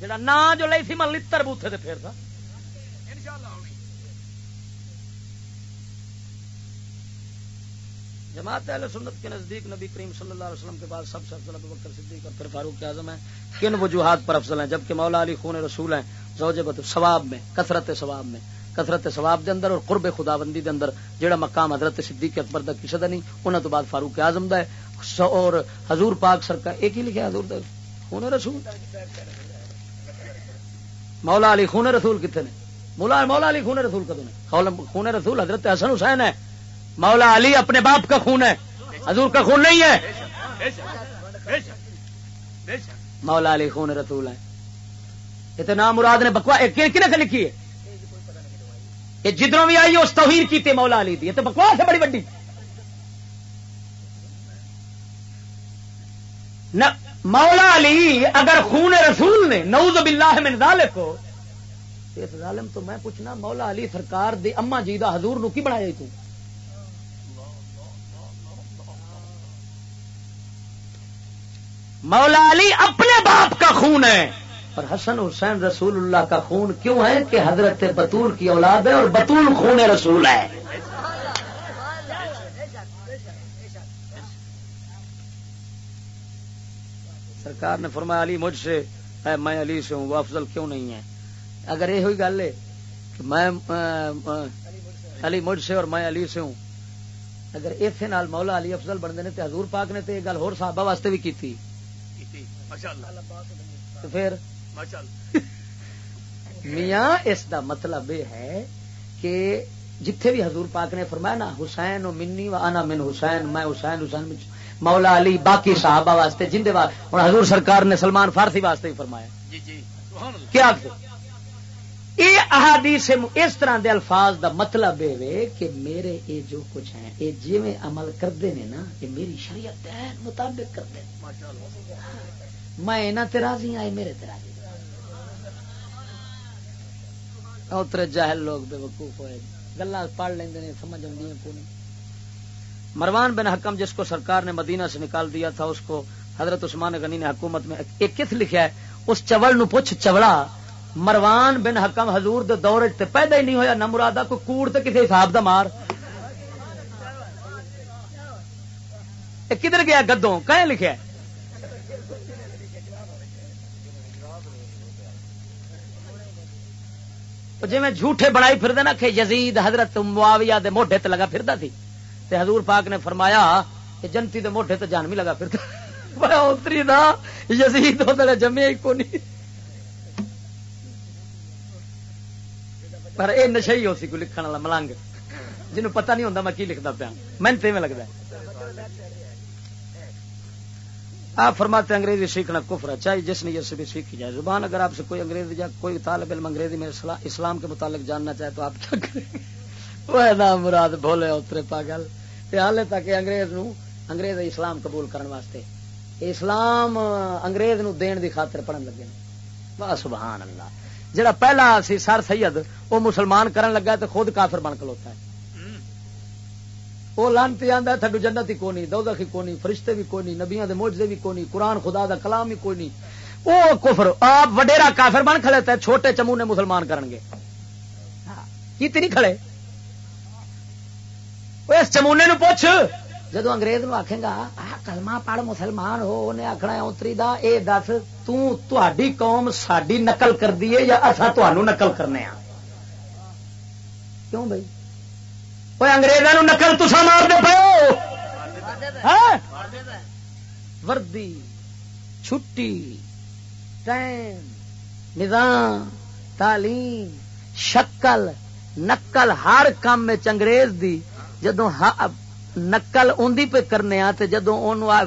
جڑا نا جو لئی سی، میں لتر بوتھے دے پھیرتا جماعت اہل سنت کے نزدیک نبی کریم صلی اللہ علیہ وسلم کے بعد سب سے افضل ابو بکر صدیق اور پھر فاروق اعظم ہیں۔ کن وجوہات پر افضل ہیں؟ جبکہ مولا علی خون رسول ہیں زوجہ بد ثواب میں، کثرت ثواب میں۔ کثرت ثواب دے اندر اور قرب خداوندی دے اندر جڑا مقام حضرت صدیق اکبر دا کسی دا نہیں، انہاں تو بعد فاروق اعظم دا ہے۔ اور حضور پاک سرکار، ایک ہی لکھا حضور دا، خون رسول۔ مولا علی خون رسول کتنے نے؟ مولا مولا علی خون رسول کدو نے؟ خون رسول حضرت حسن حسین ہے۔ مولا علی اپنے باپ کا خون ہے۔ حضور کا خون نہیں ہے۔ مولا علی خون رسول ہے۔ یہ تو نام مراد نے بکوا کنے سے لکھی ہے؟ یہ جدروں بھی آئی اس توہیر کی مولا علی دی۔ یہ تو بکواس ہے بڑی بڑی مولا علی اگر خون رسول نے، نعوذ باللہ من ذالک کو اس ظالم تو میں پوچھنا، مولا علی سرکار دی اما جی دا حضور نو کی بنایا تو؟ مولا علی اپنے باپ کا خون ہے۔ اور حسن حسین رسول اللہ کا خون کیوں ہے کہ حضرت بطول کی اولاد ہے اور بطول خون رسول ہے؟ سرکار نے فرمایا، علی مجھ سے میں علی سے ہوں، وہ افضل کیوں نہیں ہے؟ اگر یہ ہوئی گل ہے کہ میں علی مجھ سے اور میں علی سے ہوں، اگر اسے نال مولا علی افضل بنتے ہیں تو حضور پاک نے تو یہ گل ہو صحابہ واسطے بھی کی تھی تو پھر میاں اس دا مطلب یہ ہے کہ جتھے بھی حضور پاک نے فرمایا نا حسین و منی و انا من حسین میں حسین حسین مولا علی باقی صحابہ واسطے جن اور حضور سرکار نے سلمان فارسی واسطے بھی فرمایا۔ جی جی۔ کیا یہ احادیث اس طرح دے الفاظ دا مطلب یہ کہ میرے یہ جو کچھ ہیں یہ جی عمل کرتے ہیں نا یہ میری شریعت مطابق کرتے میں راضی ہاں، آئے میرے تراضی اترے جاہل لوگ بے وقوف ہوئے۔ گلا پڑھ لیں سمجھ آدی کو مروان بن حکم جس کو سرکار نے مدینہ سے نکال دیا تھا، اس کو حضرت عثمان غنی نے حکومت میں ایک کس لکھا ہے، اس چول نو پوچھ چوڑا مروان بن حکم حضور دے دور پیدا ہی نہیں ہویا، نہ مرادہ کوئی کوڑ تے کسی حساب دا مار۔ کدھر گیا؟ گدوں کہ لکھا ہے؟ جی میں جھوٹے بنائی پھر نا کہ یزید حضرت معاویہ دے موڈے تے لگا پھردا تھی تے حضور پاک نے فرمایا کہ جنتی دے موڈے تے جان بھی لگا پھردا اتری دا یزید ہو جمے کو نہیں پر اے نشے ہی ہو سی کوئی لکھن والا ملنگ جنہوں پتہ نہیں ہوتا میں کی لکھتا پیا میں لگتا ہے آپ فرماتے ہیں انگریزی سیکھنا کفر ہے چاہیے جس نے یہ سے بھی سیکھی جائے۔ زبان اگر آپ سے کوئی انگریزی یا کوئی طالب علم انگریزی میں اسلام کے متعلق جاننا چاہے تو آپ کیا کریں؟ وہ نام مراد بولے اترے پاگل۔ حال تک انگریز نو انگریز اسلام قبول کرنے واسطے۔ اسلام انگریز نو دین دی خاطر پڑھن لگے۔ واہ، سبحان اللہ۔ جڑا پہلا سی سر سید، وہ مسلمان کرن لگا تو خود کافر بن کلوتا ہے۔ وہ لانتی آندا ہے تھڈو جنت ہی کونی دوزخ ہی کونی فرشتے بھی کونی نبیاں دے معجزے بھی کونی قرآن خدا دا کلام ہی کوئی نہیں۔ وہ کفر آپ وڈیرا کافر بن کھڑے تے چھوٹے چمونے مسلمان کرن گے۔ کتنی کھڑے اس چمونے نو پوچھ۔ جدو انگریز نو آخے گا کلمہ پڑھ مسلمان ہو انہیں آخنا اتری دا اے دس تھی قوم ساری نقل کر دیے یا اصا تنوع نقل کرنے ہاں؟ کیوں بھائی؟ وہ انگریزوں نقل تسا مار دے پو وردی چھٹی ٹائم نظام تعلیم شکل نقل ہر کام میں انگریز دی جدو نقل اندی پہ کرنے آ جدو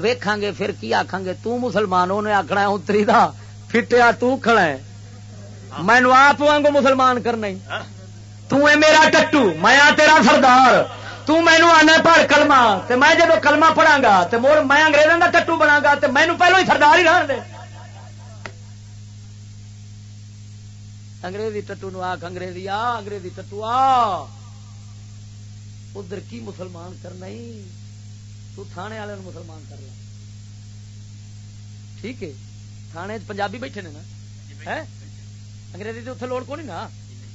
ویکھاں گے پھر کی آکھاں گے تو مسلمان انہیں آخنا اتری دا فٹیا تو کھڑا ہے مینو آپ وانگو مسلمان کرنا تو اے میرا ٹٹو میں تیرا سردار۔ تو مینو آنا پڑھ کلمہ تے میں جدو کلمہ پڑھا گا تے مور میں انگریزوں کا ٹٹو بنا گا تے مینو پہلو ہی سردار ہی رہن دے۔ انگریزی ٹٹو نو آخ انگریزی آ انگریزی ٹٹو آ۔ ادھر کی مسلمان کرنا ہی تو تھانے والے مسلمان کر لیا ٹھیک ہے تھانے پنجابی بیٹھے نے نا؟ انگریزی تو اتنے لوڑ کو نہیں نا؟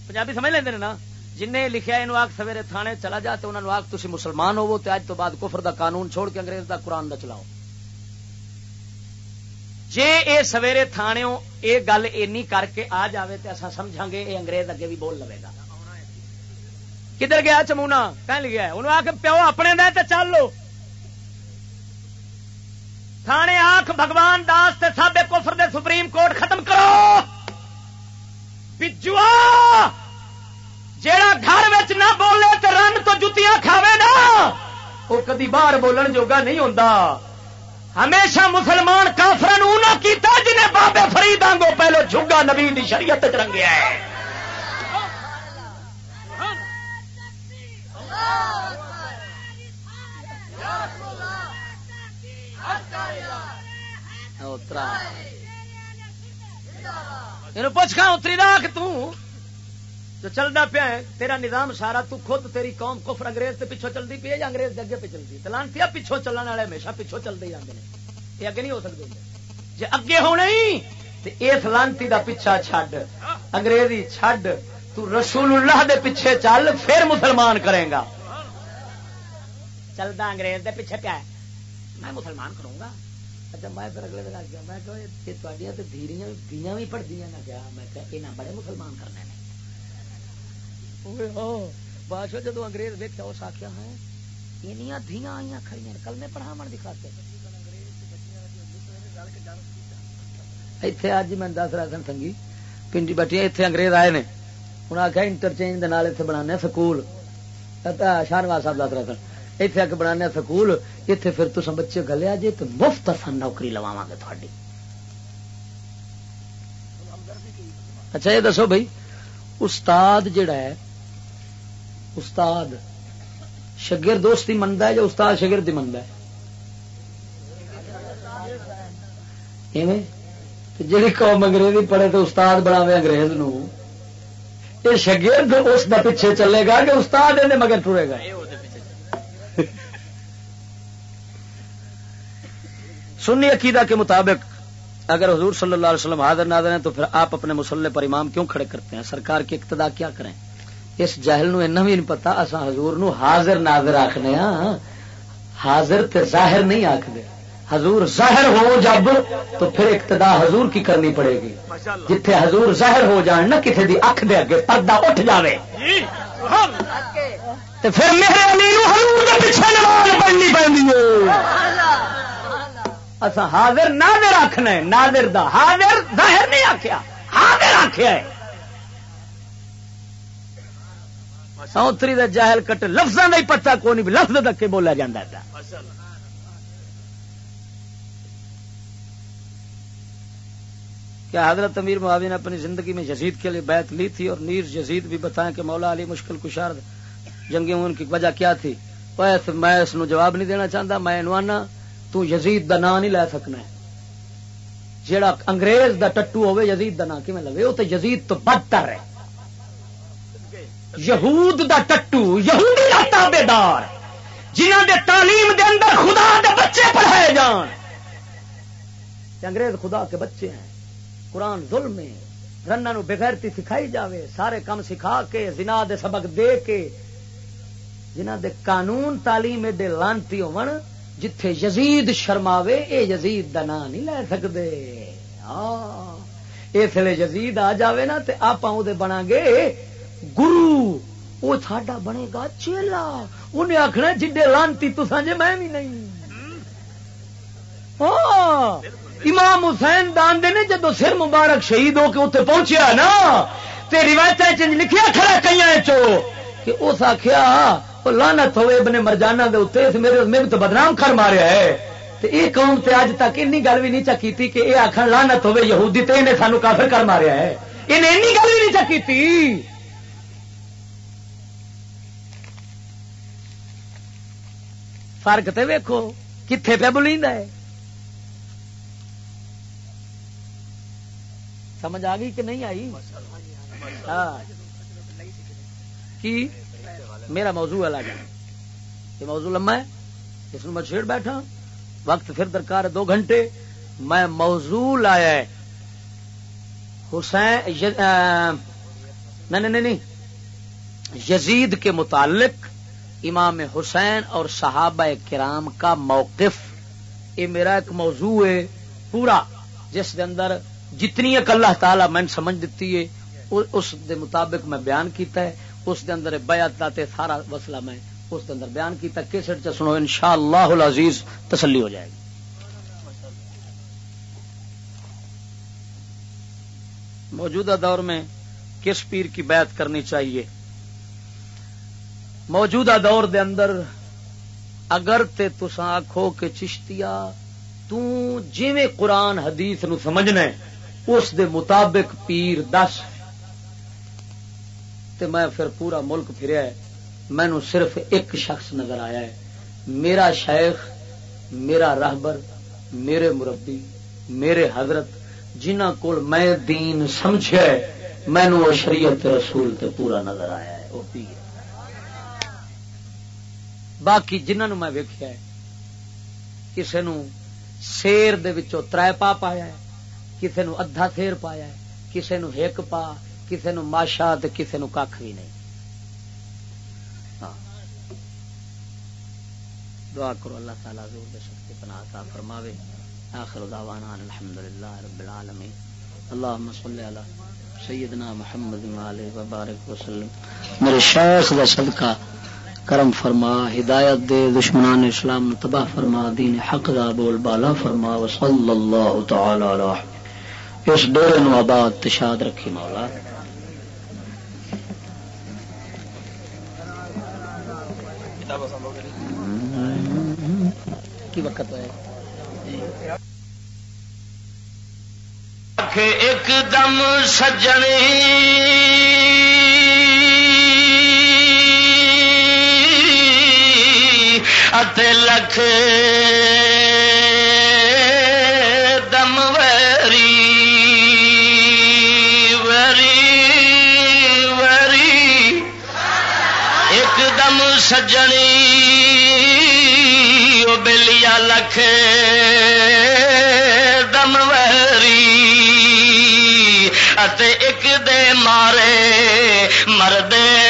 پنجابی سمجھ لیندے نا جن لکھا یہ آگ سویرے تھانے چلا جا تو انہوں نے آگ تھی مسلمان ہوو تو اج تو بعد کفر دا قانون چھوڑ کے انگریز دا قرآن دا چلاؤ جے اے سویرے تھانے اے گل اینی کر کے آ جاوے تے اصا سمجھا گے اے انگریز اگے بھی بول لوے گا کدھر گیا چمونا کہ لیا انہوں آ پیو اپنے دے تے چل لو تھانے آخ بھگوان داس تے سابے کفر دے سپریم کورٹ ختم کرو بجوا جیڑا گھر نہ بولے تو رن تو جتیاں کھاوے نا وہ کدی باہر بولن جوگا نہیں ہوتا ہمیشہ مسلمان کافرن انہوں کیتا جنہیں بابے فرید آنگو پہلو جھگا نبی دی شریعت رنگیا ہے یہ پوچھ کھا اتری راک تو چلتا پیا تیرا نظام سارا تو خود، تیری قوم کفر انگریز تے پیچھو چلتی پی ہے یا انگریز اگے پہ چلتی تلان پیا پیچھو چلنے والے ہمیشہ پیچھو چلتے ہی ہیں یہ اگے نہیں ہو سکتے جی اگے ہونا ہی تو اس لانتی دا پیچھا چھڈ۔ انگریزی چھڈ۔ تو رسول اللہ دے پیچھے چل، پھر مسلمان کرے گا۔ چلتا انگریز دے پیچھے پیا میں مسلمان کروں گا۔ اچھا میں پھر اگلے دن میں کہ دھیریاں بھی پڑھتی نہ میں بڑے مسلمان کرنے بادشاہ جدو انگریز ویکیا اس آخیا ہے دیا آئی کھڑی کلمے پڑھاو کی خاطر اتنے اج میں دس رہا سن سنگھی پنڈی بٹیا اتنے انگریز آئے نے انہیں آخیا انٹرچینج اتنے بنا سکول شاہنواز صاحب دس رہا سن اتنے اگ بنا سکول اتنے پھر تو بچے گلیا جی تو مفت اصل نوکری لوا گے تھوڑی اچھا یہ دسو بھائی استاد جڑا ہے استاد شگر دوستی منتا ہے یا استاد شگرد منتا ہے جی قوم انگریزی پڑھے تو استاد بناوے انگریز نو یہ شگرد اس کا پیچھے چلے گا کہ استاد مگر ٹرے گا سنی عقیدہ کے مطابق اگر حضور صلی اللہ علیہ وسلم حاضر ناظر ہیں تو پھر آپ اپنے مسلح پر امام کیوں کھڑے کرتے ہیں؟ سرکار کی اقتدا کیا کریں؟ اس جہل نو اینا بھی نہیں پتا اصا حضور نو حاضر ناظر آخنے ہاں حاضر تے ظاہر نہیں آخر حضور ظاہر ہو جب تو پھر اقتدا حضور کی کرنی پڑے گی۔ جتھے حضور ظاہر ہو جان نہ کسی دی اکھ دے اگے پردہ اٹھ جاوے۔ جی، پھر میرے حضور دے پیچھے نماز پڑھنی پڑی اصا حاضر ناظر آخنا ہے، ناظر دا حاضر ظاہر نہیں آخیا حاضر آخیا ہے۔ اتری دا جاہل کٹ لفظوں کا ہی پتا کو نہیں لفظ تک کے بولا جا کیا حضرت امیر معاویہ نے اپنی زندگی میں یزید کے لیے بیعت لی تھی اور نیر یزید بھی بتائیں کہ مولا علی مشکل کشار جنگی ان کی وجہ کیا تھی؟ میں اس جواب نہیں دینا چاہتا میں انوانا تو یزید دا نام نہیں لے سکنا ہے۔ جیڑا انگریز دا ٹٹو ہوے یزید دا نام کیویں لوے؟ وہ تو یزید تو بدتر ہے۔ یہود دا ٹٹو، یہودی دا تابے دار جنہ دے تعلیم دے اندر خدا دے بچے پڑھائے جان۔ انگریز خدا کے بچے ہیں۔ قرآن ظلم ہے۔ رنا نو بغیرتی سکھائی جاوے۔ سارے کام سکھا کے، زنا دے سبق دے کے۔ جنہ دے قانون تعلیم ایڈے لانتی ہون جتھے یزید شرماوے، اے یزید دا نام نہیں لے سکتے ہاں اس لیے یزید آ جاوے نا تے آپ بنا گے گرو وہ ساڈا بنے گا چیلا۔ انہیں آخنا جڈے لانتی تو سانجے میں بھی نہیں۔ ہاں امام حسین دان دے نے جدو سر مبارک شہید ہو کے اتنے پہنچیا نا، تے روایت لکھیا کھڑا کئی چو کہ اس آخیا لانت ہوئے ابن مرجانا دے اتنے میرے میرے تو بدنام کر ماریا ہے۔ تے اے قوم تے اج تک اینی گل بھی نہیں چکی تھی کہ اے آخر لانت ہوئے یہودی تے انہیں سانو کافر کر ماریا ہے۔ انہیں اینی گل بھی نہیں چکی تھی فرق تے ویکھو کتنے پہ بلیندا ہے۔ سمجھ آ گئی کہ نہیں آئی؟ ہاں۔ کی؟ میرا موضوع الگ ہے یہ موضوع لمبا ہے، اس میں چھیڑ بیٹھا وقت پھر درکار ہے، دو گھنٹے۔ میں موضوع لایا ہے۔ حسین نہیں نہیں نہیں یزید کے متعلق امام حسین اور صحابہ کرام کا موقف۔ یہ میرا ایک موضوع ہے پورا، جس کے اندر جتنی ایک اللہ تعالی میں سمجھ دیتی ہے، اس دے مطابق میں بیان کیتا ہے۔ اس دے اندر بیعت تے سارا مسئلہ میں اس دے اندر بیان کیتا کیسٹ چ سنو، انشاءاللہ العزیز تسلی ہو جائے گی۔ موجودہ دور میں کس پیر کی بیعت کرنی چاہیے؟ موجودہ دور دے اندر اگر تے تسا آخو کہ چشتیا تیویں قرآن حدیث نو سمجھنا اس دے مطابق پیر دس۔ تے میں پھر پورا ملک پھریا ہے مینو صرف ایک شخص نظر آیا ہے۔ میرا شیخ، میرا راہبر میرے مربی، میرے حضرت جنہ کول میں دین سمجھے مینو شریعت رسول تے پورا نظر آیا ہے۔ وہ پیر۔ باقی جنہوں میں ویکیا ہے کسی نو سیر دے وچوں ترائے پا پایا ہے کسی نو ادھا سیر پایا ہے کسی نو ایک پا کسی نو ماشا تو کسی نو کھ بھی نہیں۔ ہاں۔ دعا کرو اللہ تعالیٰ زور دے شکتی پناہ عطا فرماوے۔ آخر دعوانا الحمدللہ رب العالمین۔ اللہم صلی علی سیدنا محمد وآلہ وبارک وسلم۔ میرے شیخ دا صدقہ کرم فرما، ہدایت دے، دشمنان اسلام تباہ فرما، دین حق دا بول بالا فرما۔ وصلی اللہ تعالی علیہ اس ڈورے نو آباد تشاد رکھی مولا۔ کی وقت ہے؟ ایک دم سجنی۔ لکھ۔ سجنی بلیا لکھ دم وری ایک دے مارے مردے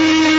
ونج